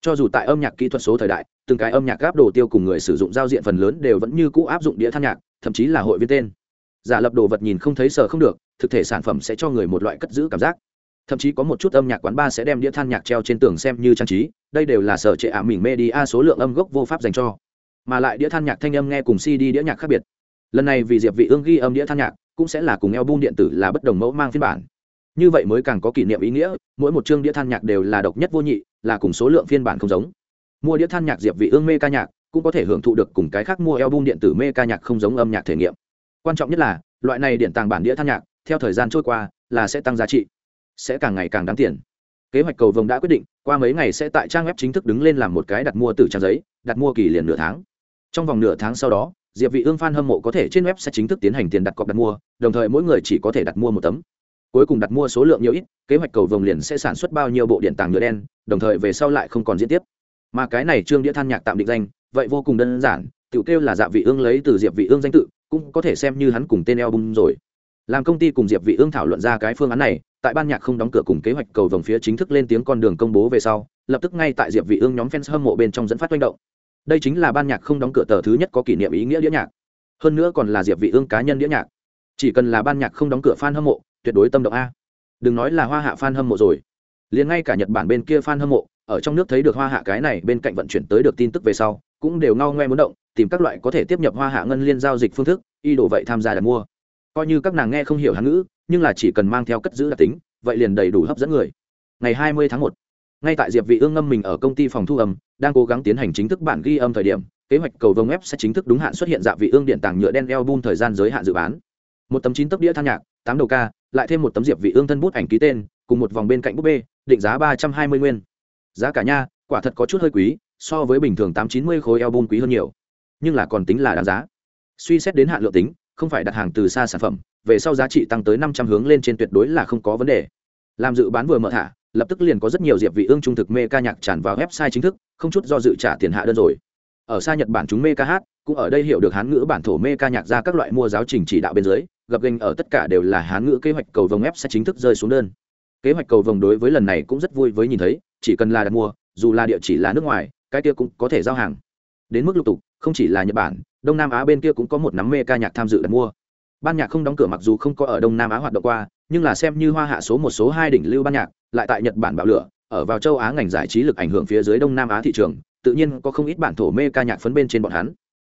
Cho dù tại âm nhạc kỹ thuật số thời đại, từng cái âm nhạc gáp đồ tiêu cùng người sử dụng giao diện phần lớn đều vẫn như cũ áp dụng đĩa than nhạc, thậm chí là hội viên tên. Giả lập đồ vật nhìn không thấy sờ không được, thực thể sản phẩm sẽ cho người một loại cất giữ cảm giác. Thậm chí có một chút âm nhạc quán bar sẽ đem đĩa than nhạc treo trên tường xem như trang trí, đây đều là sở trệ ả mình a số lượng âm gốc vô pháp dành cho. Mà lại đĩa than nhạc thanh âm nghe cùng cd đĩa nhạc khác biệt. Lần này vì diệp vị ương ghi âm đĩa than nhạc, cũng sẽ là cùng album điện tử là bất đồng mẫu mang phiên bản như vậy mới càng có kỷ niệm ý nghĩa, mỗi một chương đĩa than nhạc đều là độc nhất vô nhị, là cùng số lượng phiên bản không giống. Mua đĩa than nhạc diệp vị ương mê ca nhạc, cũng có thể hưởng thụ được cùng cái khác mua album điện tử mê ca nhạc không giống âm nhạc thể nghiệm. Quan trọng nhất là, loại này điện tàng bản đĩa than nhạc, theo thời gian trôi qua, là sẽ tăng giá trị, sẽ càng ngày càng đáng tiền. Kế hoạch cầu vồng đã quyết định, qua mấy ngày sẽ tại trang web chính thức đứng lên làm một cái đặt mua từ trang giấy, đặt mua kỳ liền nửa tháng. Trong vòng nửa tháng sau đó, diệp vị ương fan hâm mộ có thể trên web sẽ chính thức tiến hành tiền đặt cọc đặt mua, đồng thời mỗi người chỉ có thể đặt mua một tấm cuối cùng đặt mua số lượng nhiều ít, kế hoạch cầu vồng liền sẽ sản xuất bao nhiêu bộ điện tàng nhựa đen, đồng thời về sau lại không còn diễn tiếp. Mà cái này trương đĩa than nhạc tạm định danh, vậy vô cùng đơn giản, tiểu kêu là dạ vị ương lấy từ diệp vị ương danh tự, cũng có thể xem như hắn cùng tên album rồi. Làm công ty cùng diệp vị ương thảo luận ra cái phương án này, tại ban nhạc không đóng cửa cùng kế hoạch cầu vồng phía chính thức lên tiếng con đường công bố về sau, lập tức ngay tại diệp vị ương nhóm fans hâm mộ bên trong dẫn phát manh động. Đây chính là ban nhạc không đóng cửa tờ thứ nhất có kỷ niệm ý nghĩa đĩa nhạc. Hơn nữa còn là diệp vị ương cá nhân đĩa nhạc. Chỉ cần là ban nhạc không đóng cửa fan hâm mộ tuyệt đối tâm động a. Đừng nói là hoa hạ fan hâm mộ rồi. Liền ngay cả nhật bản bên kia fan hâm mộ ở trong nước thấy được hoa hạ cái này bên cạnh vận chuyển tới được tin tức về sau cũng đều ngao ngoe muốn động tìm các loại có thể tiếp nhập hoa hạ ngân liên giao dịch phương thức y đổ vậy tham gia đặt mua. Coi như các nàng nghe không hiểu hán ngữ nhưng là chỉ cần mang theo cất giữ đặc tính vậy liền đầy đủ hấp dẫn người. Ngày 20 tháng một, ngay tại diệp vị ương ngâm mình ở công ty phòng thu âm đang cố gắng tiến hành chính thức bản ghi âm thời điểm kế hoạch cầu vồng web sẽ chính thức đúng hạn xuất hiện dạ vị ương điện tàng nhựa đen album thời gian giới hạn dự bán. Một tấm chín tấc đĩa than nhạc tám đầu ca lại thêm một tấm diệp vị ương thân bút ảnh ký tên, cùng một vòng bên cạnh bút bê, định giá 320 nguyên. Giá cả nha, quả thật có chút hơi quý, so với bình thường 890 khối album quý hơn nhiều. Nhưng là còn tính là đáng giá. Suy xét đến hạn lượng tính, không phải đặt hàng từ xa sản phẩm, về sau giá trị tăng tới 500 hướng lên trên tuyệt đối là không có vấn đề. Làm dự bán vừa mở thả, lập tức liền có rất nhiều diệp vị ương trung thực mê ca nhạc tràn vào website chính thức, không chút do dự trả tiền hạ đơn rồi. Ở xa nhật bản chúng mê ca hát, cũng ở đây hiểu được hán ngữ bản thổ mê ca nhạc ra các loại mua giáo trình chỉ đạo bên dưới gặp gành ở tất cả đều là hán ngữ kế hoạch cầu vồng ép sẽ chính thức rơi xuống đơn. Kế hoạch cầu vồng đối với lần này cũng rất vui với nhìn thấy, chỉ cần là đặt mua, dù là địa chỉ là nước ngoài, cái kia cũng có thể giao hàng. Đến mức lục tục, không chỉ là nhật bản, đông nam á bên kia cũng có một nắm mê ca nhạc tham dự đặt mua. Ban nhạc không đóng cửa mặc dù không có ở đông nam á hoạt động qua, nhưng là xem như hoa hạ số một số hai đỉnh lưu ban nhạc, lại tại nhật bản bạo lửa, ở vào châu á ngành giải trí lực ảnh hưởng phía dưới đông nam á thị trường, tự nhiên có không ít bản thổ mê ca nhạc phấn bên trên bọn hắn.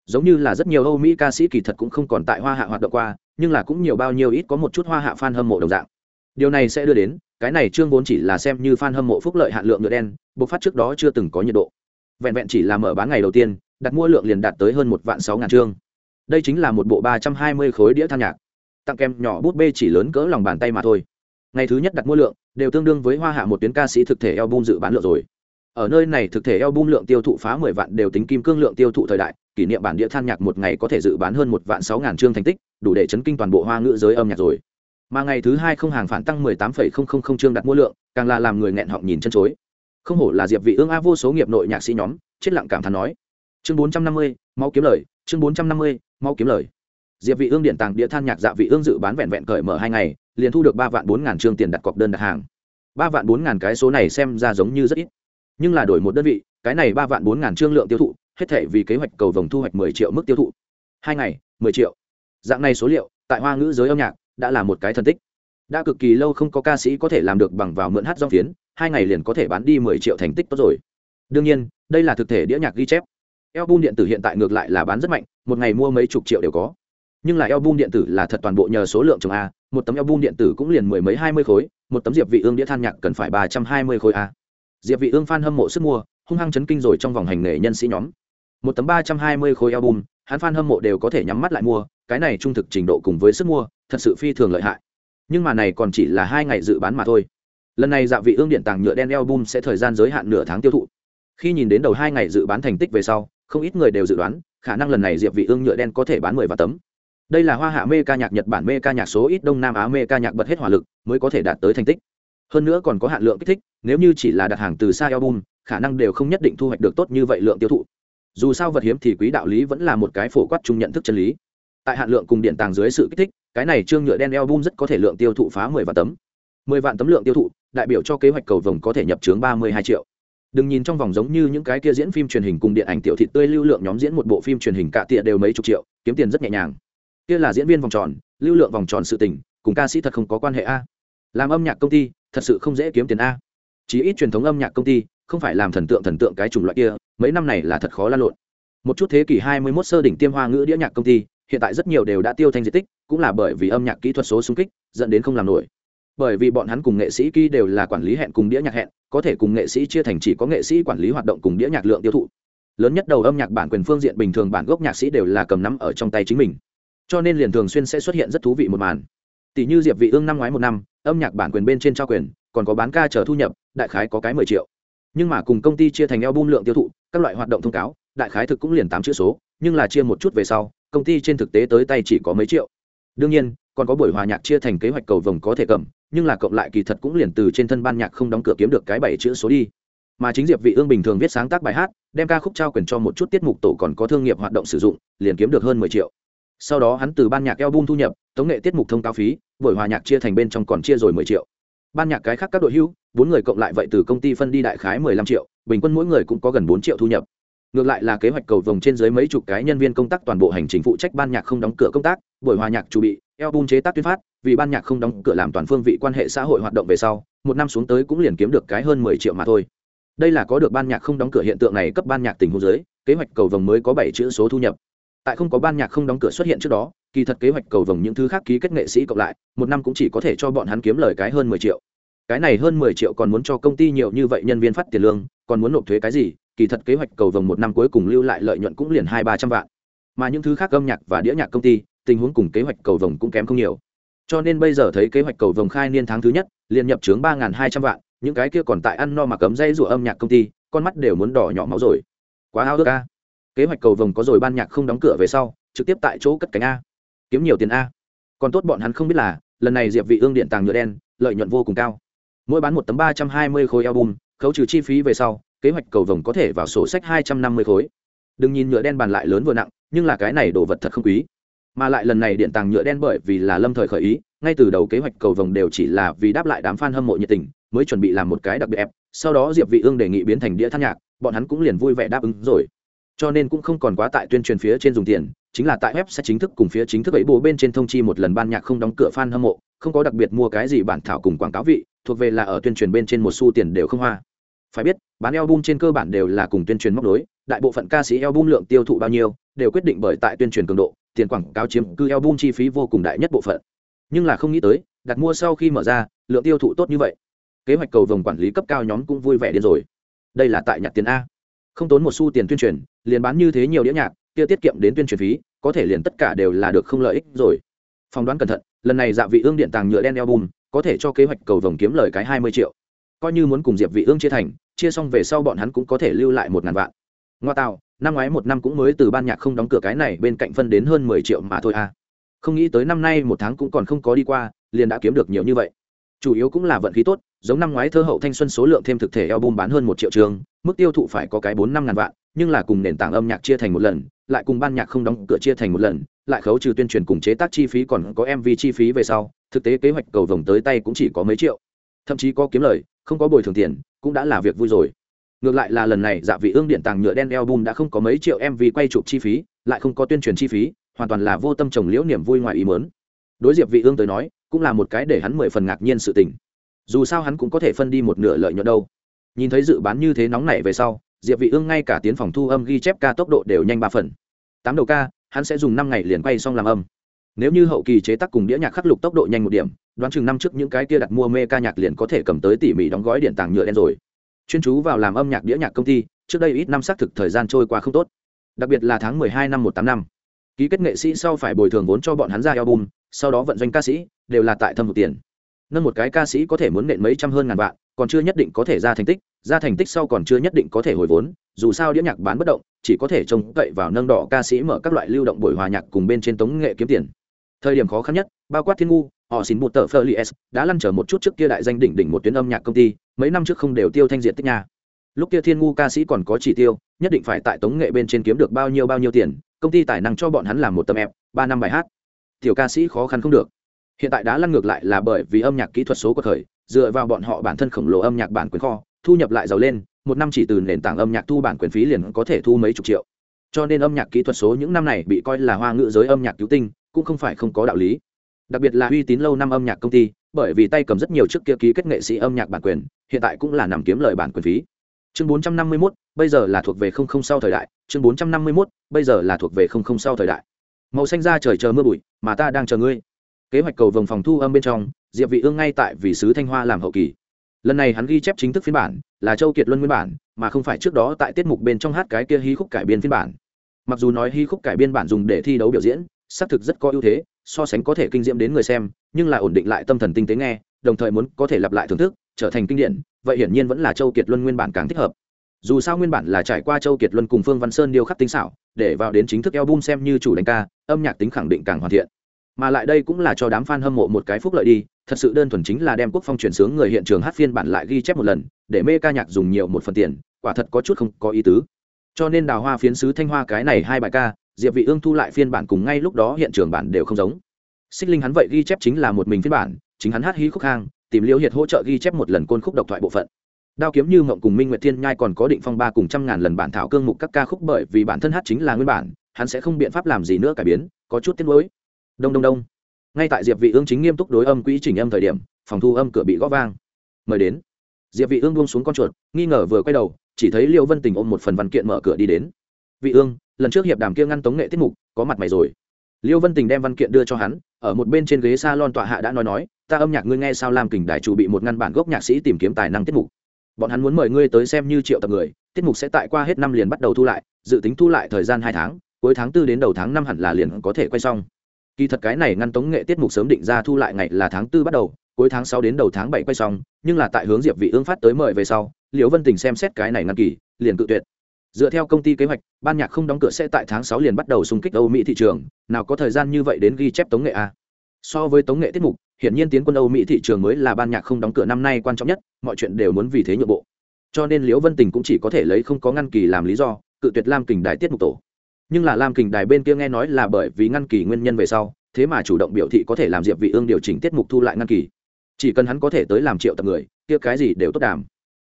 Giống như là rất nhiều âu mỹ ca sĩ kỳ thật cũng không còn tại hoa hạ hoạt động qua nhưng là cũng nhiều bao nhiêu ít có một chút hoa hạ fan hâm mộ đồng dạng. Điều này sẽ đưa đến, cái này trương vốn chỉ là xem như fan hâm mộ phúc lợi hạn lượng nhựa đen, bộc phát trước đó chưa từng có nhiệt độ. Vẹn vẹn chỉ là mở bán ngày đầu tiên, đặt mua lượng liền đạt tới hơn một vạn sáu ngàn trương đây chính là một bộ ba trăm hai mươi khối đĩa than nhạc. Tặng kèm nhỏ bút bê chỉ lớn cỡ lòng bàn tay mà thôi. Ngày thứ nhất đặt mua lượng, đều tương đương với hoa hạ một tuyến ca sĩ thực thể album dự bán lượng rồi ở nơi này thực thể album lượng tiêu thụ phá 10 vạn đều tính kim cương lượng tiêu thụ thời đại kỷ niệm bản đĩa than nhạc một ngày có thể dự bán hơn một vạn sáu ngàn chương thành tích đủ để chấn kinh toàn bộ hoa ngữ giới âm nhạc rồi. Mà ngày thứ hai không hàng phản tăng 18,000 chương đặt mua lượng càng là làm người nghẹn họng nhìn chân chối. Không hổ là diệp vị ương a vô số nghiệp nội nhạc sĩ nhóm chết lặng cảm thán nói. Chương 450, mau kiếm lời chương 450, mau kiếm lời. Diệp vị ương điện tàng đĩa than nhạc dạ vị ương dự bán vẹn vẹn cởi mở hai ngày liền thu được ba vạn bốn ngàn chương tiền đặt cọc đơn đặt hàng. Ba vạn bốn ngàn cái số này xem ra giống như rất ít nhưng là đổi một đơn vị, cái này ba vạn bốn ngàn trương lượng tiêu thụ, hết thể vì kế hoạch cầu vòng thu hoạch mười triệu mức tiêu thụ. Hai ngày, mười triệu. Dạng này số liệu, tại hoa ngữ giới âm nhạc, đã là một cái thân tích. Đã cực kỳ lâu không có ca sĩ có thể làm được bằng vào mượn hát do phiến, hai ngày liền có thể bán đi mười triệu thành tích tốt rồi. Đương nhiên, đây là thực thể đĩa nhạc ghi chép. Album điện tử hiện tại ngược lại là bán rất mạnh, một ngày mua mấy chục triệu đều có. Nhưng là album điện tử là thật toàn bộ nhờ số lượng chồng a, một tấm album điện tử cũng liền mười mấy hai mươi khối, một tấm diệp vị ương đĩa than nhạc cần phải ba trăm hai mươi khối a diệp vị ương fan hâm mộ sức mua, hung hăng chấn kinh rồi trong vòng hành nghề nhân sĩ nhóm. Một tấm ba trăm hai mươi khối album, hắn fan hâm mộ đều có thể nhắm mắt lại mua, cái này trung thực trình độ cùng với sức mua, thật sự phi thường lợi hại. Nhưng mà này còn chỉ là hai ngày dự bán mà thôi. Lần này dạ vị ương điện tàng nhựa đen album sẽ thời gian giới hạn nửa tháng tiêu thụ. Khi nhìn đến đầu hai ngày dự bán thành tích về sau, không ít người đều dự đoán, khả năng lần này diệp vị ương nhựa đen có thể bán mười và tấm. Đây là hoa hạ mê ca nhạc nhật bản mê ca nhạc số ít đông nam á mê ca nhạc bật hết hỏa lực mới có thể đạt tới thành tích hơn nữa còn có hạn lượng kích thích, nếu như chỉ là đặt hàng từ xa album, khả năng đều không nhất định thu hoạch được tốt như vậy lượng tiêu thụ. Dù sao vật hiếm thì quý đạo lý vẫn là một cái phổ quát chung nhận thức chân lý. Tại hạn lượng cùng điện tàng dưới sự kích thích, cái này trương nhựa đen album rất có thể lượng tiêu thụ phá mười vạn tấm. Mười vạn tấm lượng tiêu thụ, đại biểu cho kế hoạch cầu vồng có thể nhập chướng ba mươi hai triệu. Đừng nhìn trong vòng giống như những cái kia diễn phim truyền hình cùng điện ảnh tiểu thị tươi lưu lượng nhóm diễn một bộ phim truyền hình cạ tịa đều mấy chục triệu, kiếm tiền rất nhẹ nhàng. Kia là diễn viên vòng tròn, lưu lượng vòng tròn sự tình, cùng ca sĩ thật không có quan hệ a làm âm nhạc công ty, thật sự không dễ kiếm tiền a. Chí ít truyền thống âm nhạc công ty, không phải làm thần tượng thần tượng cái chủng loại kia, mấy năm này là thật khó lan lộn. Một chút thế kỷ 21 sơ đỉnh tiêm hoa ngữ đĩa nhạc công ty, hiện tại rất nhiều đều đã tiêu thanh diện tích, cũng là bởi vì âm nhạc kỹ thuật số xung kích, dẫn đến không làm nổi. Bởi vì bọn hắn cùng nghệ sĩ ký đều là quản lý hẹn cùng đĩa nhạc hẹn, có thể cùng nghệ sĩ chia thành chỉ có nghệ sĩ quản lý hoạt động cùng đĩa nhạc lượng tiêu thụ. Lớn nhất đầu âm nhạc bản quyền phương diện bình thường bản gốc nhạc sĩ đều là cầm nắm ở trong tay chính mình. Cho nên liền thường xuyên sẽ xuất hiện rất thú vị một màn. Tỷ như diệp vị ương năm ngoái một năm âm nhạc bản quyền bên trên trao quyền, còn có bán ca chờ thu nhập, đại khái có cái mười triệu. Nhưng mà cùng công ty chia thành album lượng tiêu thụ, các loại hoạt động thông cáo, đại khái thực cũng liền tám chữ số, nhưng là chia một chút về sau, công ty trên thực tế tới tay chỉ có mấy triệu. Đương nhiên, còn có buổi hòa nhạc chia thành kế hoạch cầu vồng có thể cầm, nhưng là cộng lại kỳ thật cũng liền từ trên thân ban nhạc không đóng cửa kiếm được cái bảy chữ số đi. Mà chính diệp vị ương bình thường viết sáng tác bài hát, đem ca khúc trao quyền cho một chút tiết mục tổ còn có thương nghiệp hoạt động sử dụng, liền kiếm được hơn 10 triệu sau đó hắn từ ban nhạc album thu nhập, tống nghệ tiết mục thông cáo phí, buổi hòa nhạc chia thành bên trong còn chia rồi 10 triệu. Ban nhạc cái khác các đội hưu bốn người cộng lại vậy từ công ty phân đi đại khái 15 triệu, bình quân mỗi người cũng có gần bốn triệu thu nhập. Ngược lại là kế hoạch cầu vồng trên dưới mấy chục cái nhân viên công tác toàn bộ hành trình phụ trách ban nhạc không đóng cửa công tác, buổi hòa nhạc chuẩn bị, album chế tác tuyên phát, vì ban nhạc không đóng cửa làm toàn phương vị quan hệ xã hội hoạt động về sau, một năm xuống tới cũng liền kiếm được cái hơn 10 triệu mà thôi. Đây là có được ban nhạc không đóng cửa hiện tượng này cấp ban nhạc tình huống giới kế hoạch cầu vồng mới có bảy chữ số thu nhập tại không có ban nhạc không đóng cửa xuất hiện trước đó, kỳ thật kế hoạch cầu vồng những thứ khác ký kết nghệ sĩ cộng lại, một năm cũng chỉ có thể cho bọn hắn kiếm lời cái hơn mười triệu. Cái này hơn mười triệu còn muốn cho công ty nhiều như vậy nhân viên phát tiền lương, còn muốn nộp thuế cái gì, kỳ thật kế hoạch cầu vồng một năm cuối cùng lưu lại lợi nhuận cũng liền hai ba trăm vạn. Mà những thứ khác âm nhạc và đĩa nhạc công ty, tình huống cùng kế hoạch cầu vồng cũng kém không nhiều. Cho nên bây giờ thấy kế hoạch cầu vồng khai niên tháng thứ nhất, liền nhập trướng ba hai trăm vạn, những cái kia còn tại ăn no mà cấm dây rủa âm nhạc công ty, con mắt đều muốn đỏ nhỏ máu rồi. Quá ao ước a kế hoạch cầu vồng có rồi ban nhạc không đóng cửa về sau, trực tiếp tại chỗ cất cánh a. Kiếm nhiều tiền a. Còn tốt bọn hắn không biết là, lần này diệp vị ương điện tàng nhựa đen, lợi nhuận vô cùng cao. Mỗi bán một tấm ba trăm hai mươi khối album, khấu trừ chi phí về sau, kế hoạch cầu vồng có thể vào sổ sách hai trăm năm mươi khối. Đừng nhìn nhựa đen bàn lại lớn vừa nặng, nhưng là cái này đồ vật thật không quý. Mà lại lần này điện tàng nhựa đen bởi vì là lâm thời khởi ý, ngay từ đầu kế hoạch cầu vồng đều chỉ là vì đáp lại đám fan hâm mộ nhiệt tình, mới chuẩn bị làm một cái đặc biệt ép sau đó diệp vị ương đề nghị biến thành đĩa than nhạc, bọn hắn cũng liền vui vẻ đáp ứng rồi cho nên cũng không còn quá tại tuyên truyền phía trên dùng tiền, chính là tại web sẽ chính thức cùng phía chính thức ấy bố bên trên thông chi một lần ban nhạc không đóng cửa fan hâm mộ, không có đặc biệt mua cái gì bản thảo cùng quảng cáo vị, thuộc về là ở tuyên truyền bên trên một xu tiền đều không hoa. Phải biết, bán album trên cơ bản đều là cùng tuyên truyền móc đối đại bộ phận ca sĩ album lượng tiêu thụ bao nhiêu, đều quyết định bởi tại tuyên truyền cường độ, tiền quảng cáo chiếm cư album chi phí vô cùng đại nhất bộ phận. Nhưng là không nghĩ tới, đặt mua sau khi mở ra, lượng tiêu thụ tốt như vậy. Kế hoạch cầu vồng quản lý cấp cao nhóm cũng vui vẻ điên rồi. Đây là tại nhặt tiền a không tốn một xu tiền tuyên truyền, liền bán như thế nhiều đĩa nhạc, kia tiết kiệm đến tuyên truyền phí, có thể liền tất cả đều là được không lợi ích rồi. Phỏng đoán cẩn thận, lần này dạ vị ương điện tàng nhựa đen album, có thể cho kế hoạch cầu vồng kiếm lời cái hai mươi triệu. Coi như muốn cùng diệp vị ương chia thành, chia xong về sau bọn hắn cũng có thể lưu lại một ngàn vạn. Ngoa tạo, năm ngoái một năm cũng mới từ ban nhạc không đóng cửa cái này bên cạnh phân đến hơn mười triệu mà thôi à? không nghĩ tới năm nay một tháng cũng còn không có đi qua, liền đã kiếm được nhiều như vậy. Chủ yếu cũng là vận khí tốt, giống năm ngoái thơ hậu thanh xuân số lượng thêm thực thể album bán hơn một triệu trường mức tiêu thụ phải có cái bốn năm ngàn vạn, nhưng là cùng nền tảng âm nhạc chia thành một lần, lại cùng ban nhạc không đóng cửa chia thành một lần, lại khấu trừ tuyên truyền cùng chế tác chi phí còn có mv chi phí về sau, thực tế kế hoạch cầu vồng tới tay cũng chỉ có mấy triệu. Thậm chí có kiếm lời, không có bồi thường tiền, cũng đã là việc vui rồi. Ngược lại là lần này dạ vị ương điện tàng nhựa đen album đã không có mấy triệu mv quay chụp chi phí, lại không có tuyên truyền chi phí, hoàn toàn là vô tâm trồng liễu niềm vui ngoài ý mớn đối diệp vị ương tới nói, cũng là một cái để hắn mười phần ngạc nhiên sự tình. Dù sao hắn cũng có thể phân đi một nửa lợi nhuận đâu nhìn thấy dự bán như thế nóng nảy về sau, diệp vị ương ngay cả tiến phòng thu âm ghi chép ca tốc độ đều nhanh ba phần. Tám đầu ca, hắn sẽ dùng năm ngày liền quay xong làm âm. Nếu như hậu kỳ chế tác cùng đĩa nhạc khắc lục tốc độ nhanh một điểm, đoán chừng năm trước những cái kia đặt mua mê ca nhạc liền có thể cầm tới tỉ mỉ đóng gói điện tàng nhựa đen rồi. Chuyên chú vào làm âm nhạc đĩa nhạc công ty, trước đây ít năm xác thực thời gian trôi qua không tốt. Đặc biệt là tháng 12 năm 18 năm. Ký kết nghệ sĩ sau phải bồi thường vốn cho bọn hắn ra album, sau đó vận doanh ca sĩ, đều là tại thâm hụt tiền. Nâng một cái ca sĩ có thể muốn nện mấy trăm hơn ngàn vạn, còn chưa nhất định có thể ra thành tích ra thành tích sau còn chưa nhất định có thể hồi vốn, dù sao đĩa nhạc bán bất động, chỉ có thể trông cậy vào nâng đỏ ca sĩ mở các loại lưu động buổi hòa nhạc cùng bên trên tống nghệ kiếm tiền. Thời điểm khó khăn nhất, bao quát thiên ngu, họ xin một tờ Felies đã lăn trở một chút trước kia đại danh đỉnh đỉnh một tuyến âm nhạc công ty, mấy năm trước không đều tiêu thanh diện tích nhà lúc kia thiên ngu ca sĩ còn có chỉ tiêu, nhất định phải tại tống nghệ bên trên kiếm được bao nhiêu bao nhiêu tiền, công ty tài năng cho bọn hắn làm một tâm ép, ba năm bài hát. Tiểu ca sĩ khó khăn không được. Hiện tại đã lăn ngược lại là bởi vì âm nhạc kỹ thuật số của thời, dựa vào bọn họ bản thân khổng lồ âm nhạc bản quyền kho thu nhập lại giàu lên một năm chỉ từ nền tảng âm nhạc thu bản quyền phí liền có thể thu mấy chục triệu. Cho nên âm nhạc kỹ thuật số những năm này bị coi là hoa ngữ giới âm nhạc cứu tinh cũng không phải không có đạo lý. Đặc biệt là uy tín lâu năm âm nhạc công ty bởi vì tay cầm rất nhiều trước kia ký kết nghệ sĩ âm nhạc bản quyền hiện tại cũng là nằm kiếm lời bản quyền phí. Chương 451, bây giờ là thuộc về không không sau thời đại. Chương 451, bây giờ là thuộc về không không sau thời đại. Màu xanh ra trời chờ mưa bụi mà ta đang chờ ngươi. Kế hoạch cầu vồng phòng thu âm bên trong diệp vị ương ngay tại vì sứ thanh hoa làm hậu kỳ lần này hắn ghi chép chính thức phiên bản, là châu kiệt luân nguyên bản, mà không phải trước đó tại tiết mục bên trong hát cái kia hí khúc cải biên phiên bản. Mặc dù nói hí khúc cải biên bản dùng để thi đấu biểu diễn, xác thực rất có ưu thế, so sánh có thể kinh diễm đến người xem, nhưng là ổn định lại tâm thần tinh tế nghe, đồng thời muốn có thể lặp lại thưởng thức, trở thành kinh điển, vậy hiển nhiên vẫn là châu kiệt luân nguyên bản càng thích hợp. Dù sao nguyên bản là trải qua châu kiệt luân cùng phương văn sơn điêu khắc tinh xảo, để vào đến chính thức album xem như chủ đánh ca, âm nhạc tính khẳng định càng hoàn thiện. Mà lại đây cũng là cho đám fan hâm mộ một cái phúc lợi đi thật sự đơn thuần chính là đem quốc phong chuyển sướng người hiện trường hát phiên bản lại ghi chép một lần, để mê ca nhạc dùng nhiều một phần tiền, quả thật có chút không có ý tứ. Cho nên đào hoa phiến sứ thanh hoa cái này hai bài ca, diệp vị ương thu lại phiên bản cùng ngay lúc đó hiện trường bản đều không giống. Xích linh hắn vậy ghi chép chính là một mình phiên bản, chính hắn hát hí khúc hang, tìm liễu hiệt hỗ trợ ghi chép một lần côn khúc độc thoại bộ phận. Đao kiếm như ngậm cùng minh nguyệt thiên nhai còn có định phong ba cùng trăm ngàn lần bản thảo cương mục các ca khúc bởi vì bản thân hát chính là nguyên bản, hắn sẽ không biện pháp làm gì nữa cải biến, có chút tiếc nuối. Đông đông đông ngay tại diệp vị ương chính nghiêm túc đối âm quỹ chỉnh âm thời điểm, phòng thu âm cửa bị gõ vang. Mời đến. Diệp vị ương buông xuống con chuột, nghi ngờ vừa quay đầu, chỉ thấy liêu vân tình ôm một phần văn kiện mở cửa đi đến. Vị ương, lần trước hiệp đàm kia ngăn tống nghệ tiết mục, có mặt mày rồi. Liêu vân tình đem văn kiện đưa cho hắn, ở một bên trên ghế salon tọa hạ đã nói nói, ta âm nhạc ngươi nghe sao làm kình đài chủ bị một ngăn bản gốc nhạc sĩ tìm kiếm tài năng tiết mục. Bọn hắn muốn mời ngươi tới xem như triệu tập người, tiết mục sẽ tại qua hết năm liền bắt đầu thu lại, dự tính thu lại thời gian hai tháng, cuối tháng tư đến đầu tháng năm hẳn là liền có thể quay xong kỳ thật cái này ngăn tống nghệ tiết mục sớm định ra thu lại ngày là tháng tư bắt đầu, cuối tháng sáu đến đầu tháng bảy quay xong, nhưng là tại hướng diệp vị ương phát tới mời về sau, liễu vân tình xem xét cái này ngăn kỳ, liền cự tuyệt. Dựa theo công ty kế hoạch, ban nhạc không đóng cửa sẽ tại tháng sáu liền bắt đầu xung kích âu mỹ thị trường, nào có thời gian như vậy đến ghi chép tống nghệ a. So với tống nghệ tiết mục, hiển nhiên tiến quân âu mỹ thị trường mới là ban nhạc không đóng cửa năm nay quan trọng nhất, mọi chuyện đều muốn vì thế nhượng bộ. Cho nên liễu vân tình cũng chỉ có thể lấy không có ngăn kỳ làm lý do, cự tuyệt lam kình đại tiết mục tổ nhưng là lam kình đài bên kia nghe nói là bởi vì ngăn kỳ nguyên nhân về sau, thế mà chủ động biểu thị có thể làm diệp vị ương điều chỉnh tiết mục thu lại ngăn kỳ. Chỉ cần hắn có thể tới làm triệu tập người, kia cái gì đều tốt đàm.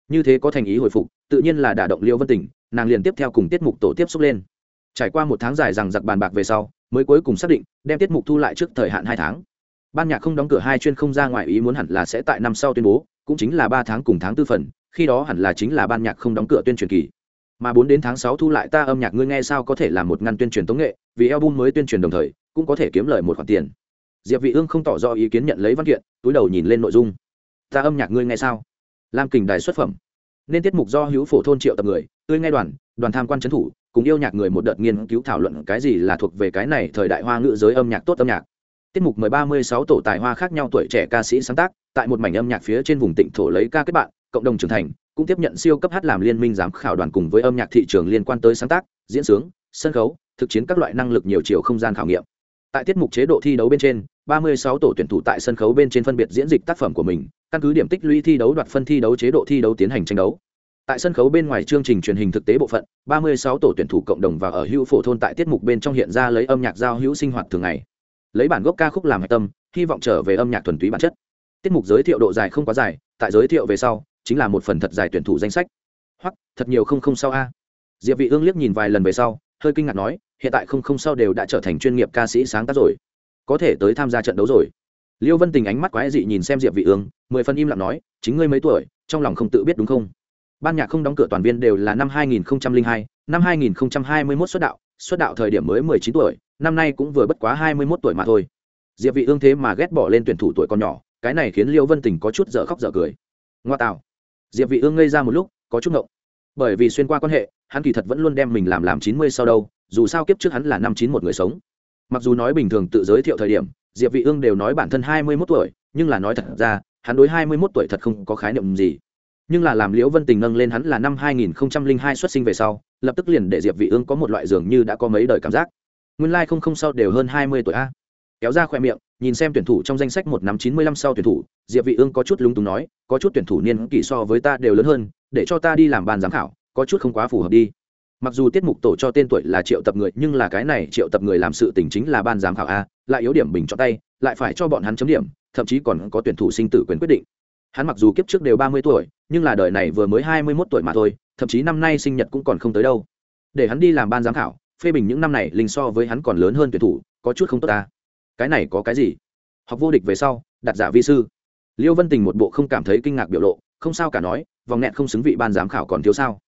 Như thế có thành ý hồi phục, tự nhiên là đả động Liêu vân tình, nàng liền tiếp theo cùng tiết mục tổ tiếp xúc lên. Trải qua một tháng dài rằng giặc bàn bạc về sau, mới cuối cùng xác định, đem tiết mục thu lại trước thời hạn hai tháng. Ban nhạc không đóng cửa hai chuyên không ra ngoài ý muốn hẳn là sẽ tại năm sau tuyên bố, cũng chính là ba tháng cùng tháng tư phần, khi đó hẳn là chính là ban nhạc không đóng cửa tuyên truyền kỳ mà bốn đến tháng sáu thu lại ta âm nhạc ngươi nghe sao có thể làm một ngăn tuyên truyền tống nghệ, vì album mới tuyên truyền đồng thời, cũng có thể kiếm lời một khoản tiền. Diệp vị ương không tỏ rõ ý kiến nhận lấy văn kiện, túi đầu nhìn lên nội dung. Ta âm nhạc ngươi nghe sao? Lam kình đài xuất phẩm. Nên tiết mục do hữu phổ thôn triệu tập người, tươi nghe đoàn đoàn tham quan chấn thủ, cùng yêu nhạc người một đợt nghiên cứu thảo luận cái gì là thuộc về cái này thời đại hoa ngữ giới âm nhạc tốt âm nhạc. Tiết mục mười ba mươi sáu tổ tài hoa khác nhau tuổi trẻ ca sĩ sáng tác, tại một mảnh âm nhạc phía trên vùng tỉnh thổ lấy ca kết bạn, cộng đồng trưởng thành cũng tiếp nhận siêu cấp hát làm liên minh giám khảo đoàn cùng với âm nhạc thị trường liên quan tới sáng tác, diễn sướng, sân khấu, thực chiến các loại năng lực nhiều chiều không gian khảo nghiệm. Tại tiết mục chế độ thi đấu bên trên, ba mươi sáu tổ tuyển thủ tại sân khấu bên trên phân biệt diễn dịch tác phẩm của mình, căn cứ điểm tích lũy thi đấu đoạt phân thi đấu chế độ thi đấu tiến hành tranh đấu. Tại sân khấu bên ngoài chương trình truyền hình thực tế bộ phận, ba mươi sáu tổ tuyển thủ cộng đồng và ở hữu phổ thôn tại tiết mục bên trong hiện ra lấy âm nhạc giao hữu sinh hoạt thường ngày. Lấy bản gốc ca khúc làm hạch tâm, hy vọng trở về âm nhạc thuần túy bản chất. Tiết mục giới thiệu độ dài không quá dài, tại giới thiệu về sau chính là một phần thật dài tuyển thủ danh sách. Hoặc thật nhiều không không sao a. Diệp vị ương liếc nhìn vài lần về sau hơi kinh ngạc nói hiện tại không không sao đều đã trở thành chuyên nghiệp ca sĩ sáng tác rồi. Có thể tới tham gia trận đấu rồi. Liêu vân tình ánh mắt quái dị nhìn xem diệp vị ương mười phần im lặng nói chính ngươi mấy tuổi trong lòng không tự biết đúng không? Ban nhạc không đóng cửa toàn viên đều là năm 2002, năm 2021 xuất đạo xuất đạo thời điểm mới 19 tuổi năm nay cũng vừa bất quá 21 tuổi mà thôi. Diệp vị ương thế mà ghét bỏ lên tuyển thủ tuổi còn nhỏ cái này khiến liêu vân tình có chút dở khóc dở cười. Ngoa tào diệp vị ương ngây ra một lúc, có chút ngộng. Bởi vì xuyên qua quan hệ, hắn kỳ thật vẫn luôn đem mình làm làm 90 sau đâu, dù sao kiếp trước hắn là năm chín một người sống. Mặc dù nói bình thường tự giới thiệu thời điểm, diệp vị ương đều nói bản thân 21 tuổi, nhưng là nói thật ra, hắn đối 21 tuổi thật không có khái niệm gì. Nhưng là làm liễu vân tình nâng lên hắn là năm 2002 xuất sinh về sau, lập tức liền để diệp vị ương có một loại dường như đã có mấy đời cảm giác. Nguyên lai like không không sau đều hơn 20 tuổi a kéo ra khoe miệng, nhìn xem tuyển thủ trong danh sách một năm 95 sau tuyển thủ, diệp vị ương có chút lúng túng nói, có chút tuyển thủ niên kỷ so với ta đều lớn hơn, để cho ta đi làm ban giám khảo, có chút không quá phù hợp đi. Mặc dù tiết mục tổ cho tên tuổi là triệu tập người, nhưng là cái này triệu tập người làm sự tình chính là ban giám khảo a, lại yếu điểm bình chọn tay, lại phải cho bọn hắn chấm điểm, thậm chí còn có tuyển thủ sinh tử quyền quyết định. Hắn mặc dù kiếp trước đều ba mươi tuổi, nhưng là đời này vừa mới hai mươi mốt tuổi mà thôi, thậm chí năm nay sinh nhật cũng còn không tới đâu. Để hắn đi làm ban giám khảo, phê bình những năm này, linh so với hắn còn lớn hơn tuyển thủ, có chút không tốt ta cái này có cái gì? Học vô địch về sau, đặt giả vi sư. Liêu vân tình một bộ không cảm thấy kinh ngạc biểu lộ, không sao cả nói, vòng nghẹn không xứng vị ban giám khảo còn thiếu sao.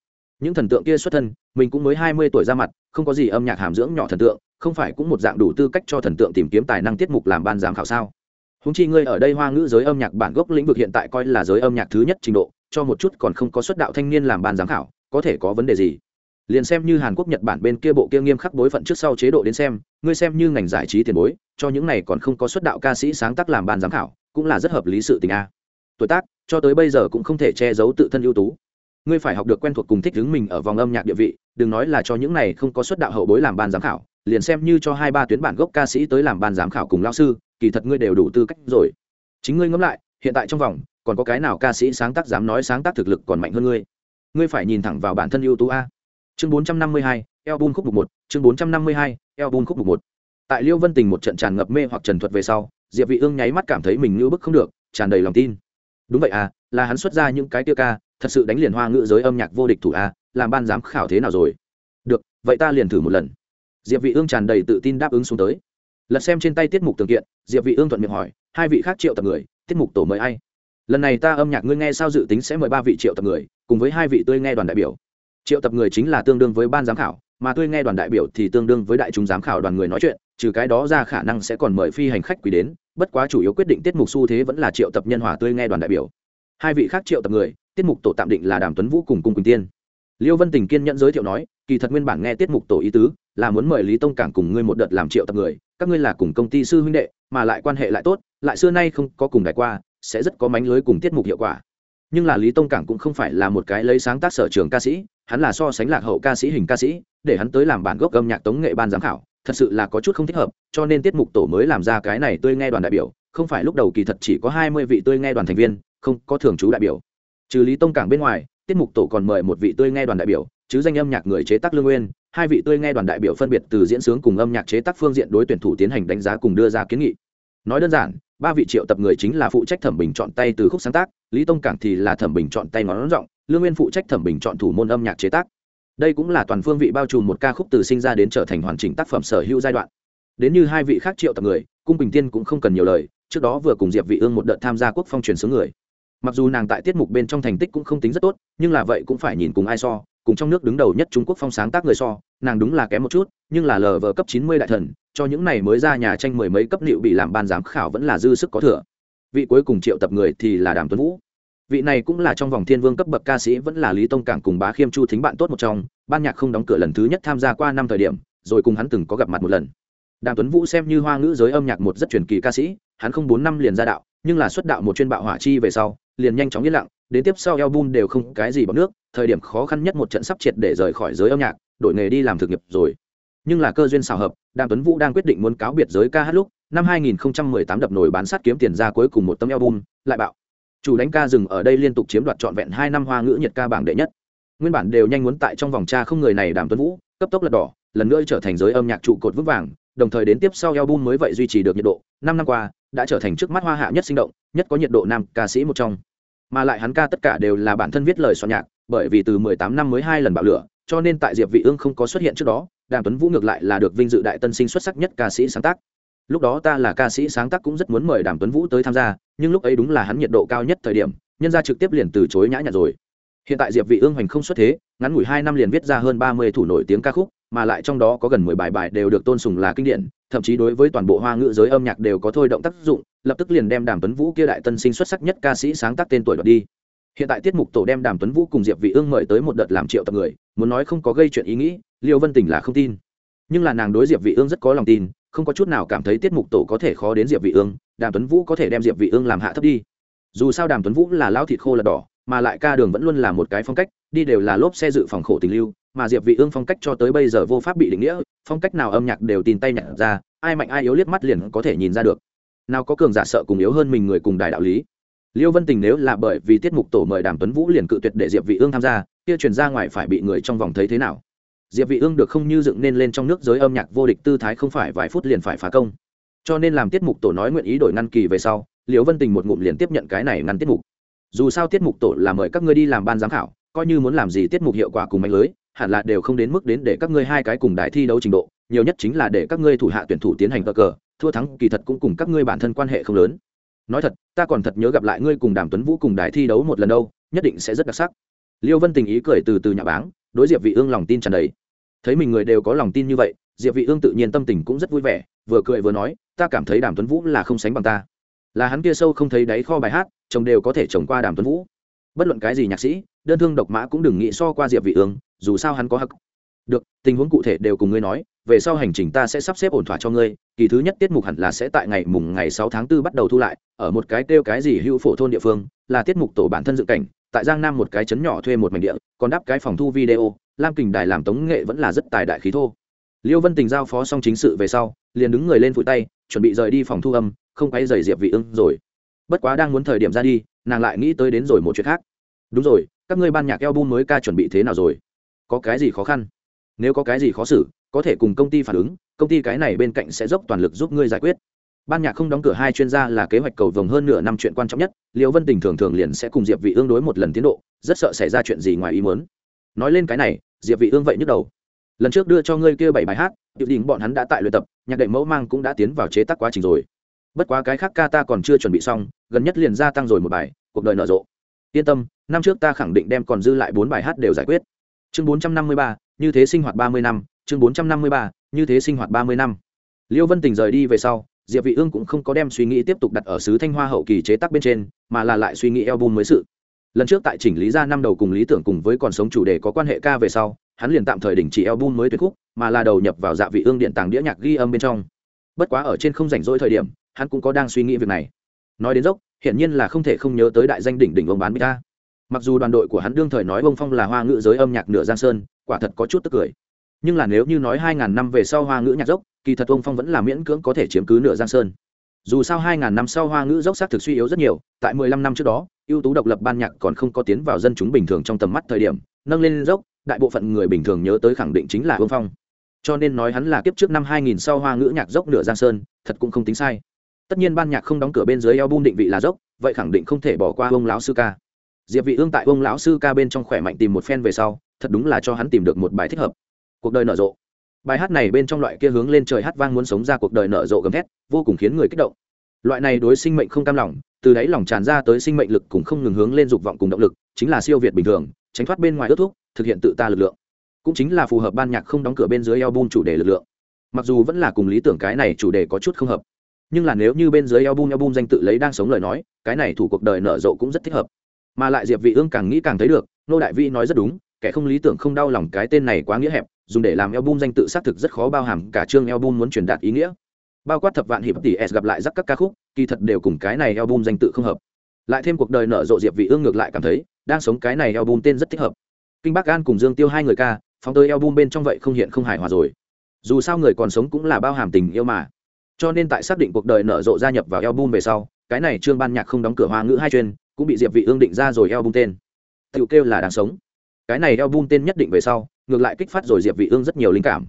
Những thần tượng kia xuất thân, mình cũng mới hai mươi tuổi ra mặt, không có gì âm nhạc hàm dưỡng nhỏ thần tượng, không phải cũng một dạng đủ tư cách cho thần tượng tìm kiếm tài năng tiết mục làm ban giám khảo sao? Húng chi ngươi ở đây hoa ngữ giới âm nhạc bản gốc lĩnh vực hiện tại coi là giới âm nhạc thứ nhất trình độ, cho một chút còn không có xuất đạo thanh niên làm ban giám khảo, có thể có vấn đề gì? Liền xem như hàn quốc, nhật bản bên kia bộ kia nghiêm khắc bối phận trước sau chế độ đến xem, ngươi xem như ngành giải trí tiền bối, cho những này còn không có xuất đạo ca sĩ sáng tác làm ban giám khảo, cũng là rất hợp lý sự tình a. Tuổi tác, cho tới bây giờ cũng không thể che giấu tự thân ưu tú. Ngươi phải học được quen thuộc cùng thích đứng mình ở vòng âm nhạc địa vị, đừng nói là cho những này không có xuất đạo hậu bối làm ban giám khảo, liền xem như cho hai ba tuyến bản gốc ca sĩ tới làm ban giám khảo cùng lao sư, kỳ thật ngươi đều đủ tư cách rồi. Chính ngươi ngẫm lại, hiện tại trong vòng, còn có cái nào ca sĩ sáng tác dám nói sáng tác thực lực còn mạnh hơn ngươi? Ngươi phải nhìn thẳng vào bản thân ưu tú a chương bốn trăm năm mươi hai, album khúc mục một, chương bốn trăm năm mươi hai, album khúc mục một. Tại liêu vân tình một trận tràn ngập mê hoặc trần thuật về sau, diệp vị ương nháy mắt cảm thấy mình như bức không được, tràn đầy lòng tin. Đúng vậy à là hắn xuất ra những cái tiêu ca, thật sự đánh liền hoa ngữ giới âm nhạc vô địch thủ a, làm ban giám khảo thế nào rồi? Được, vậy ta liền thử một lần. Diệp vị ương tràn đầy tự tin đáp ứng xuống tới. Lật xem trên tay tiết mục tường kiện, diệp vị ương thuận miệng hỏi, hai vị khác triệu tập người, tiết mục tổ mời ai? Lần này ta âm nhạc ngươi nghe sao dự tính sẽ mời ba vị triệu tập người, cùng với hai vị tươi nghe đoàn đại biểu triệu tập người chính là tương đương với ban giám khảo, mà tôi nghe đoàn đại biểu thì tương đương với đại chúng giám khảo đoàn người nói chuyện, trừ cái đó ra khả năng sẽ còn mời phi hành khách quý đến, bất quá chủ yếu quyết định tiết mục xu thế vẫn là triệu tập nhân hòa tươi nghe đoàn đại biểu. Hai vị khác triệu tập người, tiết mục tổ tạm định là đàm tuấn vũ cùng cung quỳnh tiên. Liêu vân tình kiên nhận giới thiệu nói, kỳ thật nguyên bản nghe tiết mục tổ ý tứ, là muốn mời lý tông cảng cùng ngươi một đợt làm triệu tập người, các ngươi là cùng công ty sư huynh đệ, mà lại quan hệ lại tốt, lại xưa nay không có cùng đại qua, sẽ rất có mánh lưới cùng tiết mục hiệu quả. Nhưng là lý tông cảng cũng không phải là một cái lấy sáng tác sở trường ca sĩ hắn là so sánh lạc hậu ca sĩ hình ca sĩ, để hắn tới làm bản gốc âm nhạc tống nghệ ban giám khảo, thật sự là có chút không thích hợp, cho nên tiết mục tổ mới làm ra cái này tươi nghe đoàn đại biểu, không phải lúc đầu kỳ thật chỉ có hai mươi vị tươi nghe đoàn thành viên, không, có thường trú đại biểu. Trừ lý tông cảng bên ngoài, tiết mục tổ còn mời một vị tươi nghe đoàn đại biểu, chứ danh âm nhạc người chế tác lương nguyên, hai vị tươi nghe đoàn đại biểu phân biệt từ diễn sướng cùng âm nhạc chế tác phương diện đối tuyển thủ tiến hành đánh giá cùng đưa ra kiến nghị. Nói đơn giản, ba vị triệu tập người chính là phụ trách thẩm bình chọn tay từ khúc sáng tác, lý tông cảng thì là thẩm bình chọn tay ngón giọng lương nguyên phụ trách thẩm bình chọn thủ môn âm nhạc chế tác. Đây cũng là toàn phương vị bao trùm một ca khúc từ sinh ra đến trở thành hoàn chỉnh tác phẩm sở hữu giai đoạn. Đến như hai vị khác triệu tập người, cung bình tiên cũng không cần nhiều lời, trước đó vừa cùng diệp vị ương một đợt tham gia quốc phong truyền sướng người. Mặc dù nàng tại tiết mục bên trong thành tích cũng không tính rất tốt, nhưng là vậy cũng phải nhìn cùng ai so, cùng trong nước đứng đầu nhất trung quốc phong sáng tác người so, nàng đúng là kém một chút, nhưng là lờ vờ cấp chín mươi đại thần, cho những này mới ra nhà tranh mười mấy cấp liệu bị làm ban giám khảo vẫn là dư sức có thừa. Vị cuối cùng triệu tập người thì là đàm tuấn vũ vị này cũng là trong vòng thiên vương cấp bậc ca sĩ vẫn là lý tông cảng cùng bá khiêm chu thính bạn tốt một trong, ban nhạc không đóng cửa lần thứ nhất tham gia qua năm thời điểm, rồi cùng hắn từng có gặp mặt một lần. Đàm tuấn vũ xem như hoa ngữ giới âm nhạc một rất truyền kỳ ca sĩ, hắn không bốn năm liền ra đạo, nhưng là xuất đạo một chuyên bạo hỏa chi về sau, liền nhanh chóng yên lặng, đến tiếp sau album đều không cái gì bằng nước, thời điểm khó khăn nhất một trận sắp triệt để rời khỏi giới âm nhạc, đổi nghề đi làm thực nghiệp rồi. Nhưng là cơ duyên xào hợp, đàm tuấn vũ đang quyết định muốn cáo biệt giới ca hát lúc, năm 2018 đập nổi bán sát kiếm tiền ra cuối cùng một tấm album, lại bạo chủ đánh ca dừng ở đây liên tục chiếm đoạt trọn vẹn hai năm hoa ngữ nhiệt ca bảng đệ nhất. Nguyên bản đều nhanh muốn tại trong vòng cha không người này đàm tuấn vũ, cấp tốc lật đỏ, lần nữa trở thành giới âm nhạc trụ cột vững vàng, đồng thời đến tiếp sau album mới vậy duy trì được nhiệt độ, năm năm qua, đã trở thành trước mắt hoa hạ nhất sinh động, nhất có nhiệt độ nam ca sĩ một trong. Mà lại hắn ca tất cả đều là bản thân viết lời soạn nhạc, bởi vì từ 18 năm mới hai lần bạo lửa, cho nên tại diệp vị ương không có xuất hiện trước đó, đàm tuấn vũ ngược lại là được vinh dự đại tân sinh xuất sắc nhất ca sĩ sáng tác lúc đó ta là ca sĩ sáng tác cũng rất muốn mời đàm tuấn vũ tới tham gia, nhưng lúc ấy đúng là hắn nhiệt độ cao nhất thời điểm, nhân ra trực tiếp liền từ chối nhã nhặn rồi. Hiện tại diệp vị ương hoành không xuất thế, ngắn ngủi hai năm liền viết ra hơn 30 thủ nổi tiếng ca khúc, mà lại trong đó có gần 10 bài bài đều được tôn sùng là kinh điển, thậm chí đối với toàn bộ hoa ngữ giới âm nhạc đều có thôi động tác dụng, lập tức liền đem đàm tuấn vũ kia đại tân sinh xuất sắc nhất ca sĩ sáng tác tên tuổi đoạt đi. Hiện tại tiết mục tổ đem đàm tuấn vũ cùng diệp vị ương mời tới một đợt làm triệu tập người, muốn nói không có gây chuyện ý nghĩ, liêu vân tình là không tin. Nhưng là nàng đối diệp vị ương rất có lòng tin không có chút nào cảm thấy tiết mục tổ có thể khó đến diệp vị ương, đàm tuấn vũ có thể đem diệp vị ương làm hạ thấp đi. Dù sao đàm tuấn vũ là lao thịt khô là đỏ, mà lại ca đường vẫn luôn là một cái phong cách, đi đều là lốp xe dự phòng khổ tình lưu, mà diệp vị ương phong cách cho tới bây giờ vô pháp bị định nghĩa, phong cách nào âm nhạc đều tin tay nhặt ra, ai mạnh ai yếu liếc mắt liền có thể nhìn ra được. Nào có cường giả sợ cùng yếu hơn mình người cùng đài đạo lý. Liêu vân tình nếu là bởi vì tiết mục tổ mời đàm tuấn vũ liền cự tuyệt để diệp vị ương tham gia, kia truyền ra ngoài phải bị người trong vòng thấy thế nào? Diệp vị ương được không như dựng nên lên trong nước giới âm nhạc vô địch tư thái không phải vài phút liền phải phá công. Cho nên làm tiết mục tổ nói nguyện ý đổi ngăn kỳ về sau liêu vân tình một ngụm liền tiếp nhận cái này ngăn tiết mục. Dù sao tiết mục tổ là mời các ngươi đi làm ban giám khảo, coi như muốn làm gì tiết mục hiệu quả cùng mạnh lưới, hẳn là đều không đến mức đến để các ngươi hai cái cùng đại thi đấu trình độ, nhiều nhất chính là để các ngươi thủ hạ tuyển thủ tiến hành cờ cờ, thua thắng kỳ thật cũng cùng các ngươi bản thân quan hệ không lớn. Nói thật, ta còn thật nhớ gặp lại ngươi cùng đàm tuấn vũ cùng đài thi đấu một lần đâu, nhất định sẽ rất đặc sắc. Liêu vân tình ý cười từ từ nhà báng, đối diệp vị ương lòng tin tràn đầy thấy mình người đều có lòng tin như vậy, diệp vị ương tự nhiên tâm tình cũng rất vui vẻ, vừa cười vừa nói, ta cảm thấy đàm tuấn vũ là không sánh bằng ta. Là hắn kia sâu không thấy đáy kho bài hát, chồng đều có thể trồng qua đàm tuấn vũ. Bất luận cái gì nhạc sĩ, đơn thương độc mã cũng đừng nghĩ so qua diệp vị ương, dù sao hắn có hắc được, tình huống cụ thể đều cùng ngươi nói, về sau hành trình ta sẽ sắp xếp ổn thỏa cho ngươi, kỳ thứ nhất tiết mục hẳn là sẽ tại ngày mùng ngày sáu tháng 4 bắt đầu thu lại, ở một cái tiêu cái gì hữu phổ thôn địa phương, là tiết mục tổ bản thân dự cảnh, tại giang nam một cái trấn nhỏ thuê một mảnh địa, còn đáp cái phòng thu video lam kình đài làm tống nghệ vẫn là rất tài đại khí thô. Liêu vân tình giao phó xong chính sự về sau, liền đứng người lên phủi tay, chuẩn bị rời đi phòng thu âm, không quay rời diệp vị ưng rồi. Bất quá đang muốn thời điểm ra đi, nàng lại nghĩ tới đến rồi một chuyện khác. Đúng rồi, các ngươi ban nhạc album mới ca chuẩn bị thế nào rồi? Có cái gì khó khăn? Nếu có cái gì khó xử, có thể cùng công ty phản ứng, công ty cái này bên cạnh sẽ dốc toàn lực giúp ngươi giải quyết. Ban nhạc không đóng cửa hai chuyên gia là kế hoạch cầu vồng hơn nửa năm chuyện quan trọng nhất, Liêu vân tình thường thường liền sẽ cùng diệp vị ương đối một lần tiến độ, rất sợ xảy ra chuyện gì ngoài ý muốn. Nói lên cái này diệp vị ương vậy nhức đầu. Lần trước đưa cho ngươi kia bảy bài hát điệu đình bọn hắn đã tại luyện tập nhạc đệm mẫu mang cũng đã tiến vào chế tác quá trình rồi. Bất quá cái khác ca ta còn chưa chuẩn bị xong gần nhất liền gia tăng rồi một bài cuộc đời nở rộ. Yên tâm năm trước ta khẳng định đem còn dư lại bốn bài hát đều giải quyết. Chương 453, như thế sinh hoạt 30 năm chương 453, như thế sinh hoạt 30 năm. Liêu vân tình rời đi về sau diệp vị ương cũng không có đem suy nghĩ tiếp tục đặt ở sứ thanh hoa hậu kỳ chế tác bên trên mà là lại suy nghĩ album mới sự lần trước tại chỉnh lý ra năm đầu cùng lý tưởng cùng với còn sống chủ đề có quan hệ ca về sau, hắn liền tạm thời đình chỉ album mới tuyệt khúc, mà là đầu nhập vào dạ vị ương điện tàng đĩa nhạc ghi âm bên trong. Bất quá ở trên không rảnh rỗi thời điểm, hắn cũng có đang suy nghĩ việc này. Nói đến dốc hiện nhiên là không thể không nhớ tới đại danh đỉnh đỉnh ông bán bita. Mặc dù đoàn đội của hắn đương thời nói ông phong là hoa ngữ giới âm nhạc nửa giang sơn, quả thật có chút tức cười. Nhưng là nếu như nói hai ngàn năm về sau hoa ngữ nhạc dốc, kỳ thật ông phong vẫn là miễn cưỡng có thể chiếm cứ nửa giang sơn dù sao hai ngàn năm sau hoa ngữ dốc sắc thực suy yếu rất nhiều, tại mười lăm năm trước đó, ưu tú độc lập ban nhạc còn không có tiến vào dân chúng bình thường trong tầm mắt thời điểm, nâng lên dốc, đại bộ phận người bình thường nhớ tới khẳng định chính là Vương phong. Cho nên nói hắn là kiếp trước năm hai nghìn sau hoa ngữ nhạc dốc nửa giang sơn, thật cũng không tính sai. Tất nhiên ban nhạc không đóng cửa bên dưới eo bum định vị là dốc, vậy khẳng định không thể bỏ qua ông lão sư ca. Diệp vị ương tại ông lão sư ca bên trong khỏe mạnh tìm một phen về sau, thật đúng là cho hắn tìm được một bài thích hợp. Cuộc đời nở rộ bài hát này bên trong loại kia hướng lên trời hát vang muốn sống ra cuộc đời nở rộ gầm thét vô cùng khiến người kích động. Loại này đối sinh mệnh không cam lòng từ đấy lòng tràn ra tới sinh mệnh lực cũng không ngừng hướng lên dục vọng cùng động lực chính là siêu việt bình thường tránh thoát bên ngoài ước thúc, thực hiện tự ta lực lượng. Cũng chính là phù hợp ban nhạc không đóng cửa bên dưới album chủ đề lực lượng. Mặc dù vẫn là cùng lý tưởng cái này chủ đề có chút không hợp nhưng là nếu như bên dưới album album danh tự lấy đang sống lời nói cái này thủ cuộc đời nở rộ cũng rất thích hợp. Mà lại diệp vị ương càng nghĩ càng thấy được nô đại vi nói rất đúng kẻ không lý tưởng không đau lòng cái tên này quá nghĩa hẹp dùng để làm album danh tự xác thực rất khó bao hàm cả chương album muốn truyền đạt ý nghĩa. Bao quát thập vạn hiệp tỷ s gặp lại rắc các ca khúc, kỳ thật đều cùng cái này album danh tự không hợp. Lại thêm cuộc đời nở rộ diệp vị ương ngược lại cảm thấy, đang sống cái này album tên rất thích hợp. Kinh bắc an cùng dương tiêu hai người ca, phóng tới album bên trong vậy không hiện không hài hòa rồi. Dù sao người còn sống cũng là bao hàm tình yêu mà. Cho nên tại xác định cuộc đời nở rộ gia nhập vào album về sau, cái này trương ban nhạc không đóng cửa hoa ngữ hai chuyên, cũng bị diệp vị ương định ra rồi album tên. Tiểu kêu là đang sống. Cái này album tên nhất định về sau ngược lại kích phát rồi diệp vị ương rất nhiều linh cảm.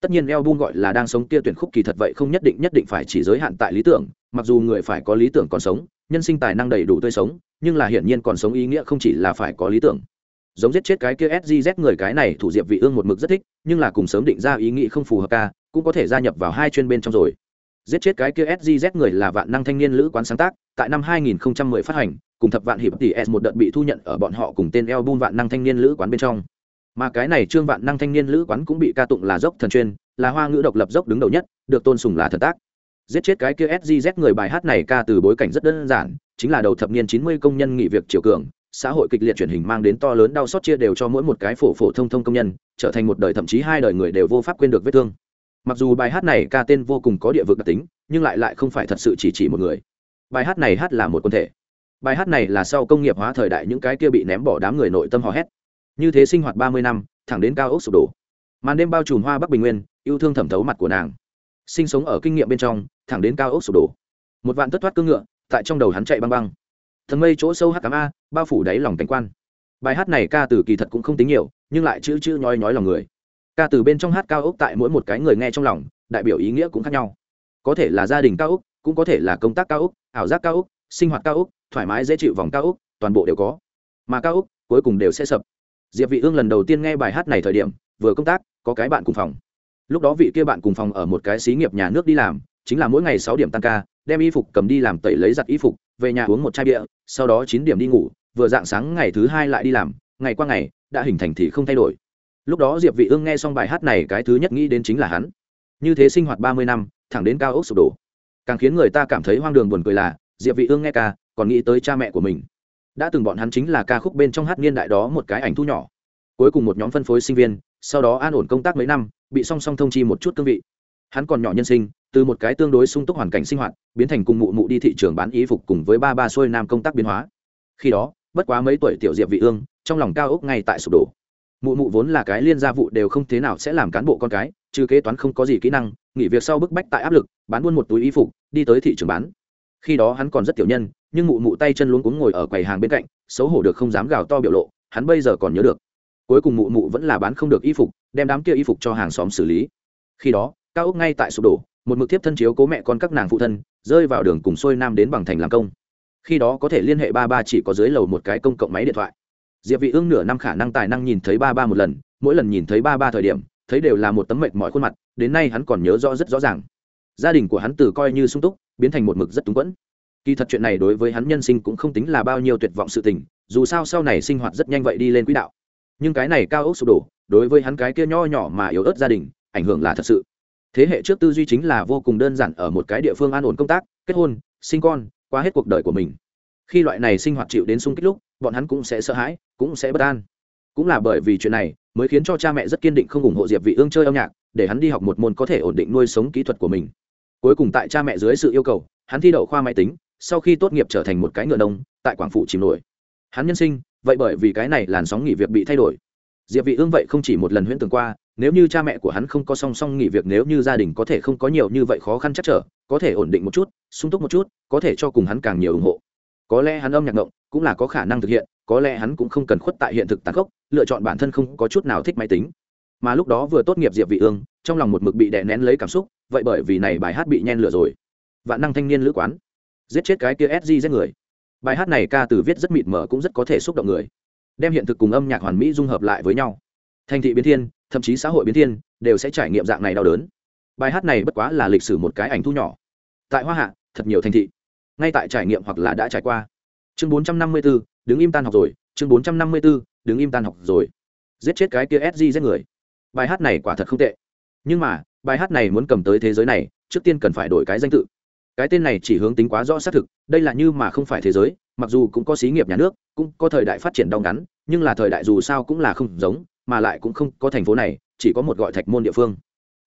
Tất nhiên album gọi là đang sống kia tuyển khúc kỳ thật vậy không nhất định nhất định phải chỉ giới hạn tại lý tưởng, mặc dù người phải có lý tưởng còn sống, nhân sinh tài năng đầy đủ tươi sống, nhưng là hiển nhiên còn sống ý nghĩa không chỉ là phải có lý tưởng. Giống giết chết cái kia sgz người cái này thủ diệp vị ương một mực rất thích, nhưng là cùng sớm định ra ý nghĩ không phù hợp ca, cũng có thể gia nhập vào hai chuyên bên trong rồi. Giết chết cái kia sgz người là vạn năng thanh niên lữ quán sáng tác, tại năm 2010 phát hành, cùng thập vạn hiệp tỷ s một đợt bị thu nhận ở bọn họ cùng tên album vạn năng thanh niên lữ quán bên trong mà cái này trương vạn năng thanh niên lữ quán cũng bị ca tụng là dốc thần chuyên, là hoa ngữ độc lập dốc đứng đầu nhất, được tôn sùng là thần tác. Giết chết cái kia sgz người bài hát này ca từ bối cảnh rất đơn giản, chính là đầu thập niên 90 công nhân nghỉ việc chiều cường, xã hội kịch liệt truyền hình mang đến to lớn đau xót chia đều cho mỗi một cái phổ phổ thông thông công nhân, trở thành một đời thậm chí hai đời người đều vô pháp quên được vết thương. Mặc dù bài hát này ca tên vô cùng có địa vực đặc tính, nhưng lại lại không phải thật sự chỉ chỉ một người. Bài hát này hát là một quân thể. Bài hát này là sau công nghiệp hóa thời đại những cái kia bị ném bỏ đám người nội tâm hò hét như thế sinh hoạt ba mươi năm, thẳng đến cao ốc sụp đổ. Màn đêm bao trùm hoa bắc bình nguyên, yêu thương thẩm thấu mặt của nàng. Sinh sống ở kinh nghiệm bên trong, thẳng đến cao ốc sụp đổ. Một vạn tất thoát cương ngựa, tại trong đầu hắn chạy băng băng. Thần mây chỗ sâu h tám a, bao phủ đáy lòng cảnh quan. Bài hát này ca từ kỳ thật cũng không tính nhiều, nhưng lại chữ chữ nhói nhói lòng người. Ca từ bên trong hát cao ốc tại mỗi một cái người nghe trong lòng, đại biểu ý nghĩa cũng khác nhau. Có thể là gia đình cao ốc, cũng có thể là công tác cao ốc, ảo giác cao ốc, sinh hoạt cao ốc, thoải mái dễ chịu vòng cao ốc, toàn bộ đều có. Mà cao ốc, cuối cùng đều sẽ sập diệp vị ương lần đầu tiên nghe bài hát này thời điểm, vừa công tác, có cái bạn cùng phòng. Lúc đó vị kia bạn cùng phòng ở một cái xí nghiệp nhà nước đi làm, chính là mỗi ngày 6 điểm tăng ca, đem y phục cầm đi làm tẩy lấy giặt y phục, về nhà uống một chai bia, sau đó 9 điểm đi ngủ, vừa dạng sáng ngày thứ hai lại đi làm, ngày qua ngày, đã hình thành thì không thay đổi. Lúc đó diệp vị ương nghe xong bài hát này cái thứ nhất nghĩ đến chính là hắn. Như thế sinh hoạt 30 năm, thẳng đến cao ốc sụp đổ. Càng khiến người ta cảm thấy hoang đường buồn cười là, diệp vị ương nghe ca, còn nghĩ tới cha mẹ của mình đã từng bọn hắn chính là ca khúc bên trong hát niên đại đó một cái ảnh thu nhỏ. Cuối cùng một nhóm phân phối sinh viên, sau đó an ổn công tác mấy năm, bị song song thông chi một chút cương vị. Hắn còn nhỏ nhân sinh, từ một cái tương đối sung túc hoàn cảnh sinh hoạt, biến thành cùng mụ mụ đi thị trường bán y phục cùng với ba ba xuôi nam công tác biến hóa. Khi đó, bất quá mấy tuổi tiểu diệp vị ương, trong lòng cao ốc ngay tại sụp đổ. Mụ mụ vốn là cái liên gia vụ đều không thế nào sẽ làm cán bộ con cái, trừ kế toán không có gì kỹ năng, nghỉ việc sau bức bách tại áp lực, bán buôn một túi y phục, đi tới thị trường bán. Khi đó hắn còn rất tiểu nhân nhưng mụ mụ tay chân luống cuống ngồi ở quầy hàng bên cạnh, xấu hổ được không dám gào to biểu lộ, hắn bây giờ còn nhớ được. Cuối cùng mụ mụ vẫn là bán không được y phục, đem đám kia y phục cho hàng xóm xử lý. Khi đó, cao ốc ngay tại sụp đổ, một mực tiếp thân chiếu cố mẹ con các nàng phụ thân, rơi vào đường cùng xuôi nam đến bằng thành làm công. Khi đó có thể liên hệ ba ba chỉ có dưới lầu một cái công cộng máy điện thoại. Diệp vị ương nửa năm khả năng tài năng nhìn thấy ba ba một lần, mỗi lần nhìn thấy ba ba thời điểm, thấy đều là một tấm mệt mỏi khuôn mặt, đến nay hắn còn nhớ rõ rất rõ ràng. Gia đình của hắn từ coi như sung túc, biến thành một mực rất túng quẫn kỳ thật chuyện này đối với hắn nhân sinh cũng không tính là bao nhiêu tuyệt vọng sự tình, dù sao sau này sinh hoạt rất nhanh vậy đi lên quỹ đạo. Nhưng cái này cao ốc sụp đổ, đối với hắn cái kia nho nhỏ mà yếu ớt gia đình, ảnh hưởng là thật sự. Thế hệ trước tư duy chính là vô cùng đơn giản ở một cái địa phương an ổn công tác, kết hôn, sinh con, qua hết cuộc đời của mình. Khi loại này sinh hoạt chịu đến sung kích lúc, bọn hắn cũng sẽ sợ hãi, cũng sẽ bất an. Cũng là bởi vì chuyện này, mới khiến cho cha mẹ rất kiên định không ủng hộ diệp vị ương chơi âm nhạc, để hắn đi học một môn có thể ổn định nuôi sống kỹ thuật của mình. Cuối cùng tại cha mẹ dưới sự yêu cầu, hắn thi đậu khoa máy tính sau khi tốt nghiệp trở thành một cái ngựa nông, tại quảng phụ chìm nổi. Hắn nhân sinh, vậy bởi vì cái này làn sóng nghỉ việc bị thay đổi. Diệp vị ương vậy không chỉ một lần huyễn tưởng qua, nếu như cha mẹ của hắn không có song song nghỉ việc, nếu như gia đình có thể không có nhiều như vậy khó khăn chắc trở, có thể ổn định một chút, sung túc một chút, có thể cho cùng hắn càng nhiều ủng hộ. Có lẽ hắn âm nhạc ngộng, cũng là có khả năng thực hiện, có lẽ hắn cũng không cần khuất tại hiện thực tàn khốc, lựa chọn bản thân không có chút nào thích máy tính. Mà lúc đó vừa tốt nghiệp diệp vị ương trong lòng một mực bị đè nén lấy cảm xúc, vậy bởi vì này bài hát bị nhen lửa rồi. Vạn năng thanh niên lữ quán giết chết cái kia sg giết người. Bài hát này ca từ viết rất mịt mờ cũng rất có thể xúc động người. Đem hiện thực cùng âm nhạc hoàn mỹ dung hợp lại với nhau. Thành thị biến thiên thậm chí xã hội biến thiên đều sẽ trải nghiệm dạng này đau đớn. Bài hát này bất quá là lịch sử một cái ảnh thu nhỏ. Tại hoa hạ thật nhiều thành thị ngay tại trải nghiệm hoặc là đã trải qua. Chương 454, đứng im tan học rồi. Chương 454, đứng im tan học rồi. Giết chết cái kia sg giết người. Bài hát này quả thật không tệ. Nhưng mà bài hát này muốn cầm tới thế giới này trước tiên cần phải đổi cái danh tự cái tên này chỉ hướng tính quá rõ xác thực, đây là như mà không phải thế giới, mặc dù cũng có xí nghiệp nhà nước, cũng có thời đại phát triển đau ngắn, nhưng là thời đại dù sao cũng là không giống, mà lại cũng không có thành phố này, chỉ có một gọi thạch môn địa phương.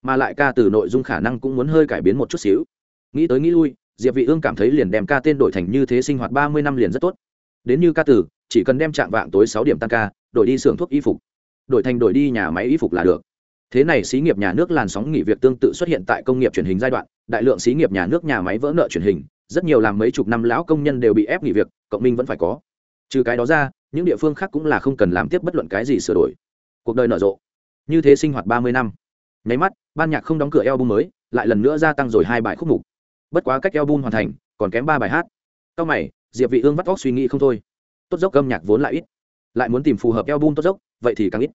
Mà lại ca từ nội dung khả năng cũng muốn hơi cải biến một chút xíu. Nghĩ tới nghĩ lui, diệp vị ương cảm thấy liền đem ca tên đổi thành như thế sinh hoạt 30 năm liền rất tốt. Đến như ca từ, chỉ cần đem trạng vạng tối 6 điểm tăng ca, đổi đi xưởng thuốc y phục. Đổi thành đổi đi nhà máy y phục là được thế này xí nghiệp nhà nước làn sóng nghỉ việc tương tự xuất hiện tại công nghiệp truyền hình giai đoạn, đại lượng xí nghiệp nhà nước nhà máy vỡ nợ truyền hình, rất nhiều làm mấy chục năm lão công nhân đều bị ép nghỉ việc, cộng minh vẫn phải có. Trừ cái đó ra, những địa phương khác cũng là không cần làm tiếp bất luận cái gì sửa đổi. Cuộc đời nở rộ. Như thế sinh hoạt ba mươi năm. Nháy mắt, ban nhạc không đóng cửa eo bung mới, lại lần nữa gia tăng rồi hai bài khúc mục. Bất quá cách eo bung hoàn thành, còn kém ba bài hát. Sau mày, diệp vị ương vắt óc suy nghĩ không thôi. Tốt dốc âm nhạc vốn lại ít. Lại muốn tìm phù hợp eo bung tốt dốc, vậy thì càng ít.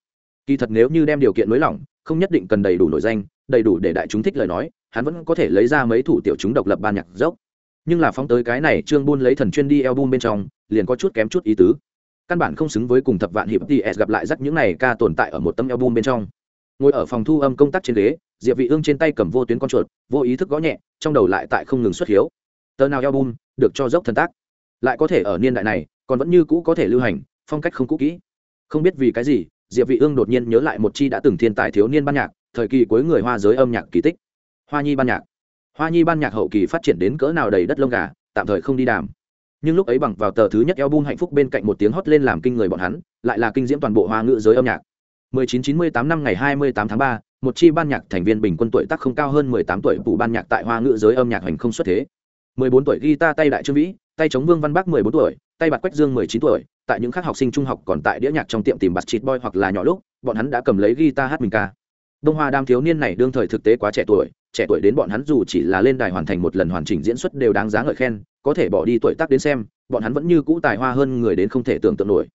Kỳ thật nếu như đem điều kiện mới lỏng không nhất định cần đầy đủ nổi danh, đầy đủ để đại chúng thích lời nói, hắn vẫn có thể lấy ra mấy thủ tiểu chúng độc lập ban nhạc dốc. Nhưng là phóng tới cái này trương buôn lấy thần chuyên đi album bên trong, liền có chút kém chút ý tứ. Căn bản không xứng với cùng thập vạn hiệp ts gặp lại rắc những này ca tồn tại ở một tấm album bên trong. Ngồi ở phòng thu âm công tác trên ghế, diệp vị ương trên tay cầm vô tuyến con chuột, vô ý thức gõ nhẹ, trong đầu lại tại không ngừng xuất hiếu. Tờ nào album được cho dốc thần tác? Lại có thể ở niên đại này, còn vẫn như cũ có thể lưu hành, phong cách không cũ kỹ. Không biết vì cái gì diệp vị ương đột nhiên nhớ lại một chi đã từng thiên tài thiếu niên ban nhạc thời kỳ cuối người hoa giới âm nhạc kỳ tích. Hoa nhi ban nhạc. Hoa nhi ban nhạc hậu kỳ phát triển đến cỡ nào đầy đất lông gà tạm thời không đi đàm. Nhưng lúc ấy bằng vào tờ thứ nhất album hạnh phúc bên cạnh một tiếng hót lên làm kinh người bọn hắn lại là kinh diễm toàn bộ hoa ngữ giới âm nhạc. 1998 năm ngày 28 tháng 3, một chi ban nhạc thành viên bình quân tuổi tác không cao hơn 18 tuổi phụ ban nhạc tại hoa ngữ giới âm nhạc hành không xuất thế. 14 tuổi guitar tay đại trương vĩ tay chống vương văn bắc 14 tuổi tay bạt quách dương 19 tuổi tại những khác học sinh trung học còn tại đĩa nhạc trong tiệm tìm bạt chít boy hoặc là nhỏ lúc, bọn hắn đã cầm lấy guitar hát mình ca. Đông hoa đam thiếu niên này đương thời thực tế quá trẻ tuổi trẻ tuổi đến bọn hắn dù chỉ là lên đài hoàn thành một lần hoàn chỉnh diễn xuất đều đáng giá ngợi khen, có thể bỏ đi tuổi tác đến xem, bọn hắn vẫn như cũ tài hoa hơn người đến không thể tưởng tượng nổi.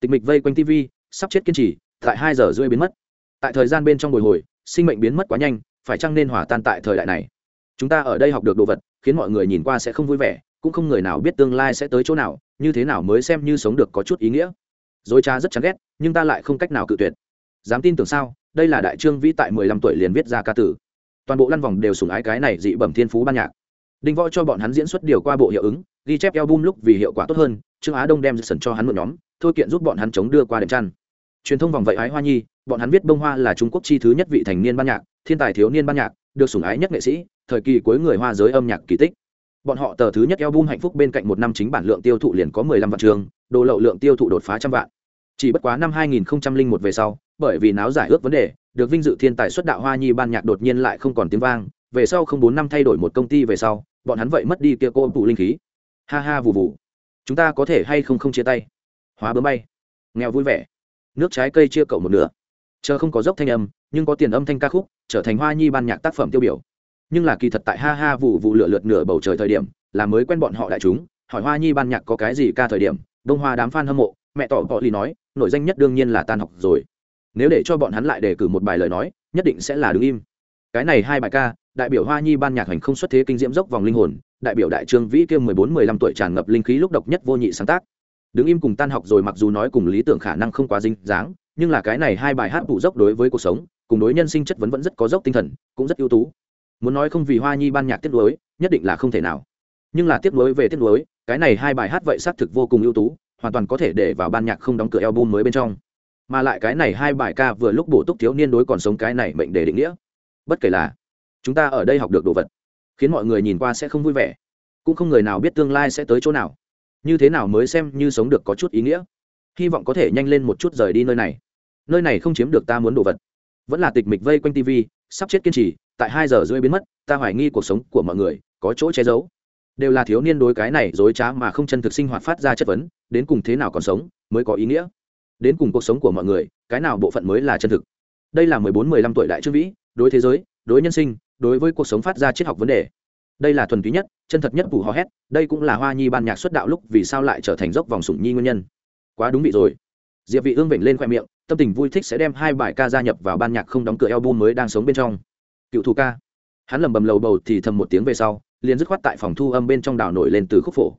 Tịch mịch vây quanh tv sắp chết kiên trì, tại hai giờ rưỡi biến mất. Tại thời gian bên trong bồi hồi, sinh mệnh biến mất quá nhanh, phải chăng nên hòa tan tại thời đại này? Chúng ta ở đây học được đồ vật, khiến mọi người nhìn qua sẽ không vui vẻ, cũng không người nào biết tương lai sẽ tới chỗ nào như thế nào mới xem như sống được có chút ý nghĩa? Dối trá rất chán ghét, nhưng ta lại không cách nào cự tuyệt. Dám tin tưởng sao? Đây là đại trương vĩ tại mười lăm tuổi liền viết ra ca tử toàn bộ lăn vòng đều sủng ái cái này dị bẩm thiên phú ban nhạc. Đinh võ cho bọn hắn diễn xuất điều qua bộ hiệu ứng, ghi chép album lúc vì hiệu quả tốt hơn, trương á đông đem sần cho hắn một nhóm, thôi kiện giúp bọn hắn chống đưa qua đệm chăn. Truyền thông vòng vậy ái hoa nhi, bọn hắn viết bông hoa là trung quốc chi thứ nhất vị thành niên ban nhạc, thiên tài thiếu niên ban nhạc, được sủng ái nhất nghệ sĩ, thời kỳ cuối người hoa giới âm nhạc kỳ tích bọn họ tờ thứ nhất album hạnh phúc bên cạnh một năm chính bản lượng tiêu thụ liền có mười lăm vạn trường, đồ lậu lượng tiêu thụ đột phá trăm vạn. Chỉ bất quá năm 2001 về sau, bởi vì náo giải ước vấn đề, được vinh dự thiên tài xuất đạo hoa nhi ban nhạc đột nhiên lại không còn tiếng vang, về sau không bốn năm thay đổi một công ty về sau, bọn hắn vậy mất đi kia cô tụ linh khí. Ha ha vù vù. chúng ta có thể hay không không chia tay? Hóa bướm bay. Nghèo vui vẻ. Nước trái cây chia cậu một nửa. Chờ không có dốc thanh âm, nhưng có tiền âm thanh ca khúc, trở thành hoa nhi ban nhạc tác phẩm tiêu biểu nhưng là kỳ thật tại ha ha vụ vụ lựa lượt nửa bầu trời thời điểm, là mới quen bọn họ đại chúng, hỏi hoa nhi ban nhạc có cái gì ca thời điểm, đông hoa đám f a n hâm mộ, mẹ tỏ võ lì nói nội danh nhất đương nhiên là tan học rồi. Nếu để cho bọn hắn lại đề cử một bài lời nói, nhất định sẽ là đứng im. Cái này hai bài ca, đại biểu hoa nhi ban nhạc hành không xuất thế kinh diễm dốc vòng linh hồn, đại biểu đại trương vĩ kiêm mười bốn, mười lăm tuổi tràn ngập linh khí lúc độc nhất vô nhị sáng tác. Đứng im cùng tan học rồi mặc dù nói cùng lý tưởng khả năng không quá dinh dáng, nhưng là cái này hai bài hát vụ dốc đối với cuộc sống, cùng đối nhân sinh chất vấn vẫn rất có dốc tinh thần, cũng rất ưu tú muốn nói không vì hoa nhi ban nhạc tiết nối, nhất định là không thể nào. Nhưng là tiết nối về tiết nối, cái này hai bài hát vậy xác thực vô cùng ưu tú, hoàn toàn có thể để vào ban nhạc không đóng cửa album mới bên trong. Mà lại cái này hai bài ca vừa lúc bổ túc thiếu niên đối còn sống cái này mệnh đề định nghĩa. Bất kể là, chúng ta ở đây học được đồ vật, khiến mọi người nhìn qua sẽ không vui vẻ, cũng không người nào biết tương lai sẽ tới chỗ nào. Như thế nào mới xem như sống được có chút ý nghĩa? Hy vọng có thể nhanh lên một chút rời đi nơi này. Nơi này không chiếm được ta muốn đồ vật. Vẫn là tịch mịch vây quanh tv sắp chết kiên trì tại hai giờ rưỡi biến mất, ta hoài nghi cuộc sống của mọi người có chỗ che giấu. Đều là thiếu niên đối cái này dối trá mà không chân thực sinh hoạt phát ra chất vấn, đến cùng thế nào còn sống mới có ý nghĩa? Đến cùng cuộc sống của mọi người, cái nào bộ phận mới là chân thực? Đây là mười bốn, mười lăm tuổi đại trương vĩ, đối thế giới, đối nhân sinh, đối với cuộc sống phát ra triết học vấn đề. Đây là thuần túy nhất, chân thật nhất phù hò hét, đây cũng là hoa nhi ban nhạc xuất đạo lúc vì sao lại trở thành dốc vòng sủng nhi nguyên nhân. Quá đúng vị rồi. Diệp vị ương vểnh lên khoe miệng, tâm tình vui thích sẽ đem hai bài ca gia nhập vào ban nhạc không đóng cửa album mới đang sống bên trong cựu thù ca. Hắn lầm bầm lầu bầu thì thầm một tiếng về sau, liền dứt khoát tại phòng thu âm bên trong đảo nổi lên từ khúc phổ.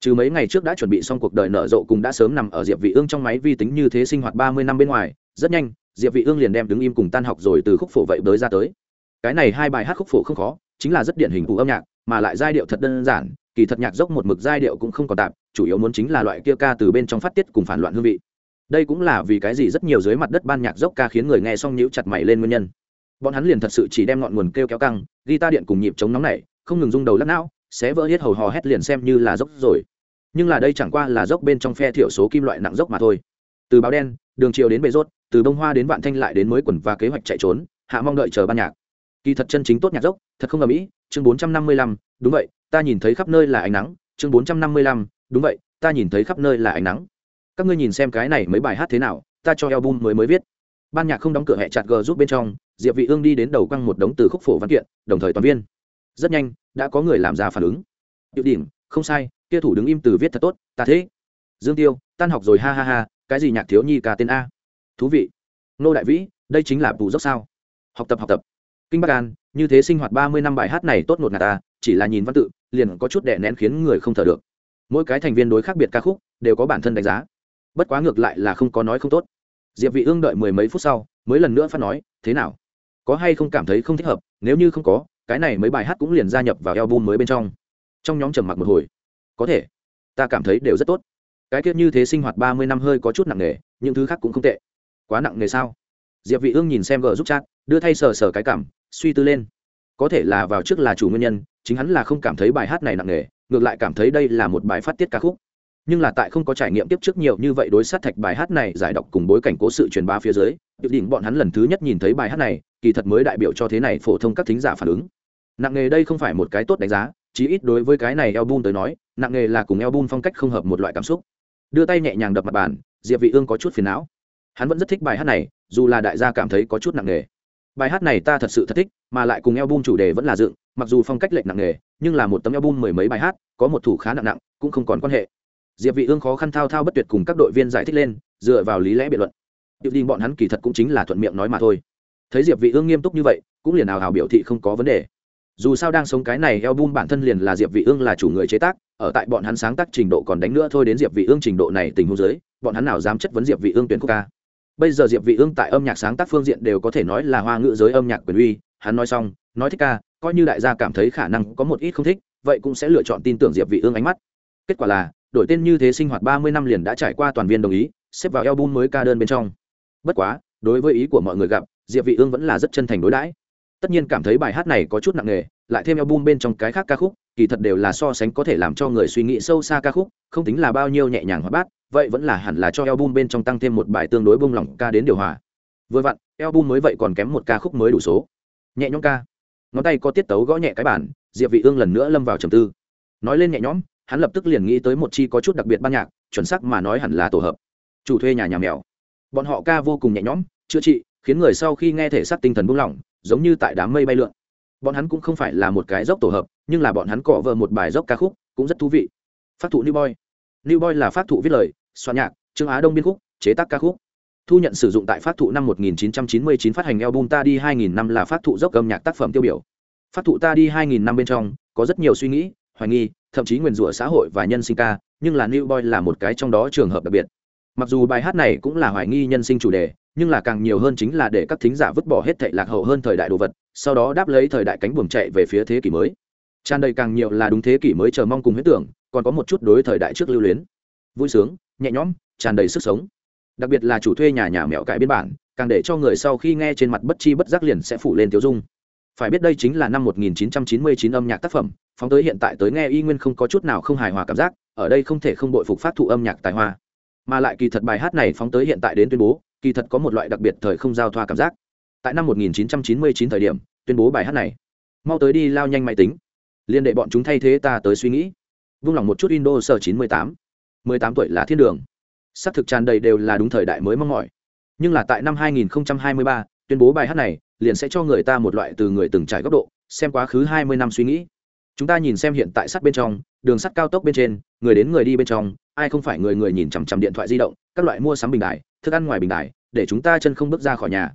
Trừ mấy ngày trước đã chuẩn bị xong cuộc đời nở rộ cùng đã sớm nằm ở diệp vị ương trong máy vi tính như thế sinh hoạt 30 năm bên ngoài, rất nhanh, diệp vị ương liền đem đứng im cùng tan học rồi từ khúc phổ vậy tới ra tới. Cái này hai bài hát khúc phổ không khó, chính là rất điển hình của âm nhạc, mà lại giai điệu thật đơn giản, kỳ thật nhạc dốc một mực giai điệu cũng không còn tạm, chủ yếu muốn chính là loại kia ca từ bên trong phát tiết cùng phản loạn hương vị. Đây cũng là vì cái gì rất nhiều dưới mặt đất ban nhạc dốc ca khiến người nghe xong nhíu chặt mày lên nguyên nhân bọn hắn liền thật sự chỉ đem ngọn nguồn kêu kéo căng ghi ta điện cùng nhịp chống nóng này, không ngừng rung đầu lắc não, xé vỡ hết hầu hò hét liền xem như là dốc rồi. Nhưng là đây chẳng qua là dốc bên trong phe thiểu số kim loại nặng dốc mà thôi. Từ báo đen, đường chiều đến bề rốt, từ bông hoa đến vạn thanh lại đến mới quần và kế hoạch chạy trốn, hạ mong đợi chờ ban nhạc. Kỳ thật chân chính tốt nhạc dốc, thật không ở mỹ chương bốn trăm năm mươi lăm, đúng vậy, ta nhìn thấy khắp nơi là ánh nắng, chương bốn trăm năm mươi lăm, đúng vậy, ta nhìn thấy khắp nơi là ánh nắng. Các ngươi nhìn xem cái này mấy bài hát thế nào, ta cho album mới mới viết ban nhạc không đóng cửa hẹ chặt g giúp bên trong, diệp vị ương đi đến đầu quăng một đống từ khúc phổ văn kiện, đồng thời toàn viên. Rất nhanh, đã có người làm ra phản ứng. Điệu đỉnh, không sai, kia thủ đứng im từ viết thật tốt, ta thế. Dương tiêu, tan học rồi, ha ha ha, cái gì nhạc thiếu nhi cả tên a. Thú vị. Nô đại vĩ, đây chính là bù dốc sao? Học tập học tập. Kinh bắc an, như thế sinh hoạt ba mươi năm bài hát này tốt ngột ngạt ta chỉ là nhìn văn tự, liền có chút đè nén khiến người không thở được. Mỗi cái thành viên đối khác biệt ca khúc, đều có bản thân đánh giá. Bất quá ngược lại là không có nói không tốt diệp vị ương đợi mười mấy phút sau, mới lần nữa phát nói, thế nào? Có hay không cảm thấy không thích hợp? Nếu như không có, cái này mấy bài hát cũng liền gia nhập vào album mới bên trong. Trong nhóm trầm mặc một hồi. Có thể. Ta cảm thấy đều rất tốt. Cái kiếp như thế sinh hoạt ba mươi năm hơi có chút nặng nề, những thứ khác cũng không tệ. Quá nặng nề sao? Diệp vị ương nhìn xem gờ giúp chat, đưa thay sờ sờ cái cảm, suy tư lên. Có thể là vào trước là chủ nguyên nhân, chính hắn là không cảm thấy bài hát này nặng nề, ngược lại cảm thấy đây là một bài phát tiết ca khúc nhưng là tại không có trải nghiệm tiếp trước nhiều như vậy đối sát thạch bài hát này giải đọc cùng bối cảnh cố sự truyền bá phía dưới điệp đỉnh bọn hắn lần thứ nhất nhìn thấy bài hát này, kỳ thật mới đại biểu cho thế này phổ thông các thính giả phản ứng. Nặng nghề đây không phải một cái tốt đánh giá, chí ít đối với cái này album tới nói, nặng nghề là cùng album phong cách không hợp một loại cảm xúc. Đưa tay nhẹ nhàng đập mặt bàn, diệp vị ương có chút phiền não. Hắn vẫn rất thích bài hát này, dù là đại gia cảm thấy có chút nặng nghề. Bài hát này ta thật sự thật thích, mà lại cùng album chủ đề vẫn là dựng, mặc dù phong cách lệch nặng nghề, nhưng là một tấm album mười mấy bài hát, có một thủ khá nặng nặng, cũng không còn quan hệ diệp vị ương khó khăn thao thao bất tuyệt cùng các đội viên giải thích lên, dựa vào lý lẽ biện luận. Điệp đình bọn hắn kỳ thật cũng chính là thuận miệng nói mà thôi. Thấy diệp vị ương nghiêm túc như vậy, cũng liền nào hào biểu thị không có vấn đề. Dù sao đang sống cái này album bản thân liền là diệp vị ương là chủ người chế tác, ở tại bọn hắn sáng tác trình độ còn đánh nữa thôi đến diệp vị ương trình độ này tình huống dưới, bọn hắn nào dám chất vấn diệp vị ương tuyển quốc ca. Bây giờ diệp vị ương tại âm nhạc sáng tác phương diện đều có thể nói là hoa ngữ giới âm nhạc quyền uy, hắn nói xong, nói thích ca, coi như đại gia cảm thấy khả năng có một ít không thích, vậy cũng sẽ lựa chọn tin tưởng diệp vị ương ánh mắt. Kết quả là đổi tên như thế sinh hoạt 30 năm liền đã trải qua toàn viên đồng ý, xếp vào album mới ca đơn bên trong. Bất quá, đối với ý của mọi người gặp, diệp vị ương vẫn là rất chân thành đối đãi. Tất nhiên cảm thấy bài hát này có chút nặng nề, lại thêm album bên trong cái khác ca khúc, kỳ thật đều là so sánh có thể làm cho người suy nghĩ sâu xa ca khúc, không tính là bao nhiêu nhẹ nhàng hoạt bát, vậy vẫn là hẳn là cho album bên trong tăng thêm một bài tương đối bông lỏng ca đến điều hòa. Vừa vặn, album mới vậy còn kém một ca khúc mới đủ số. Nhẹ nhõm ca. Ngón tay có tiết tấu gõ nhẹ cái bản, diệp vị ương lần nữa lâm vào trầm tư. Nói lên nhẹ nhõm hắn lập tức liền nghĩ tới một chi có chút đặc biệt ban nhạc, chuẩn xác mà nói hẳn là tổ hợp. Chủ thuê nhà nhà mèo. Bọn họ ca vô cùng nhẹ nhõm, chữa trị, khiến người sau khi nghe thể xác tinh thần buông lỏng, giống như tại đám mây bay lượn. Bọn hắn cũng không phải là một cái dốc tổ hợp, nhưng là bọn hắn cọ vợ một bài dốc ca khúc, cũng rất thú vị. Phát thụ new boy. New boy là phát thụ viết lời, soạn nhạc, trương á đông biên khúc, chế tác ca khúc. Thu nhận sử dụng tại phát thụ năm 1999 phát hành album ta đi 2000 năm là phát thụ dốc âm nhạc tác phẩm tiêu biểu. Phát thụ ta đi 2000 năm bên trong, có rất nhiều suy nghĩ, hoài nghi thậm chí nguyền rủa xã hội và nhân sinh ca, nhưng là new boy là một cái trong đó trường hợp đặc biệt. Mặc dù bài hát này cũng là hoài nghi nhân sinh chủ đề, nhưng là càng nhiều hơn chính là để các thính giả vứt bỏ hết thệ lạc hậu hơn thời đại đồ vật, sau đó đáp lấy thời đại cánh buồm chạy về phía thế kỷ mới. Tràn đầy càng nhiều là đúng thế kỷ mới chờ mong cùng huyết tưởng, còn có một chút đối thời đại trước lưu luyến. Vui sướng, nhẹ nhõm, tràn đầy sức sống. Đặc biệt là chủ thuê nhà nhà mẹo cải biên bản, càng để cho người sau khi nghe trên mặt bất chi bất giác liền sẽ phủ lên tiêu dung phải biết đây chính là năm 1999 âm nhạc tác phẩm, phóng tới hiện tại tới nghe y nguyên không có chút nào không hài hòa cảm giác, ở đây không thể không bội phục phát thụ âm nhạc tài hoa. Mà lại kỳ thật bài hát này phóng tới hiện tại đến tuyên bố, kỳ thật có một loại đặc biệt thời không giao thoa cảm giác. Tại năm 1999 thời điểm, tuyên bố bài hát này. Mau tới đi lao nhanh máy tính. Liên đệ bọn chúng thay thế ta tới suy nghĩ. Vung lòng một chút windows sở 98 18 tuổi là thiên đường. Xác thực tràn đầy đều là đúng thời đại mới mong mỏi. Nhưng là tại năm 2023 tuyên bố bài hát này liền sẽ cho người ta một loại từ người từng trải góc độ, xem quá khứ 20 năm suy nghĩ. Chúng ta nhìn xem hiện tại sắt bên trong, đường sắt cao tốc bên trên, người đến người đi bên trong, ai không phải người người nhìn chằm chằm điện thoại di động, các loại mua sắm bình đài, thức ăn ngoài bình đài, để chúng ta chân không bước ra khỏi nhà.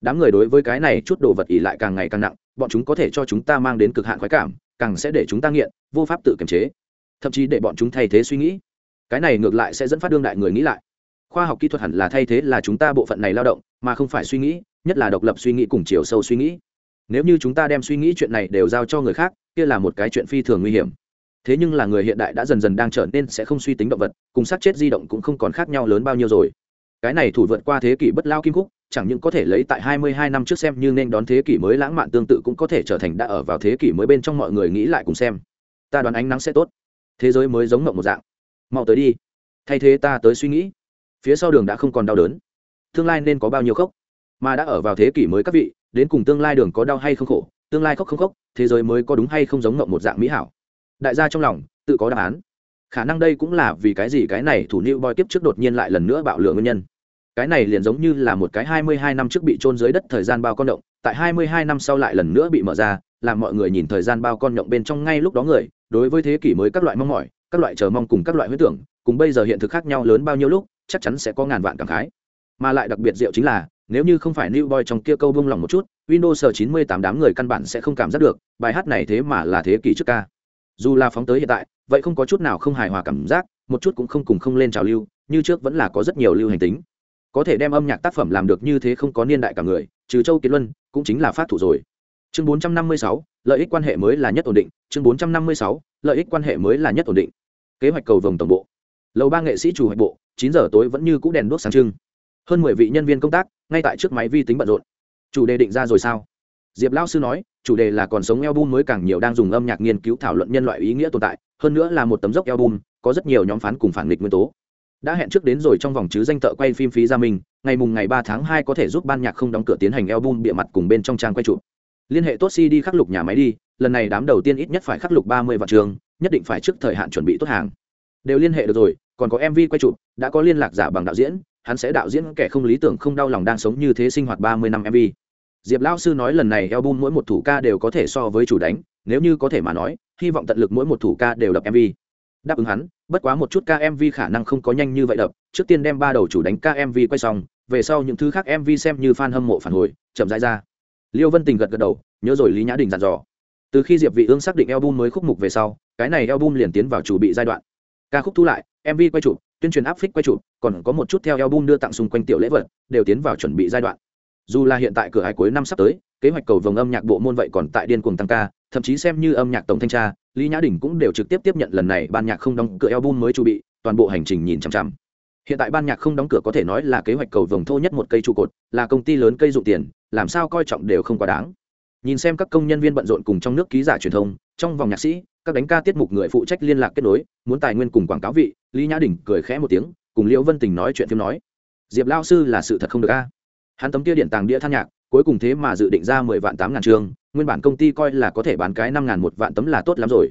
Đám người đối với cái này chút đồ vật ỉ lại càng ngày càng nặng, bọn chúng có thể cho chúng ta mang đến cực hạn khoái cảm, càng sẽ để chúng ta nghiện, vô pháp tự kiềm chế. Thậm chí để bọn chúng thay thế suy nghĩ. Cái này ngược lại sẽ dẫn phát đương đại người nghĩ lại. Khoa học kỹ thuật hẳn là thay thế là chúng ta bộ phận này lao động, mà không phải suy nghĩ nhất là độc lập suy nghĩ cùng chiều sâu suy nghĩ. Nếu như chúng ta đem suy nghĩ chuyện này đều giao cho người khác, kia là một cái chuyện phi thường nguy hiểm. Thế nhưng là người hiện đại đã dần dần đang trở nên sẽ không suy tính động vật, cùng sát chết di động cũng không còn khác nhau lớn bao nhiêu rồi. Cái này thủ vượt qua thế kỷ bất lao kim khúc, chẳng những có thể lấy tại 22 năm trước xem như nên đón thế kỷ mới lãng mạn tương tự cũng có thể trở thành đã ở vào thế kỷ mới bên trong mọi người nghĩ lại cùng xem. Ta đoán ánh nắng sẽ tốt. Thế giới mới giống mộng một dạng. Mau tới đi. Thay thế ta tới suy nghĩ. Phía sau đường đã không còn đau đớn. Tương lai nên có bao nhiêu khốc? Mà đã ở vào thế kỷ mới các vị, đến cùng tương lai đường có đau hay không khổ, tương lai khóc không khóc, thế giới mới có đúng hay không giống ngậm một dạng mỹ hảo. Đại gia trong lòng, tự có đáp án. Khả năng đây cũng là vì cái gì cái này thủ nữ boy tiếp trước đột nhiên lại lần nữa bạo lửa nguyên nhân. Cái này liền giống như là một cái hai mươi hai năm trước bị trôn dưới đất thời gian bao con động, tại hai mươi hai năm sau lại lần nữa bị mở ra, làm mọi người nhìn thời gian bao con động bên trong ngay lúc đó người, đối với thế kỷ mới các loại mong mỏi, các loại chờ mong cùng các loại huyết tưởng, cùng bây giờ hiện thực khác nhau lớn bao nhiêu lúc, chắc chắn sẽ có ngàn vạn cảm khái. Mà lại đặc biệt diệu chính là nếu như không phải new boy trong kia câu bông lòng một chút windows 98 đám người căn bản sẽ không cảm giác được bài hát này thế mà là thế kỷ trước ca. Dù là phóng tới hiện tại vậy không có chút nào không hài hòa cảm giác một chút cũng không cùng không lên trào lưu như trước vẫn là có rất nhiều lưu hành tính. Có thể đem âm nhạc tác phẩm làm được như thế không có niên đại cả người trừ châu kiệt luân cũng chính là phát thủ rồi. Chương 456, lợi ích quan hệ mới là nhất ổn định. Chương 456, lợi ích quan hệ mới là nhất ổn định. Kế hoạch cầu vồng tổng bộ. Lầu ba nghệ sĩ chủ hoạch bộ chín giờ tối vẫn như cũ đèn đuốc sáng trưng hơn mười vị nhân viên công tác, ngay tại trước máy vi tính bận rộn. Chủ đề định ra rồi sao? Diệp lao sư nói, chủ đề là còn sống album mới càng nhiều đang dùng âm nhạc nghiên cứu thảo luận nhân loại ý nghĩa tồn tại, hơn nữa là một tấm dốc album, có rất nhiều nhóm phán cùng phản nghịch nguyên tố. Đã hẹn trước đến rồi trong vòng chứ danh tợ quay phim phí gia minh ngày mùng ngày ba tháng hai có thể giúp ban nhạc không đóng cửa tiến hành album bịa mặt cùng bên trong trang quay trụ liên hệ tốt si đi khắc lục nhà máy đi, lần này đám đầu tiên ít nhất phải khắc lục ba mươi vạn trường, nhất định phải trước thời hạn chuẩn bị tốt hàng. Đều liên hệ được rồi, còn có mv quay chụp, đã có liên lạc giả bằng đạo diễn hắn sẽ đạo diễn kẻ không lý tưởng không đau lòng đang sống như thế sinh hoạt ba mươi năm mv diệp lão sư nói lần này album mỗi một thủ ca đều có thể so với chủ đánh, nếu như có thể mà nói, hy vọng tận lực mỗi một thủ ca đều đập mv đáp ứng hắn, bất quá một chút ca mv khả năng không có nhanh như vậy đập, trước tiên đem ba đầu chủ đánh ca mv quay xong, về sau những thứ khác mv xem như fan hâm mộ phản hồi, chậm rãi ra. Liêu vân tình gật gật đầu, nhớ rồi lý nhã đình dặn dò. Từ khi diệp vị ương xác định album mới khúc mục về sau, cái này album liền tiến vào chủ bị giai đoạn. Ca khúc thu lại mv quay chụp tuyên truyền áp phích quay chụp, còn có một chút theo album đưa tặng xung quanh tiểu lễ vật, đều tiến vào chuẩn bị giai đoạn. Dù là hiện tại cửa hải cuối năm sắp tới, kế hoạch cầu vồng âm nhạc bộ môn vậy còn tại điên cuồng tăng ca, thậm chí xem như âm nhạc tổng thanh tra, lý nhã đình cũng đều trực tiếp tiếp nhận lần này ban nhạc không đóng cửa album mới chuẩn bị, toàn bộ hành trình nhìn chằm chằm. Hiện tại ban nhạc không đóng cửa có thể nói là kế hoạch cầu vồng thô nhất một cây trụ cột, là công ty lớn cây dụng tiền, làm sao coi trọng đều không quá đáng. Nhìn xem các công nhân viên bận rộn cùng trong nước ký giả truyền thông, trong vòng nhạc sĩ các đánh ca tiết mục người phụ trách liên lạc kết nối, muốn tài nguyên cùng quảng cáo vị, lý nhã đình cười khẽ một tiếng, cùng liễu vân tình nói chuyện phim nói. Diệp lao sư là sự thật không được a. Hắn tấm kia điện tàng đĩa than nhạc, cuối cùng thế mà dự định ra mười vạn tám ngàn trường, nguyên bản công ty coi là có thể bán cái năm ngàn một vạn tấm là tốt lắm rồi.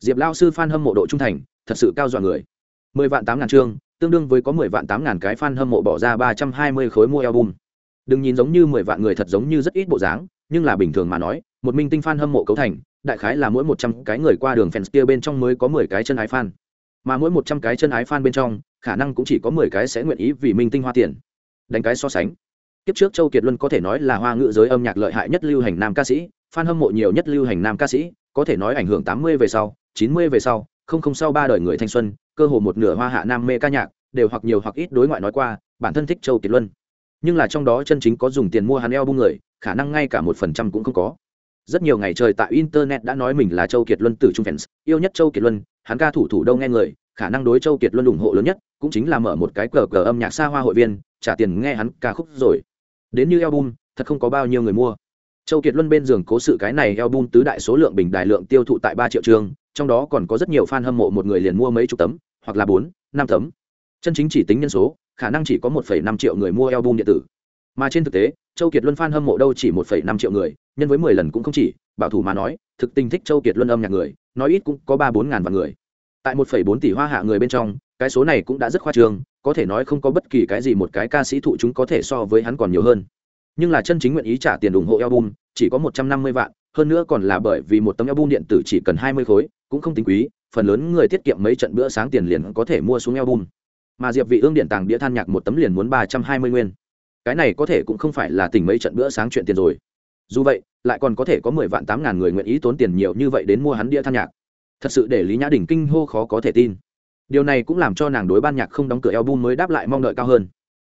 Diệp lao sư f a n hâm mộ độ trung thành, thật sự cao dọa người. Mười vạn tám ngàn chương tương đương với có mười vạn tám ngàn cái f a n hâm mộ bỏ ra ba trăm hai mươi khối mua album. Đừng nhìn giống như mười vạn người thật giống như rất ít bộ dáng, nhưng là bình thường mà nói, một minh tinh f a n hâm mộ cấu thành đại khái là mỗi một trăm cái người qua đường fans kia bên trong mới có mười cái chân ái fan. Mà mỗi một trăm cái chân ái fan bên trong, khả năng cũng chỉ có mười cái sẽ nguyện ý vì minh tinh hoa tiền. Đánh cái so sánh. Kiếp trước châu kiệt luân có thể nói là hoa ngữ giới âm nhạc lợi hại nhất lưu hành nam ca sĩ, fan hâm mộ nhiều nhất lưu hành nam ca sĩ, có thể nói ảnh hưởng tám mươi về sau, chín mươi về sau, không không sau ba đời người thanh xuân, cơ hồ một nửa hoa hạ nam mê ca nhạc, đều hoặc nhiều hoặc ít đối ngoại nói qua, bản thân thích châu kiệt luân. Nhưng là trong đó chân chính có dùng tiền mua hắn eo bung người, khả năng ngay cả một phần trăm cũng không có rất nhiều ngày trời tại internet đã nói mình là châu kiệt luân từ trung fans, yêu nhất châu kiệt luân, hắn ca thủ thủ đâu nghe người, khả năng đối châu kiệt luân ủng hộ lớn nhất, cũng chính là mở một cái cờ cờ âm nhạc xa hoa hội viên, trả tiền nghe hắn ca khúc rồi. Đến như album, thật không có bao nhiêu người mua. Châu kiệt luân bên giường cố sự cái này album tứ đại số lượng bình đại lượng tiêu thụ tại ba triệu trường, trong đó còn có rất nhiều fan hâm mộ một người liền mua mấy chục tấm, hoặc là bốn, năm tấm. Chân chính chỉ tính nhân số, khả năng chỉ có một năm triệu người mua album điện tử. Mà trên thực tế, châu kiệt luân fan hâm mộ đâu chỉ một năm triệu người nhân với mười lần cũng không chỉ, bảo thủ mà nói, thực tình thích châu kiệt luân âm nhạc người, nói ít cũng có ba bốn ngàn vạn người. Tại một bốn tỷ hoa hạ người bên trong, cái số này cũng đã rất khoa trương, có thể nói không có bất kỳ cái gì một cái ca sĩ thụ chúng có thể so với hắn còn nhiều hơn. Nhưng là chân chính nguyện ý trả tiền ủng hộ album, chỉ có một trăm năm mươi vạn, hơn nữa còn là bởi vì một tấm album điện tử chỉ cần hai mươi khối, cũng không tính quý, phần lớn người tiết kiệm mấy trận bữa sáng tiền liền có thể mua xuống album. Mà diệp vị ương điện tàng đĩa than nhạc một tấm liền muốn ba trăm hai mươi nguyên. Cái này có thể cũng không phải là tỉnh mấy trận bữa sáng chuyện tiền rồi dù vậy, lại còn có thể có mười vạn tám ngàn người nguyện ý tốn tiền nhiều như vậy đến mua hắn đĩa than nhạc. Thật sự để lý nhã đình kinh hô khó có thể tin. Điều này cũng làm cho nàng đối ban nhạc không đóng cửa album mới đáp lại mong đợi cao hơn.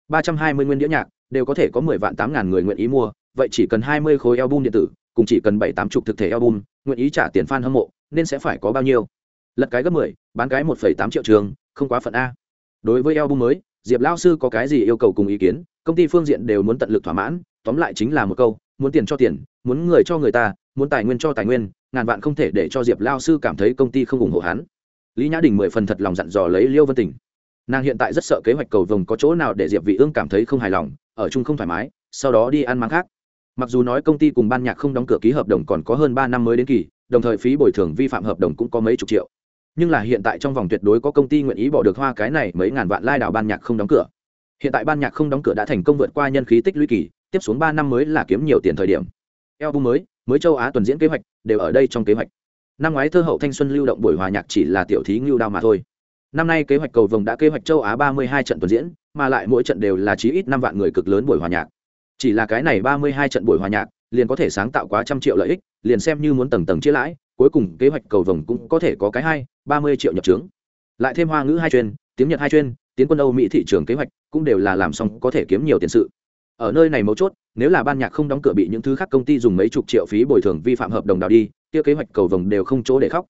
Ba trăm hai mươi nguyên đĩa nhạc đều có thể có mười vạn tám ngàn người nguyện ý mua, vậy chỉ cần hai mươi khối album điện tử, cùng chỉ cần bảy tám chục thực thể album, nguyện ý trả tiền fan hâm mộ, nên sẽ phải có bao nhiêu? Lật cái gấp mười, bán cái một phẩy tám triệu trường, không quá phận a. Đối với album mới, diệp lao sư có cái gì yêu cầu cùng ý kiến, công ty phương diện đều muốn tận lực thỏa mãn, tóm lại chính là một câu muốn tiền cho tiền, muốn người cho người ta, muốn tài nguyên cho tài nguyên, ngàn vạn không thể để cho diệp lao sư cảm thấy công ty không ủng hộ hắn. Lý nhã đình mười phần thật lòng dặn dò lấy liêu vân tình. Nàng hiện tại rất sợ kế hoạch cầu vồng có chỗ nào để diệp vị ương cảm thấy không hài lòng, ở chung không thoải mái, sau đó đi ăn máng khác. Mặc dù nói công ty cùng ban nhạc không đóng cửa ký hợp đồng còn có hơn ba năm mới đến kỳ, đồng thời phí bồi thường vi phạm hợp đồng cũng có mấy chục triệu. Nhưng là hiện tại trong vòng tuyệt đối có công ty nguyện ý bỏ được hoa cái này mấy ngàn vạn lai đảo ban nhạc không đóng cửa. Hiện tại ban nhạc không đóng cửa đã thành công vượt qua nhân khí tích lũy kỳ tiếp xuống ba năm mới là kiếm nhiều tiền thời điểm. Album mới mới châu á tuần diễn kế hoạch, đều ở đây trong kế hoạch. Năm ngoái thơ hậu thanh xuân lưu động buổi hòa nhạc chỉ là tiểu thí ngưu đao mà thôi. Năm nay kế hoạch cầu vồng đã kế hoạch châu á ba mươi hai trận tuần diễn, mà lại mỗi trận đều là chí ít năm vạn người cực lớn buổi hòa nhạc. Chỉ là cái này ba mươi hai trận buổi hòa nhạc, liền có thể sáng tạo quá trăm triệu lợi ích, liền xem như muốn tầng tầng chia lãi, cuối cùng kế hoạch cầu vồng cũng có thể có cái hai, ba mươi triệu nhập trướng. Lại thêm hoa ngữ hai chuyên, tiếng nhật hai chuyên tiến quân âu mỹ thị trường kế hoạch cũng đều là làm xong có thể kiếm nhiều tiền sự ở nơi này mấu chốt, nếu là ban nhạc không đóng cửa bị những thứ khác công ty dùng mấy chục triệu phí bồi thường vi phạm hợp đồng đào đi, kia kế hoạch cầu vồng đều không chỗ để khóc.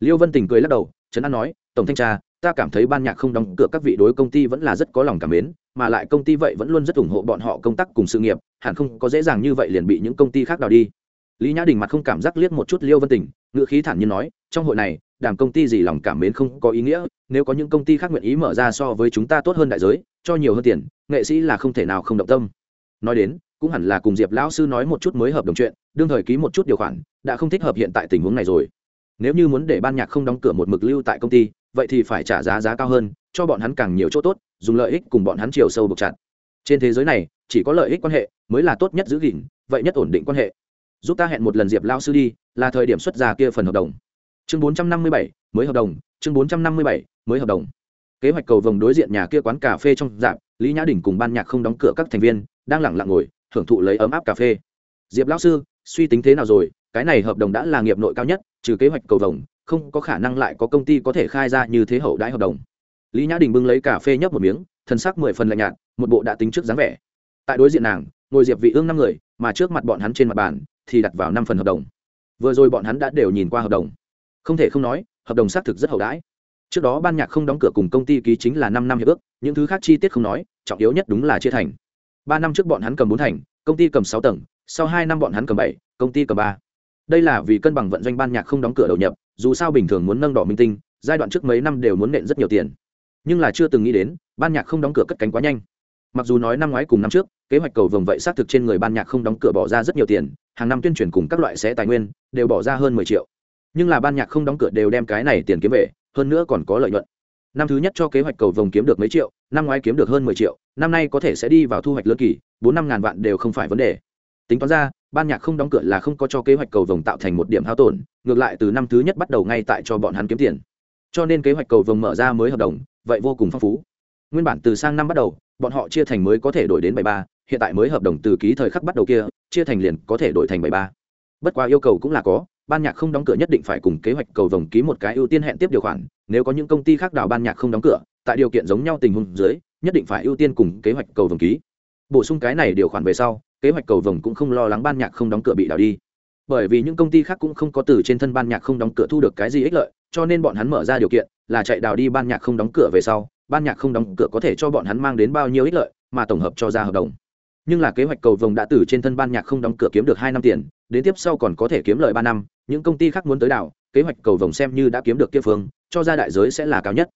Liêu vân tình cười lắc đầu, trấn an nói, tổng thanh tra, ta cảm thấy ban nhạc không đóng cửa các vị đối công ty vẫn là rất có lòng cảm mến, mà lại công ty vậy vẫn luôn rất ủng hộ bọn họ công tác cùng sự nghiệp, hẳn không có dễ dàng như vậy liền bị những công ty khác đào đi. Lý nhã đình mặt không cảm giác liếc một chút liêu vân tình ngựa khí thản nhiên nói, trong hội này, đảng công ty gì lòng cảm mến không có ý nghĩa, nếu có những công ty khác nguyện ý mở ra so với chúng ta tốt hơn đại giới, cho nhiều hơn tiền, nghệ sĩ là không thể nào không động tâm nói đến, cũng hẳn là cùng diệp lão sư nói một chút mới hợp đồng chuyện, đương thời ký một chút điều khoản, đã không thích hợp hiện tại tình huống này rồi. Nếu như muốn để ban nhạc không đóng cửa một mực lưu tại công ty, vậy thì phải trả giá giá cao hơn, cho bọn hắn càng nhiều chỗ tốt, dùng lợi ích cùng bọn hắn chiều sâu buộc chặt. Trên thế giới này, chỉ có lợi ích quan hệ mới là tốt nhất giữ gìn, vậy nhất ổn định quan hệ. Giúp ta hẹn một lần diệp lao sư đi, là thời điểm xuất ra kia phần hợp đồng. Chương bốn trăm năm mươi bảy, mới hợp đồng, chương bốn trăm năm mươi bảy, mới hợp đồng. Kế hoạch cầu vồng đối diện nhà kia quán cà phê trong dạp, lý nhã đình cùng ban nhạc không đóng cửa các thành viên đang lẳng lặng ngồi thưởng thụ lấy ấm áp cà phê. Diệp lão sư, suy tính thế nào rồi? Cái này hợp đồng đã là nghiệp nội cao nhất, trừ kế hoạch cầu vồng, không có khả năng lại có công ty có thể khai ra như thế hậu đãi hợp đồng. Lý nhã đình bưng lấy cà phê nhấp một miếng thân sắc mười phần lạnh nhạt, một bộ đã tính trước dáng vẻ. Tại đối diện nàng, ngồi diệp vị ương năm người, mà trước mặt bọn hắn trên mặt bàn thì đặt vào năm phần hợp đồng. Vừa rồi bọn hắn đã đều nhìn qua hợp đồng. Không thể không nói, hợp đồng xác thực rất hậu đãi. Trước đó ban nhạc không đóng cửa cùng công ty ký chính là năm năm hiệp ước, những thứ khác chi tiết không nói, trọng yếu nhất đúng là chia thành ba năm trước bọn hắn cầm bốn thành, công ty cầm sáu tầng, sau hai năm bọn hắn cầm bảy, công ty cầm ba. Đây là vì cân bằng vận doanh ban nhạc không đóng cửa đầu nhập, dù sao bình thường muốn nâng đỏ minh tinh, giai đoạn trước mấy năm đều muốn nện rất nhiều tiền. Nhưng là chưa từng nghĩ đến, ban nhạc không đóng cửa cất cánh quá nhanh. Mặc dù nói năm ngoái cùng năm trước, kế hoạch cầu vồng vậy xác thực trên người ban nhạc không đóng cửa bỏ ra rất nhiều tiền, hàng năm tuyên truyền cùng các loại sẽ tài nguyên, đều bỏ ra hơn mười triệu. Nhưng là ban nhạc không đóng cửa đều đem cái này tiền kiếm về, hơn nữa còn có lợi nhuận năm thứ nhất cho kế hoạch cầu vồng kiếm được mấy triệu, năm ngoái kiếm được hơn mười triệu, năm nay có thể sẽ đi vào thu hoạch lớn kỳ, bốn năm ngàn vạn đều không phải vấn đề. Tính toán ra, ban nhạc không đóng cửa là không có cho kế hoạch cầu vồng tạo thành một điểm hao tổn, ngược lại từ năm thứ nhất bắt đầu ngay tại cho bọn hắn kiếm tiền. Cho nên kế hoạch cầu vồng mở ra mới hợp đồng, vậy vô cùng phong phú. Nguyên bản từ sang năm bắt đầu, bọn họ chia thành mới có thể đổi đến bảy ba, hiện tại mới hợp đồng từ ký thời khắc bắt đầu kia, chia thành liền có thể đổi thành bảy ba. Bất quá yêu cầu cũng là có, ban nhạc không đóng cửa nhất định phải cùng kế hoạch cầu vồng ký một cái ưu tiên hẹn tiếp điều khoản nếu có những công ty khác đào ban nhạc không đóng cửa, tại điều kiện giống nhau tình huống dưới, nhất định phải ưu tiên cùng kế hoạch cầu vồng ký. Bổ sung cái này điều khoản về sau, kế hoạch cầu vồng cũng không lo lắng ban nhạc không đóng cửa bị đào đi. Bởi vì những công ty khác cũng không có từ trên thân ban nhạc không đóng cửa thu được cái gì ích lợi, cho nên bọn hắn mở ra điều kiện là chạy đào đi ban nhạc không đóng cửa về sau, ban nhạc không đóng cửa có thể cho bọn hắn mang đến bao nhiêu ích lợi, mà tổng hợp cho ra hợp đồng. Nhưng là kế hoạch cầu vồng đã từ trên thân ban nhạc không đóng cửa kiếm được hai năm tiền, đến tiếp sau còn có thể kiếm lợi ba năm, những công ty khác muốn tới đảo kế hoạch cầu vồng xem như đã kiếm được kia phương cho ra đại giới sẽ là cao nhất.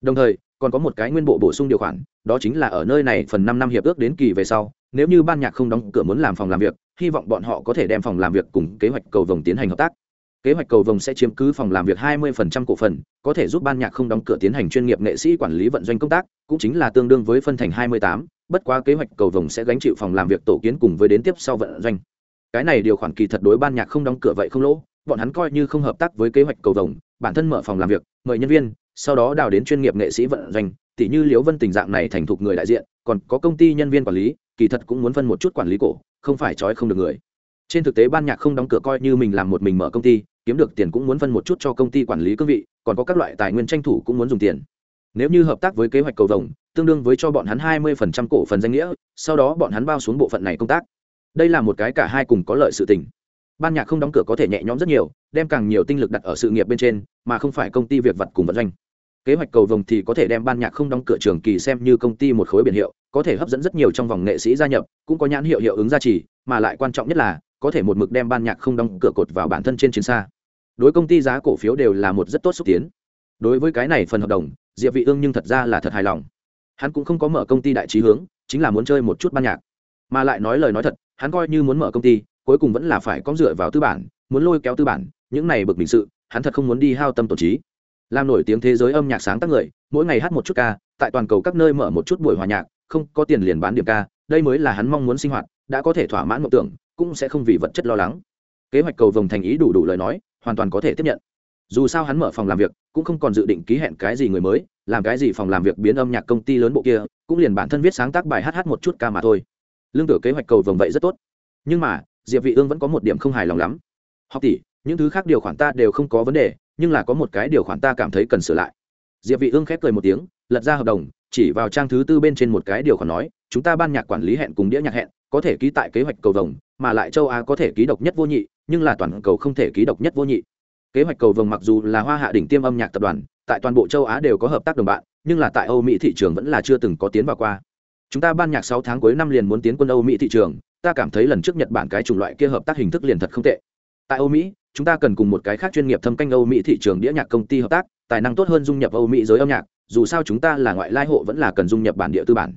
Đồng thời còn có một cái nguyên bộ bổ sung điều khoản đó chính là ở nơi này phần năm năm hiệp ước đến kỳ về sau nếu như ban nhạc không đóng cửa muốn làm phòng làm việc hy vọng bọn họ có thể đem phòng làm việc cùng kế hoạch cầu vồng tiến hành hợp tác. Kế hoạch cầu vồng sẽ chiếm cứ phòng làm việc 20% cổ phần có thể giúp ban nhạc không đóng cửa tiến hành chuyên nghiệp nghệ sĩ quản lý vận doanh công tác cũng chính là tương đương với phân thành 28, bất quá kế hoạch cầu vồng sẽ gánh chịu phòng làm việc tổ kiến cùng với đến tiếp sau vận doanh. Cái này điều khoản kỳ thật đối ban nhạc không đóng cửa vậy không lỗ bọn hắn coi như không hợp tác với kế hoạch cầu vồng bản thân mở phòng làm việc, mời nhân viên, sau đó đào đến chuyên nghiệp nghệ sĩ vận doanh. Tỷ như liễu vân tình dạng này thành thục người đại diện, còn có công ty nhân viên quản lý, kỳ thật cũng muốn phân một chút quản lý cổ, không phải trói không được người. Trên thực tế ban nhạc không đóng cửa coi như mình làm một mình mở công ty, kiếm được tiền cũng muốn phân một chút cho công ty quản lý cương vị, còn có các loại tài nguyên tranh thủ cũng muốn dùng tiền. Nếu như hợp tác với kế hoạch cầu vồng, tương đương với cho bọn hắn hai mươi phần trăm cổ phần danh nghĩa, sau đó bọn hắn bao xuống bộ phận này công tác. Đây là một cái cả hai cùng có lợi sự tình. Ban nhạc không đóng cửa có thể nhẹ nhõm rất nhiều đem càng nhiều tinh lực đặt ở sự nghiệp bên trên, mà không phải công ty việc vật cùng vận doanh. Kế hoạch cầu vồng thì có thể đem ban nhạc không đóng cửa trường kỳ xem như công ty một khối biển hiệu, có thể hấp dẫn rất nhiều trong vòng nghệ sĩ gia nhập, cũng có nhãn hiệu hiệu ứng gia trì, mà lại quan trọng nhất là, có thể một mực đem ban nhạc không đóng cửa cột vào bản thân trên chiến xa. Đối công ty giá cổ phiếu đều là một rất tốt xúc tiến. Đối với cái này phần hợp đồng, diệp vị ương nhưng thật ra là thật hài lòng. Hắn cũng không có mở công ty đại trí hướng, chính là muốn chơi một chút ban nhạc. Mà lại nói lời nói thật, hắn coi như muốn mở công ty, cuối cùng vẫn là phải có dựa vào tư bản, muốn lôi kéo tư bản những này bực bình sự, hắn thật không muốn đi hao tâm tổn trí. Làm nổi tiếng thế giới âm nhạc sáng tác người, mỗi ngày hát một chút ca, tại toàn cầu các nơi mở một chút buổi hòa nhạc, không có tiền liền bán điểm ca, đây mới là hắn mong muốn sinh hoạt, đã có thể thỏa mãn mộng tưởng, cũng sẽ không vì vật chất lo lắng. Kế hoạch cầu vồng thành ý đủ đủ lời nói, hoàn toàn có thể tiếp nhận. Dù sao hắn mở phòng làm việc, cũng không còn dự định ký hẹn cái gì người mới, làm cái gì phòng làm việc biến âm nhạc công ty lớn bộ kia, cũng liền bản thân viết sáng tác bài hát hát một chút ca mà thôi. Lương tử kế hoạch cầu vồng vậy rất tốt. Nhưng mà, diệp vị ương vẫn có một điểm không hài lòng lắm. Học tỷ những thứ khác điều khoản ta đều không có vấn đề, nhưng là có một cái điều khoản ta cảm thấy cần sửa lại. Diệp vị ương khép cười một tiếng, lật ra hợp đồng, chỉ vào trang thứ tư bên trên một cái điều khoản nói, chúng ta ban nhạc quản lý hẹn cùng đĩa nhạc hẹn, có thể ký tại kế hoạch cầu vồng, mà lại châu á có thể ký độc nhất vô nhị, nhưng là toàn cầu không thể ký độc nhất vô nhị. Kế hoạch cầu vồng mặc dù là hoa hạ đỉnh tiêm âm nhạc tập đoàn, tại toàn bộ châu á đều có hợp tác đồng bạn, nhưng là tại âu mỹ thị trường vẫn là chưa từng có tiến vào qua. Chúng ta ban nhạc sáu tháng cuối năm liền muốn tiến quân âu mỹ thị trường, ta cảm thấy lần trước nhật bản cái chủng loại kia hợp tác hình thức liền thật không tệ. Tại âu mỹ chúng ta cần cùng một cái khác chuyên nghiệp thâm canh âu mỹ thị trường đĩa nhạc công ty hợp tác, tài năng tốt hơn dung nhập âu mỹ giới âm nhạc, dù sao chúng ta là ngoại lai hộ vẫn là cần dung nhập bản địa tư bản.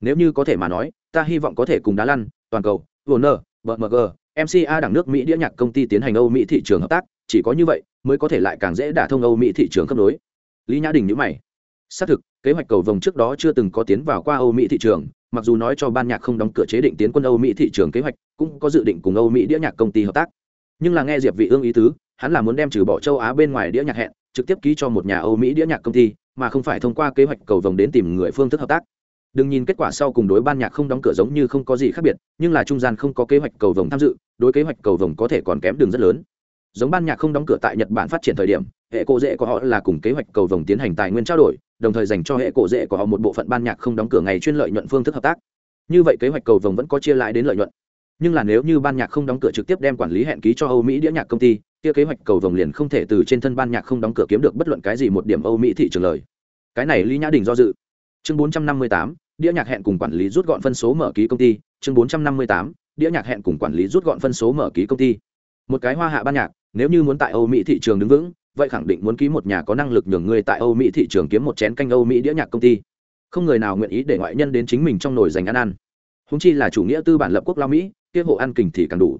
Nếu như có thể mà nói, ta hy vọng có thể cùng đá lăn, toàn cầu, warner, bmg mca đẳng nước mỹ đĩa nhạc công ty tiến hành âu mỹ thị trường hợp tác, chỉ có như vậy mới có thể lại càng dễ đả thông âu mỹ thị trường cấp nối. Lý nhã đình nhữ mày. Xác thực, kế hoạch cầu vồng trước đó chưa từng có tiến vào qua âu mỹ thị trường, mặc dù nói cho ban nhạc không đóng cửa chế định tiến quân âu mỹ thị trường kế hoạch, cũng có dự định cùng âu mỹ đĩa nhạc công ty hợp tác nhưng là nghe diệp vị ương ý tứ, hắn là muốn đem trừ bỏ châu á bên ngoài đĩa nhạc hẹn, trực tiếp ký cho một nhà âu mỹ đĩa nhạc công ty, mà không phải thông qua kế hoạch cầu vòng đến tìm người phương thức hợp tác. Đừng nhìn kết quả sau cùng đối ban nhạc không đóng cửa giống như không có gì khác biệt, nhưng là trung gian không có kế hoạch cầu vòng tham dự, đối kế hoạch cầu vòng có thể còn kém đường rất lớn. Giống ban nhạc không đóng cửa tại nhật bản phát triển thời điểm, hệ cổ dễ của họ là cùng kế hoạch cầu vòng tiến hành tài nguyên trao đổi, đồng thời dành cho hệ cổ dễ của họ một bộ phận ban nhạc không đóng cửa ngày chuyên lợi nhuận phương thức hợp tác. Như vậy kế hoạch cầu vòng vẫn có chia lại đến lợi nhuận nhưng là nếu như ban nhạc không đóng cửa trực tiếp đem quản lý hẹn ký cho âu mỹ đĩa nhạc công ty, kia kế hoạch cầu vồng liền không thể từ trên thân ban nhạc không đóng cửa kiếm được bất luận cái gì một điểm âu mỹ thị trường lời. Cái này lý nhã đình do dự. Chương bốn trăm năm mươi tám, đĩa nhạc hẹn cùng quản lý rút gọn phân số mở ký công ty. Chương bốn trăm năm mươi tám, đĩa nhạc hẹn cùng quản lý rút gọn phân số mở ký công ty. Một cái hoa hạ ban nhạc, nếu như muốn tại âu mỹ thị trường đứng vững, vậy khẳng định muốn ký một nhà có năng lực nhường người tại âu mỹ thị trường kiếm một chén canh âu mỹ đĩa nhạc công ty. Không người nào nguyện ý để ngoại nhân đến chính mình trong nồi dành ăn ăn. Húng chi là chủ nghĩa tư bản lập quốc lao mỹ kia hộ ăn kình thì càng đủ.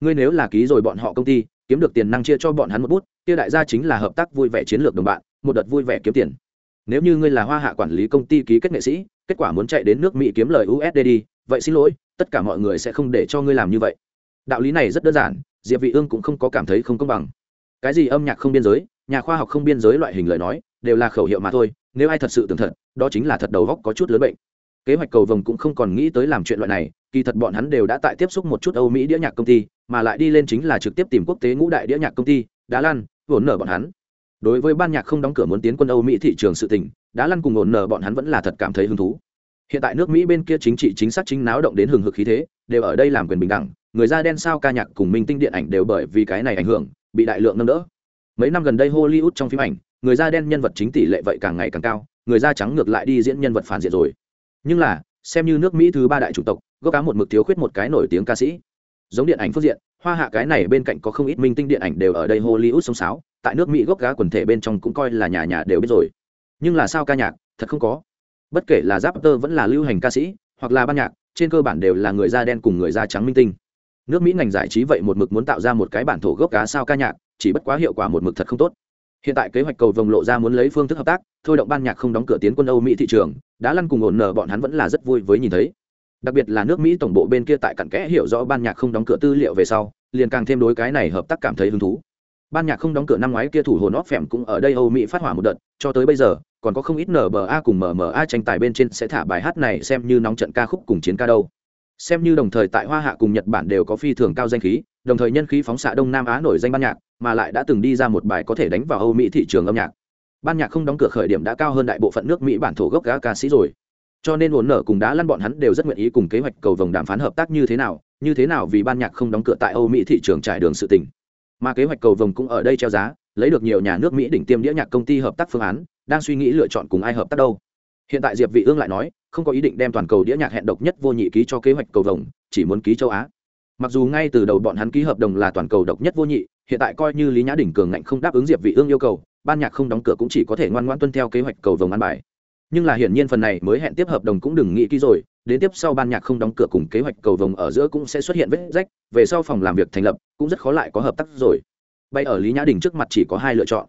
Ngươi nếu là ký rồi bọn họ công ty, kiếm được tiền năng chia cho bọn hắn một bút, kia đại gia chính là hợp tác vui vẻ chiến lược đồng bạn, một đợt vui vẻ kiếm tiền. Nếu như ngươi là hoa hạ quản lý công ty ký kết nghệ sĩ, kết quả muốn chạy đến nước mỹ kiếm lời usd đi, vậy xin lỗi, tất cả mọi người sẽ không để cho ngươi làm như vậy. Đạo lý này rất đơn giản, diệp vị ương cũng không có cảm thấy không công bằng. Cái gì âm nhạc không biên giới, nhà khoa học không biên giới loại hình lời nói, đều là khẩu hiệu mà thôi, nếu ai thật sự tưởng thật, đó chính là thật đầu góc có chút lớn bệnh kế hoạch cầu vồng cũng không còn nghĩ tới làm chuyện loại này, kỳ thật bọn hắn đều đã tại tiếp xúc một chút âu mỹ đĩa nhạc công ty, mà lại đi lên chính là trực tiếp tìm quốc tế ngũ đại đĩa nhạc công ty, đá lăn, vốn nở bọn hắn. Đối với ban nhạc không đóng cửa muốn tiến quân âu mỹ thị trường sự tình, đá lăn cùng ổn nở bọn hắn vẫn là thật cảm thấy hứng thú. Hiện tại nước mỹ bên kia chính trị chính xác chính náo động đến hừng hực khí thế, đều ở đây làm quyền bình đẳng, người da đen sao ca nhạc cùng minh tinh điện ảnh đều bởi vì cái này ảnh hưởng, bị đại lượng nâng đỡ. Mấy năm gần đây hollywood trong phim ảnh, người da đen nhân vật chính tỷ lệ vậy càng ngày càng cao, người da trắng ngược lại đi diễn nhân vật phản diện rồi nhưng là, xem như nước mỹ thứ ba đại chủng tộc, gốc cá một mực thiếu khuyết một cái nổi tiếng ca sĩ. Giống điện ảnh phương diện, hoa hạ cái này bên cạnh có không ít minh tinh điện ảnh đều ở đây hollywood sông sáo, tại nước mỹ gốc gá quần thể bên trong cũng coi là nhà nhà đều biết rồi. Nhưng là sao ca nhạc, thật không có. Bất kể là giáp tơ vẫn là lưu hành ca sĩ, hoặc là ban nhạc, trên cơ bản đều là người da đen cùng người da trắng minh tinh. Nước mỹ ngành giải trí vậy một mực muốn tạo ra một cái bản thổ gốc cá sao ca nhạc, chỉ bất quá hiệu quả một mực thật không tốt hiện tại kế hoạch cầu vồng lộ ra muốn lấy phương thức hợp tác, thôi động ban nhạc không đóng cửa tiến quân âu mỹ thị trường, đã lăn cùng ổn nở bọn hắn vẫn là rất vui với nhìn thấy. Đặc biệt là nước mỹ tổng bộ bên kia tại cặn kẽ hiểu rõ ban nhạc không đóng cửa tư liệu về sau, liền càng thêm đối cái này hợp tác cảm thấy hứng thú. Ban nhạc không đóng cửa năm ngoái kia thủ hồn óc phèm cũng ở đây âu mỹ phát hỏa một đợt, cho tới bây giờ, còn có không ít nba cùng mma tranh tài bên trên sẽ thả bài hát này xem như nóng trận ca khúc cùng chiến ca đâu. Xem như đồng thời tại hoa hạ cùng nhật bản đều có phi thường cao danh khí, đồng thời nhân khí phóng xạ đông nam á nổi danh ban nhạc mà lại đã từng đi ra một bài có thể đánh vào âu mỹ thị trường âm nhạc. Ban nhạc không đóng cửa khởi điểm đã cao hơn đại bộ phận nước mỹ bản thổ gốc gã ca sĩ rồi. Cho nên uốn nở cùng đã lăn bọn hắn đều rất nguyện ý cùng kế hoạch cầu vồng đàm phán hợp tác như thế nào như thế nào vì ban nhạc không đóng cửa tại âu mỹ thị trường trải đường sự tình, mà kế hoạch cầu vồng cũng ở đây treo giá lấy được nhiều nhà nước mỹ đỉnh tiêm đĩa nhạc công ty hợp tác phương án đang suy nghĩ lựa chọn cùng ai hợp tác đâu. Hiện tại diệp vị ương lại nói không có ý định đem toàn cầu đĩa nhạc hẹn độc nhất vô nhị ký cho kế hoạch cầu vồng chỉ muốn ký châu á. Mặc dù ngay từ đầu bọn hắn ký hợp đồng là toàn cầu độc nhất vô nhị hiện tại coi như lý nhã đỉnh cường ngạnh không đáp ứng diệp vị ương yêu cầu, ban nhạc không đóng cửa cũng chỉ có thể ngoan ngoãn tuân theo kế hoạch cầu vồng ăn bài. Nhưng là hiển nhiên phần này mới hẹn tiếp hợp đồng cũng đừng nghĩ kỹ rồi, đến tiếp sau ban nhạc không đóng cửa cùng kế hoạch cầu vồng ở giữa cũng sẽ xuất hiện vết rách, về sau phòng làm việc thành lập cũng rất khó lại có hợp tác rồi. Bay ở lý nhã đình trước mặt chỉ có hai lựa chọn.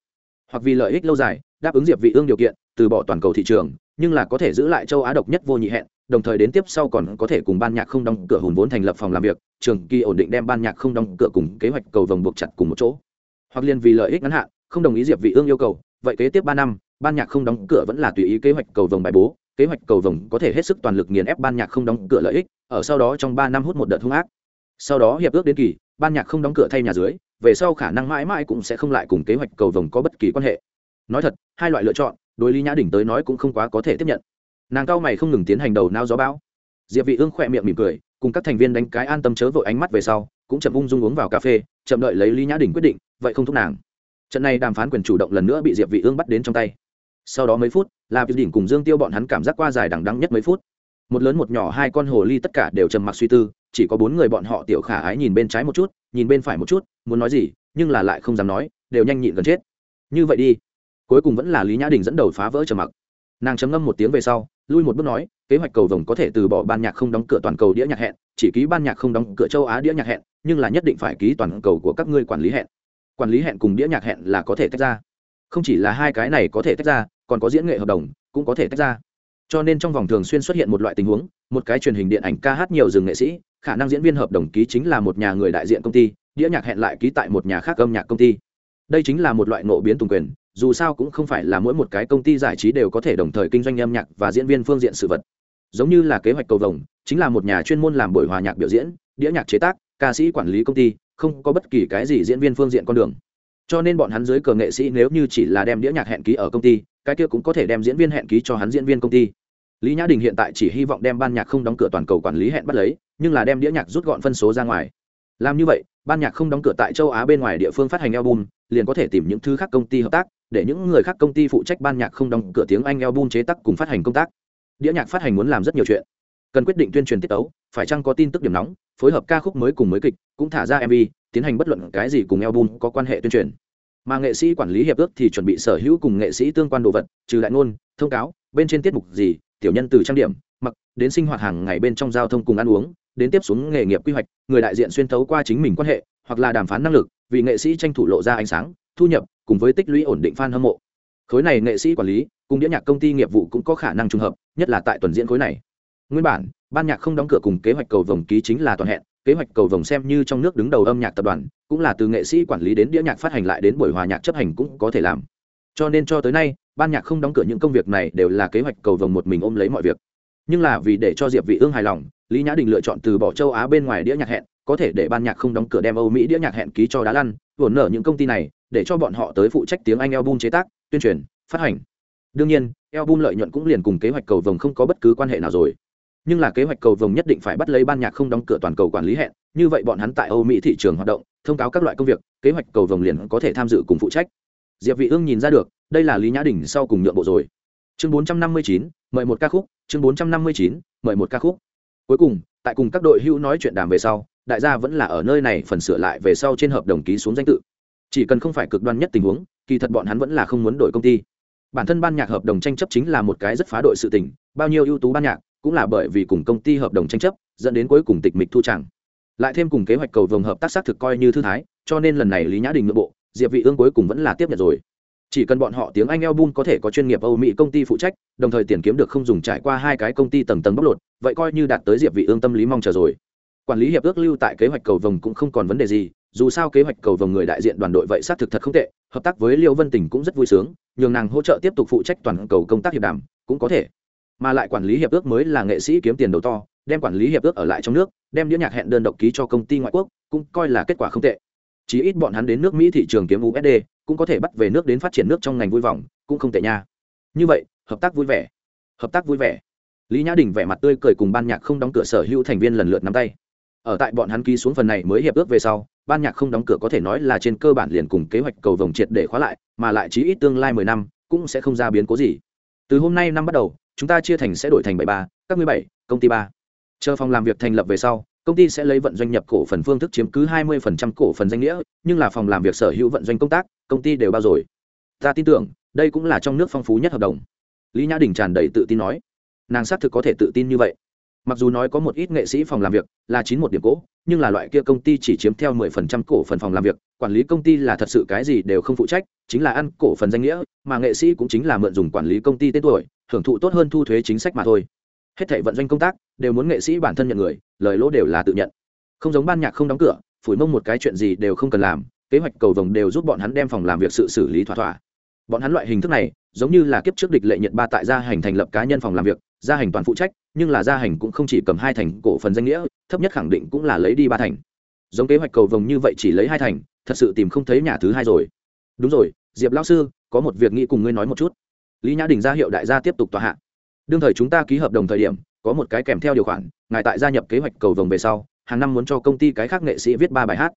Hoặc vì lợi ích lâu dài, đáp ứng diệp vị ương điều kiện từ bỏ toàn cầu thị trường, nhưng là có thể giữ lại châu á độc nhất vô nhị hẹn, đồng thời đến tiếp sau còn có thể cùng ban nhạc không đóng cửa hùn vốn thành lập phòng làm việc, trường kỳ ổn định đem ban nhạc không đóng cửa cùng kế hoạch cầu vồng buộc chặt cùng một chỗ. Hoặc liên vì lợi ích ngắn hạn, không đồng ý diệp vị ương yêu cầu, vậy kế tiếp ba năm, ban nhạc không đóng cửa vẫn là tùy ý kế hoạch cầu vồng bài bố, kế hoạch cầu vồng có thể hết sức toàn lực nghiền ép ban nhạc không đóng cửa lợi ích, ở sau đó trong ba năm hút một đợt hung ác. Sau đó hiệp ước đến kỳ, ban nhạc không đóng cửa thay nhà dưới, về sau khả năng mãi mãi cũng sẽ không lại cùng kế hoạch cầu vồng có bất kỳ quan hệ. Nói thật, hai loại lựa chọn đối lý nhã đỉnh tới nói cũng không quá có thể tiếp nhận. Nàng cao mày không ngừng tiến hành đầu nao gió bão. Diệp vị ương khỏe miệng mỉm cười, cùng các thành viên đánh cái an tâm chớ vội ánh mắt về sau, cũng chậm ung dung uống vào cà phê, chậm đợi lấy lý nhã đỉnh quyết định, vậy không thúc nàng. Trận này đàm phán quyền chủ động lần nữa bị diệp vị ương bắt đến trong tay. Sau đó mấy phút là việc đỉnh cùng dương tiêu bọn hắn cảm giác qua dài đằng đẵng nhất mấy phút. Một lớn một nhỏ hai con hồ ly tất cả đều trầm mặc suy tư, chỉ có bốn người bọn họ tiểu khả ái nhìn bên trái một chút, nhìn bên phải một chút, muốn nói gì, nhưng là lại không dám nói, đều nhanh nhịn gần chết. Như vậy đi cuối cùng vẫn là lý nhã đình dẫn đầu phá vỡ trầm mặc. Nàng chấm ngâm một tiếng về sau, lui một bước nói, kế hoạch cầu vồng có thể từ bỏ ban nhạc không đóng cửa toàn cầu đĩa nhạc hẹn, chỉ ký ban nhạc không đóng cửa châu á đĩa nhạc hẹn, nhưng là nhất định phải ký toàn cầu của các ngươi quản lý hẹn. Quản lý hẹn cùng đĩa nhạc hẹn là có thể tách ra. Không chỉ là hai cái này có thể tách ra, còn có diễn nghệ hợp đồng, cũng có thể tách ra. Cho nên trong vòng thường xuyên xuất hiện một loại tình huống, một cái truyền hình điện ảnh ca hát nhiều rừng nghệ sĩ, khả năng diễn viên hợp đồng ký chính là một nhà người đại diện công ty, đĩa nhạc hẹn lại ký tại một nhà khác âm nhạc công ty. Đây chính là một loại nộ biến tùng quyền dù sao cũng không phải là mỗi một cái công ty giải trí đều có thể đồng thời kinh doanh âm nhạc và diễn viên phương diện sự vật. Giống như là kế hoạch cầu vồng, chính là một nhà chuyên môn làm buổi hòa nhạc biểu diễn, đĩa nhạc chế tác, ca sĩ quản lý công ty, không có bất kỳ cái gì diễn viên phương diện con đường. Cho nên bọn hắn dưới cờ nghệ sĩ nếu như chỉ là đem đĩa nhạc hẹn ký ở công ty, cái kia cũng có thể đem diễn viên hẹn ký cho hắn diễn viên công ty. Lý nhã đình hiện tại chỉ hy vọng đem ban nhạc không đóng cửa toàn cầu quản lý hẹn bắt lấy, nhưng là đem đĩa nhạc rút gọn phân số ra ngoài. Làm như vậy, ban nhạc không đóng cửa tại châu á bên ngoài địa phương phát hành album, liền có thể tìm những thứ khác công ty hợp tác để những người khác công ty phụ trách ban nhạc không đóng cửa tiếng anh album chế tác cùng phát hành công tác. Đĩa nhạc phát hành muốn làm rất nhiều chuyện. Cần quyết định tuyên truyền tiết tấu, phải chăng có tin tức điểm nóng, phối hợp ca khúc mới cùng mới kịch, cũng thả ra mv tiến hành bất luận cái gì cùng album có quan hệ tuyên truyền. Mà nghệ sĩ quản lý hiệp ước thì chuẩn bị sở hữu cùng nghệ sĩ tương quan đồ vật, trừ đại ngôn, thông cáo, bên trên tiết mục gì, tiểu nhân từ trang điểm, mặc, đến sinh hoạt hàng ngày bên trong giao thông cùng ăn uống, đến tiếp xuống nghề nghiệp quy hoạch, người đại diện xuyên thấu qua chính mình quan hệ, hoặc là đàm phán năng lực, vì nghệ sĩ tranh thủ lộ ra ánh sáng, thu nhập cùng với tích lũy ổn định fan hâm mộ. Khối này nghệ sĩ quản lý, cùng đĩa nhạc công ty nghiệp vụ cũng có khả năng trùng hợp, nhất là tại tuần diễn khối này. Nguyên bản, ban nhạc không đóng cửa cùng kế hoạch cầu vồng ký chính là toàn hẹn, kế hoạch cầu vồng xem như trong nước đứng đầu âm nhạc tập đoàn, cũng là từ nghệ sĩ quản lý đến đĩa nhạc phát hành lại đến buổi hòa nhạc chấp hành cũng có thể làm. Cho nên cho tới nay, ban nhạc không đóng cửa những công việc này đều là kế hoạch cầu vồng một mình ôm lấy mọi việc. Nhưng là vì để cho diệp vị ương hài lòng, lý nhã đình lựa chọn từ bỏ châu á bên ngoài đĩa nhạc hẹn, có thể để ban nhạc không đóng cửa đem âu mỹ đĩa nhạc hẹn ký cho đá lăn vồn nở những công ty này để cho bọn họ tới phụ trách tiếng anh album chế tác tuyên truyền phát hành. Đương nhiên album lợi nhuận cũng liền cùng kế hoạch cầu vồng không có bất cứ quan hệ nào rồi. Nhưng là kế hoạch cầu vồng nhất định phải bắt lấy ban nhạc không đóng cửa toàn cầu quản lý hẹn như vậy bọn hắn tại âu mỹ thị trường hoạt động thông cáo các loại công việc kế hoạch cầu vồng liền có thể tham dự cùng phụ trách. Diệp vị ương nhìn ra được đây là lý nhã đình sau cùng nhượng bộ rồi. Chương 459, mời một ca khúc. Chương 459, mời một ca khúc. Cuối cùng tại cùng các đội hữu nói chuyện đàm về sau đại gia vẫn là ở nơi này phần sửa lại về sau trên hợp đồng ký xuống danh tự chỉ cần không phải cực đoan nhất tình huống, kỳ thật bọn hắn vẫn là không muốn đổi công ty. Bản thân ban nhạc hợp đồng tranh chấp chính là một cái rất phá đội sự tình, bao nhiêu ưu tú ban nhạc cũng là bởi vì cùng công ty hợp đồng tranh chấp, dẫn đến cuối cùng tịch mịch thu chẳng. Lại thêm cùng kế hoạch cầu vồng hợp tác xác thực coi như thư thái, cho nên lần này lý nhã đình nội bộ, diệp vị ương cuối cùng vẫn là tiếp nhận rồi. Chỉ cần bọn họ tiếng anh album có thể có chuyên nghiệp âu mỹ công ty phụ trách, đồng thời tiền kiếm được không dùng trải qua hai cái công ty tầng tầng bóc lột, vậy coi như đạt tới diệp vị ương tâm lý mong chờ rồi. Quản lý hiệp ước lưu tại kế hoạch cầu vồng cũng không còn vấn đề gì dù sao kế hoạch cầu vồng người đại diện đoàn đội vậy xác thực thật không tệ, hợp tác với liêu vân tình cũng rất vui sướng, nhường nàng hỗ trợ tiếp tục phụ trách toàn cầu công tác hiệp đàm, cũng có thể. Mà lại quản lý hiệp ước mới là nghệ sĩ kiếm tiền đầu to, đem quản lý hiệp ước ở lại trong nước, đem đĩa nhạc hẹn đơn độc ký cho công ty ngoại quốc, cũng coi là kết quả không tệ. Chí ít bọn hắn đến nước mỹ thị trường kiếm usd cũng có thể bắt về nước đến phát triển nước trong ngành vui vòng cũng không tệ nha. Như vậy, hợp tác vui vẻ. Hợp tác vui vẻ. Lý nhã đình vẻ mặt tươi cười cùng ban nhạc không đóng cửa sở hữu thành viên lần lượt nắm tay. Ở tại bọn hắn ký xuống phần này mới hiệp ước về sau ban nhạc không đóng cửa có thể nói là trên cơ bản liền cùng kế hoạch cầu vồng triệt để khóa lại, mà lại chí ít tương lai mười năm, cũng sẽ không ra biến cố gì. Từ hôm nay năm bắt đầu, chúng ta chia thành sẽ đổi thành bảy ba, các mươi bảy, công ty ba. Chờ phòng làm việc thành lập về sau, công ty sẽ lấy vận doanh nhập cổ phần phương thức chiếm cứ hai mươi cổ phần danh nghĩa, nhưng là phòng làm việc sở hữu vận doanh công tác, công ty đều bao rồi. Ta tin tưởng, đây cũng là trong nước phong phú nhất hợp đồng. Lý nhã đình tràn đầy tự tin nói. Nàng xác thực có thể tự tin như vậy mặc dù nói có một ít nghệ sĩ phòng làm việc là chín một điểm cổ nhưng là loại kia công ty chỉ chiếm theo mười phần trăm cổ phần phòng làm việc, quản lý công ty là thật sự cái gì đều không phụ trách, chính là ăn cổ phần danh nghĩa, mà nghệ sĩ cũng chính là mượn dùng quản lý công ty tên tuổi, hưởng thụ tốt hơn thu thuế chính sách mà thôi. Hết thảy vận doanh công tác đều muốn nghệ sĩ bản thân nhận người, lời lỗ đều là tự nhận. Không giống ban nhạc không đóng cửa, phủi mông một cái chuyện gì đều không cần làm, kế hoạch cầu vồng đều giúp bọn hắn đem phòng làm việc sự xử lý thỏa thỏa. Bọn hắn loại hình thức này, giống như là kiếp trước địch lệ nhật ba tại gia hành thành lập cá nhân phòng làm việc gia hành toàn phụ trách, nhưng là gia hành cũng không chỉ cầm hai thành cổ phần danh nghĩa, thấp nhất khẳng định cũng là lấy đi ba thành. Giống kế hoạch cầu vồng như vậy chỉ lấy hai thành, thật sự tìm không thấy nhà thứ hai rồi. Đúng rồi, diệp lão sư, có một việc nghĩ cùng ngươi nói một chút. Lý nhã đình ra hiệu đại gia tiếp tục tòa hạ. Đương thời chúng ta ký hợp đồng thời điểm, có một cái kèm theo điều khoản, ngài tại gia nhập kế hoạch cầu vồng về sau, hàng năm muốn cho công ty cái khác nghệ sĩ viết ba bài hát.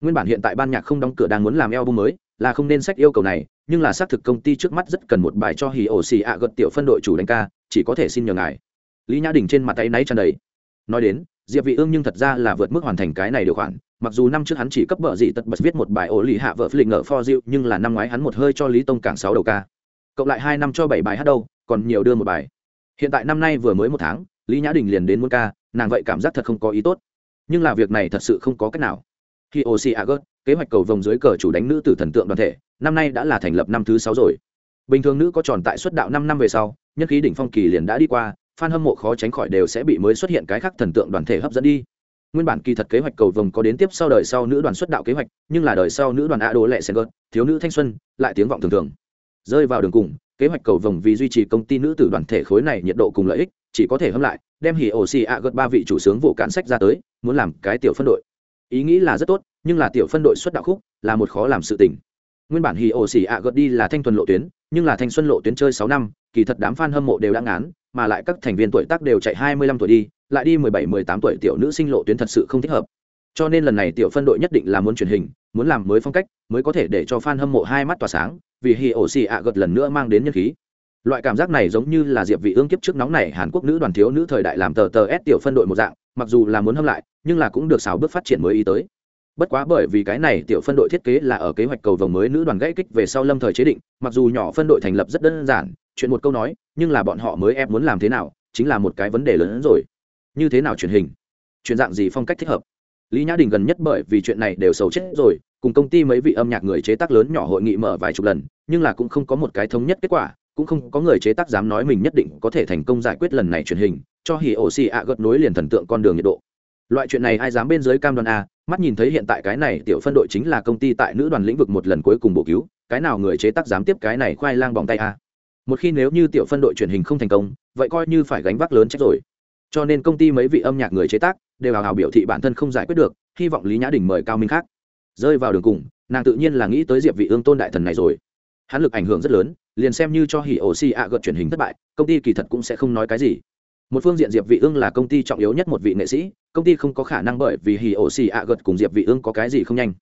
Nguyên bản hiện tại ban nhạc không đóng cửa đang muốn làm album mới, là không nên sách yêu cầu này, nhưng là xác thực công ty trước mắt rất cần một bài cho hì ổ xì ạ gật tiểu phân đội chủ đánh ca chỉ có thể xin nhờ ngài. Lý nhã đình trên mặt tay náy tràn đầy. Nói đến, diệp vị ương nhưng thật ra là vượt mức hoàn thành cái này điều khoản, mặc dù năm trước hắn chỉ cấp bợ dị tật bật viết một bài ổ lì hạ vợ philip ngờ for diệu, nhưng là năm ngoái hắn một hơi cho lý tông cảng sáu đầu ca. Cộng lại hai năm cho bảy bài hát đâu, còn nhiều đưa một bài. Hiện tại năm nay vừa mới một tháng, lý nhã đình liền đến muốn ca, nàng vậy cảm giác thật không có ý tốt. Nhưng là việc này thật sự không có cách nào. Khi oxy agot kế hoạch cầu vồng dưới cờ chủ đánh nữ tử thần tượng đoàn thể, năm nay đã là thành lập năm thứ sáu rồi. Bình thường nữ có tròn tại xuất đạo năm năm về sau nhất khí đỉnh phong kỳ liền đã đi qua, fan hâm mộ khó tránh khỏi đều sẽ bị mới xuất hiện cái khác thần tượng đoàn thể hấp dẫn đi. Nguyên bản kỳ thật kế hoạch cầu vồng có đến tiếp sau đời sau nữ đoàn xuất đạo kế hoạch, nhưng là đời sau nữ đoàn a đô lệ sen gớt thiếu nữ thanh xuân, lại tiếng vọng thường thường. Rơi vào đường cùng, kế hoạch cầu vồng vì duy trì công ty nữ tử đoàn thể khối này nhiệt độ cùng lợi ích, chỉ có thể hâm lại, đem hỉ ổ xì ạ gớt ba vị chủ sướng vụ cạn sách ra tới, muốn làm cái tiểu phân đội. Ý nghĩ là rất tốt, nhưng là tiểu phân đội xuất đạo khúc là một khó làm sự tình nguyên bản hì ổ xỉ ạ gợt đi là thanh thuần lộ tuyến, nhưng là thanh xuân lộ tuyến chơi sáu năm, kỳ thật đám fan hâm mộ đều đã ngán, mà lại các thành viên tuổi tác đều chạy hai mươi lăm tuổi đi, lại đi mười bảy, mười tám tuổi tiểu nữ sinh lộ tuyến thật sự không thích hợp. Cho nên lần này tiểu phân đội nhất định là muốn truyền hình, muốn làm mới phong cách, mới có thể để cho fan hâm mộ hai mắt tỏa sáng, vì hì ổ xì ạ gật lần nữa mang đến nhân khí. Loại cảm giác này giống như là diệp vị ương kiếp trước nóng này hàn quốc nữ đoàn thiếu nữ thời đại làm tờ tờ s tiểu phân đội một dạng, mặc dù là muốn hâm lại, nhưng là cũng được xào bước phát triển mới ý tới bất quá bởi vì cái này tiểu phân đội thiết kế là ở kế hoạch cầu vồng mới nữ đoàn gãy kích về sau lâm thời chế định, mặc dù nhỏ phân đội thành lập rất đơn giản, chuyện một câu nói, nhưng là bọn họ mới ép muốn làm thế nào, chính là một cái vấn đề lớn hơn rồi. Như thế nào truyền hình? Truyền dạng gì phong cách thích hợp? Lý nhã đình gần nhất bởi vì chuyện này đều sầu chết rồi, cùng công ty mấy vị âm nhạc người chế tác lớn nhỏ hội nghị mở vài chục lần, nhưng là cũng không có một cái thống nhất kết quả, cũng không có người chế tác dám nói mình nhất định có thể thành công giải quyết lần này truyền hình, cho hỉ ổ xì ạ gợt nối liền thần tượng con đường nhiệt độ loại chuyện này ai dám bên dưới cam Đoàn a à? mắt nhìn thấy hiện tại cái này tiểu phân đội chính là công ty tại nữ đoàn lĩnh vực một lần cuối cùng bổ cứu, cái nào người chế tác dám tiếp cái này khoai lang bỏng tay a một khi nếu như tiểu phân đội truyền hình không thành công, vậy coi như phải gánh vác lớn trách rồi. Cho nên công ty mấy vị âm nhạc người chế tác đều hào hào biểu thị bản thân không giải quyết được, hy vọng lý nhã đình mời cao minh khác. Rơi vào đường cùng, nàng tự nhiên là nghĩ tới diệp vị ương tôn đại thần này rồi. Hắn lực ảnh hưởng rất lớn, liền xem như cho hỉ ổ xì ạ gợt truyền hình thất bại, công ty kỳ thật cũng sẽ không nói cái gì một phương diện diệp vị ương là công ty trọng yếu nhất một vị nghệ sĩ, công ty không có khả năng bởi vì hỉ ổ xì ạ gợt cùng diệp vị ương có cái gì không nhanh.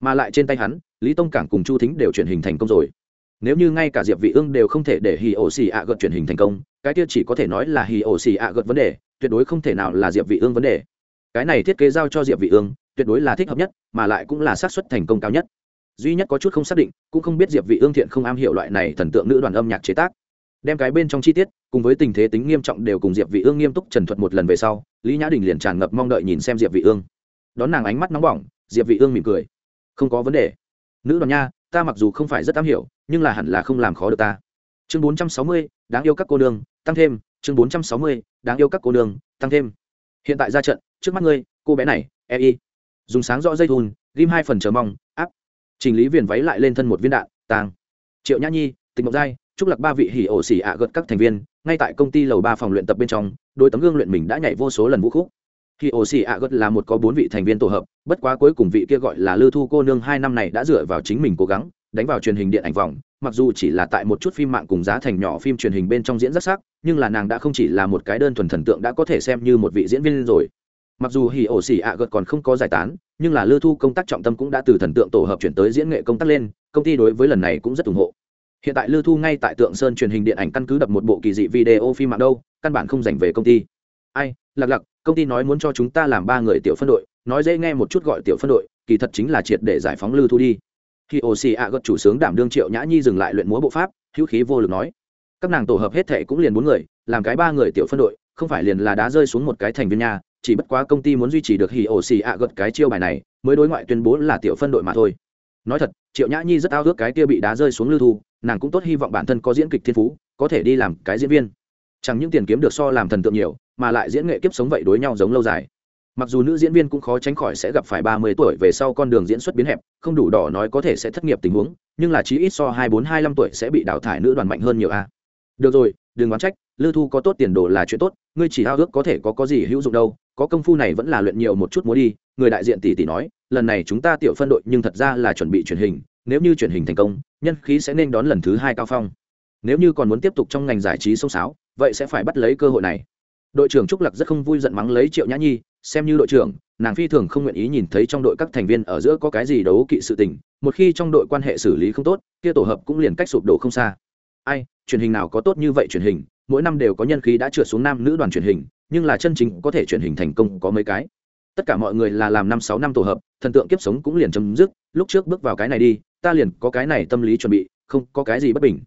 Mà lại trên tay hắn, lý tông cảng cùng chu thính đều chuyển hình thành công rồi. Nếu như ngay cả diệp vị ương đều không thể để hỉ ổ xì ạ gợt chuyển hình thành công, cái kia chỉ có thể nói là hỉ ổ xì ạ gợt vấn đề, tuyệt đối không thể nào là diệp vị ương vấn đề. Cái này thiết kế giao cho diệp vị ương tuyệt đối là thích hợp nhất, mà lại cũng là xác suất thành công cao nhất. Duy nhất có chút không xác định, cũng không biết diệp vị ương thiện không am hiểu loại này thần tượng nữ đoàn âm nhạc chế tác đem cái bên trong chi tiết cùng với tình thế tính nghiêm trọng đều cùng diệp vị ương nghiêm túc trần thuật một lần về sau lý nhã đình liền tràn ngập mong đợi nhìn xem diệp vị ương. Đón nàng ánh mắt nóng bỏng diệp vị ương mỉm cười. Không có vấn đề. Nữ đoàn nha ta mặc dù không phải rất am hiểu nhưng là hẳn là không làm khó được ta. Chương 460, đáng yêu các cô đường tăng thêm. Chương 460, đáng yêu các cô đường tăng thêm. Hiện tại ra trận trước mắt ngươi cô bé này e y. Dùng sáng rõ dây thun ghim hai phần chờ mong áp. Chỉnh lý viền váy lại lên thân một viên đạn tàng. Triệu nhã nhi tịnh mộng giai chúc lạc ba vị hỉ ổ xỉ ạ gật các thành viên, ngay tại công ty lầu ba phòng luyện tập bên trong, đôi tấm gương luyện mình đã nhảy vô số lần vũ khúc. Hỉ ổ xỉ ạ gật là một có bốn vị thành viên tổ hợp, bất quá cuối cùng vị kia gọi là lư thu cô nương hai năm này đã dựa vào chính mình cố gắng, đánh vào truyền hình điện ảnh vòng, mặc dù chỉ là tại một chút phim mạng cùng giá thành nhỏ phim truyền hình bên trong diễn rất sắc, nhưng là nàng đã không chỉ là một cái đơn thuần thần tượng đã có thể xem như một vị diễn viên rồi. Mặc dù hỉ ổ xỉ ạ gật còn không có giải tán, nhưng là lư thu công tác trọng tâm cũng đã từ thần tượng tổ hợp chuyển tới diễn nghệ công tác lên, công ty đối với lần này cũng rất ủng hộ hiện tại lưu thu ngay tại tượng sơn truyền hình điện ảnh căn cứ đập một bộ kỳ dị video phim mạng đâu, căn bản không dành về công ty. Ai, lạc lặc công ty nói muốn cho chúng ta làm ba người tiểu phân đội, nói dễ nghe một chút gọi tiểu phân đội, kỳ thật chính là triệt để giải phóng lưu thu đi. Khi ổ xì ạ gật chủ sướng đảm đương triệu nhã nhi dừng lại luyện múa bộ pháp, hữu khí vô lực nói. Các nàng tổ hợp hết thệ cũng liền bốn người, làm cái ba người tiểu phân đội, không phải liền là đá rơi xuống một cái thành viên nhà chỉ bất quá công ty muốn duy trì được hỉ ổ xì ạ gật cái chiêu bài này, mới đối ngoại tuyên bố là tiểu phân đội mà thôi. Nói thật, triệu nhã nhi rất ao ước cái kia bị đá rơi xuống lưu thu nàng cũng tốt hy vọng bản thân có diễn kịch thiên phú, có thể đi làm cái diễn viên. Chẳng những tiền kiếm được so làm thần tượng nhiều, mà lại diễn nghệ kiếp sống vậy đối nhau giống lâu dài. Mặc dù nữ diễn viên cũng khó tránh khỏi sẽ gặp phải ba mươi tuổi về sau con đường diễn xuất biến hẹp, không đủ đỏ nói có thể sẽ thất nghiệp tình huống, nhưng là chí ít so hai bốn hai năm tuổi sẽ bị đào thải nữ đoàn mạnh hơn nhiều a. Được rồi, đừng đoán trách, lư thu có tốt tiền đồ là chuyện tốt, ngươi chỉ ao ước có thể có có gì hữu dụng đâu, có công phu này vẫn là luyện nhiều một chút múa đi, người đại diện tỷ tỷ nói, lần này chúng ta tiểu phân đội nhưng thật ra là chuẩn bị truyền hình nếu như truyền hình thành công, nhân khí sẽ nên đón lần thứ hai cao phong. Nếu như còn muốn tiếp tục trong ngành giải trí sông sáo, vậy sẽ phải bắt lấy cơ hội này. Đội trưởng trúc lạc rất không vui giận mắng lấy triệu nhã nhi, xem như đội trưởng, nàng phi thường không nguyện ý nhìn thấy trong đội các thành viên ở giữa có cái gì đấu kỵ sự tình, một khi trong đội quan hệ xử lý không tốt, kia tổ hợp cũng liền cách sụp đổ không xa. Ai, truyền hình nào có tốt như vậy truyền hình, mỗi năm đều có nhân khí đã trượt xuống nam nữ đoàn truyền hình, nhưng là chân chính có thể truyền hình thành công có mấy cái. Tất cả mọi người là làm năm sáu năm tổ hợp, thần tượng kiếp sống cũng liền chấm dứt, lúc trước bước vào cái này đi ta liền có cái này tâm lý chuẩn bị, không có cái gì bất bình.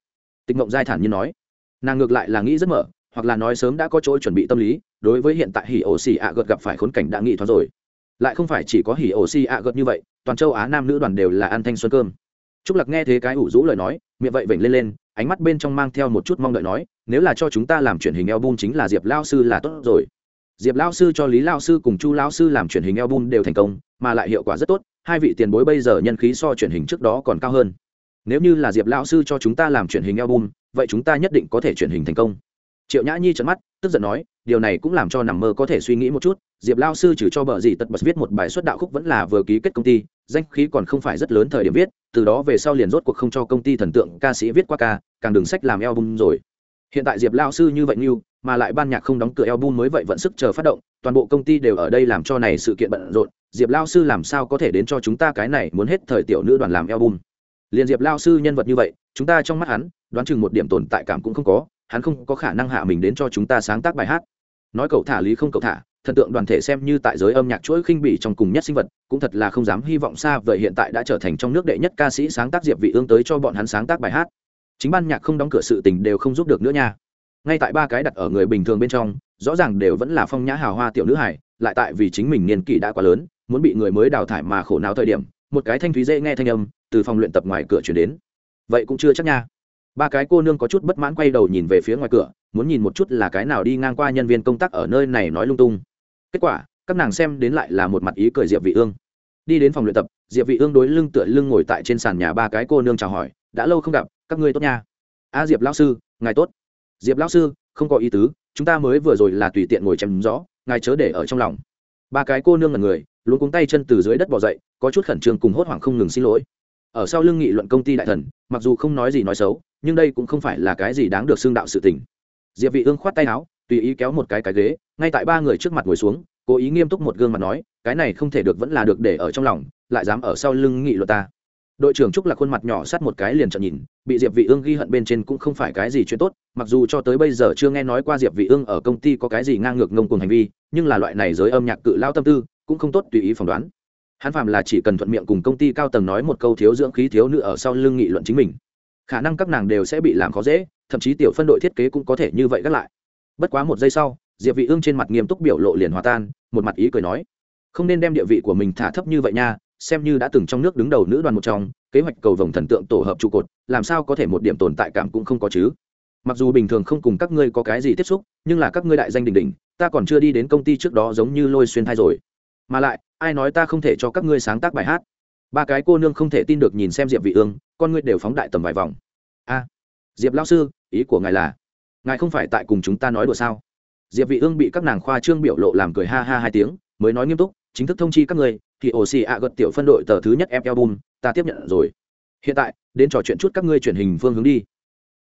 Tịch mộng giai thản như nói. Nàng ngược lại là nghĩ rất mở, hoặc là nói sớm đã có chỗ chuẩn bị tâm lý, đối với hiện tại hỉ ổ xì ạ gợt gặp phải khốn cảnh đã nghĩ thoáng rồi. Lại không phải chỉ có hỉ ổ xì ạ gợt như vậy, toàn châu á nam nữ đoàn đều là ăn thanh xuân cơm. Trúc lạc nghe thế cái ủ rũ lời nói, miệng vậy vểnh lên lên, ánh mắt bên trong mang theo một chút mong đợi nói, nếu là cho chúng ta làm truyền hình album chính là diệp lao sư là tốt rồi. Diệp lao sư cho lý lao sư cùng chu lao sư làm truyền hình album đều thành công, mà lại hiệu quả rất tốt hai vị tiền bối bây giờ nhân khí so truyền hình trước đó còn cao hơn. Nếu như là diệp Lão sư cho chúng ta làm truyền hình album, vậy chúng ta nhất định có thể truyền hình thành công. Triệu nhã nhi trợn mắt, tức giận nói, điều này cũng làm cho nằm mơ có thể suy nghĩ một chút, diệp lao sư trừ cho bờ gì tật bật viết một bài xuất đạo khúc vẫn là vừa ký kết công ty, danh khí còn không phải rất lớn thời điểm viết, từ đó về sau liền rốt cuộc không cho công ty thần tượng ca sĩ viết qua ca, càng đừng sách làm album rồi hiện tại diệp lao sư như vậy như, mà lại ban nhạc không đóng cửa album mới vậy vận sức chờ phát động, toàn bộ công ty đều ở đây làm cho này sự kiện bận rộn. Diệp lao sư làm sao có thể đến cho chúng ta cái này muốn hết thời tiểu nữ đoàn làm album? Liền diệp lao sư nhân vật như vậy, chúng ta trong mắt hắn, đoán chừng một điểm tồn tại cảm cũng không có, hắn không có khả năng hạ mình đến cho chúng ta sáng tác bài hát. Nói cậu thả lý không cậu thả, thần tượng đoàn thể xem như tại giới âm nhạc chuỗi khinh bỉ trong cùng nhất sinh vật, cũng thật là không dám hy vọng xa vậy hiện tại đã trở thành trong nước đệ nhất ca sĩ sáng tác diệp vị ương tới cho bọn hắn sáng tác bài hát chính ban nhạc không đóng cửa sự tình đều không giúp được nữa nha. Ngay tại ba cái đặt ở người bình thường bên trong, rõ ràng đều vẫn là phong nhã hào hoa tiểu nữ hải lại tại vì chính mình niên kỷ đã quá lớn, muốn bị người mới đào thải mà khổ não thời điểm, một cái thanh thúy dễ nghe thanh âm từ phòng luyện tập ngoài cửa chuyển đến. Vậy cũng chưa chắc nha. Ba cái cô nương có chút bất mãn quay đầu nhìn về phía ngoài cửa, muốn nhìn một chút là cái nào đi ngang qua nhân viên công tác ở nơi này nói lung tung. Kết quả, các nàng xem đến lại là một mặt ý cười diệp vị ương. Đi đến phòng luyện tập, diệp vị ương đối lưng tựa lưng ngồi tại trên sàn nhà ba cái cô nương chào hỏi, đã lâu không gặp các ngươi tốt nha. A diệp lão sư, ngài tốt. Diệp lão sư, không có ý tứ, chúng ta mới vừa rồi là tùy tiện ngồi chém rõ ngài chớ để ở trong lòng. Ba cái cô nương ngẩn người luôn cuống tay chân từ dưới đất bò dậy, có chút khẩn trương cùng hốt hoảng không ngừng xin lỗi. Ở sau lưng nghị luận công ty đại thần, mặc dù không nói gì nói xấu, nhưng đây cũng không phải là cái gì đáng được xương đạo sự tình. Diệp vị ương khoát tay áo, tùy ý kéo một cái cái ghế, ngay tại ba người trước mặt ngồi xuống, cố ý nghiêm túc một gương mặt nói, cái này không thể được vẫn là được để ở trong lòng, lại dám ở sau lưng nghị luận ta đội trưởng trúc là khuôn mặt nhỏ sát một cái liền trợn nhìn, bị diệp vị ương ghi hận bên trên cũng không phải cái gì chuyện tốt, mặc dù cho tới bây giờ chưa nghe nói qua diệp vị ương ở công ty có cái gì ngang ngược ngông cuồng hành vi, nhưng là loại này giới âm nhạc cự lao tâm tư cũng không tốt tùy ý phỏng đoán. Hắn phàm là chỉ cần thuận miệng cùng công ty cao tầng nói một câu thiếu dưỡng khí thiếu nữ ở sau lưng nghị luận chính mình, khả năng các nàng đều sẽ bị làm khó dễ, thậm chí tiểu phân đội thiết kế cũng có thể như vậy gác lại. Bất quá một giây sau, diệp vị ương trên mặt nghiêm túc biểu lộ liền hòa tan, một mặt ý cười nói, không nên đem địa vị của mình thả thấp như vậy nha xem như đã từng trong nước đứng đầu nữ đoàn một trong, kế hoạch cầu vồng thần tượng tổ hợp trụ cột, làm sao có thể một điểm tồn tại cảm cũng không có chứ. Mặc dù bình thường không cùng các ngươi có cái gì tiếp xúc, nhưng là các ngươi đại danh đình đình ta còn chưa đi đến công ty trước đó giống như lôi xuyên thai rồi. Mà lại, ai nói ta không thể cho các ngươi sáng tác bài hát? Ba cái cô nương không thể tin được nhìn xem diệp vị ương, con ngươi đều phóng đại tầm vài vòng. A, diệp lão sư, ý của ngài là, ngài không phải tại cùng chúng ta nói đùa sao? Diệp vị ương bị các nàng khoa trương biểu lộ làm cười ha ha hai tiếng, mới nói nghiêm túc, chính thức thông chi các ngươi thì ổ xì ạ gật tiểu phân đội tờ thứ nhất ép album ta tiếp nhận rồi. Hiện tại, đến trò chuyện chút các ngươi truyền hình phương hướng đi.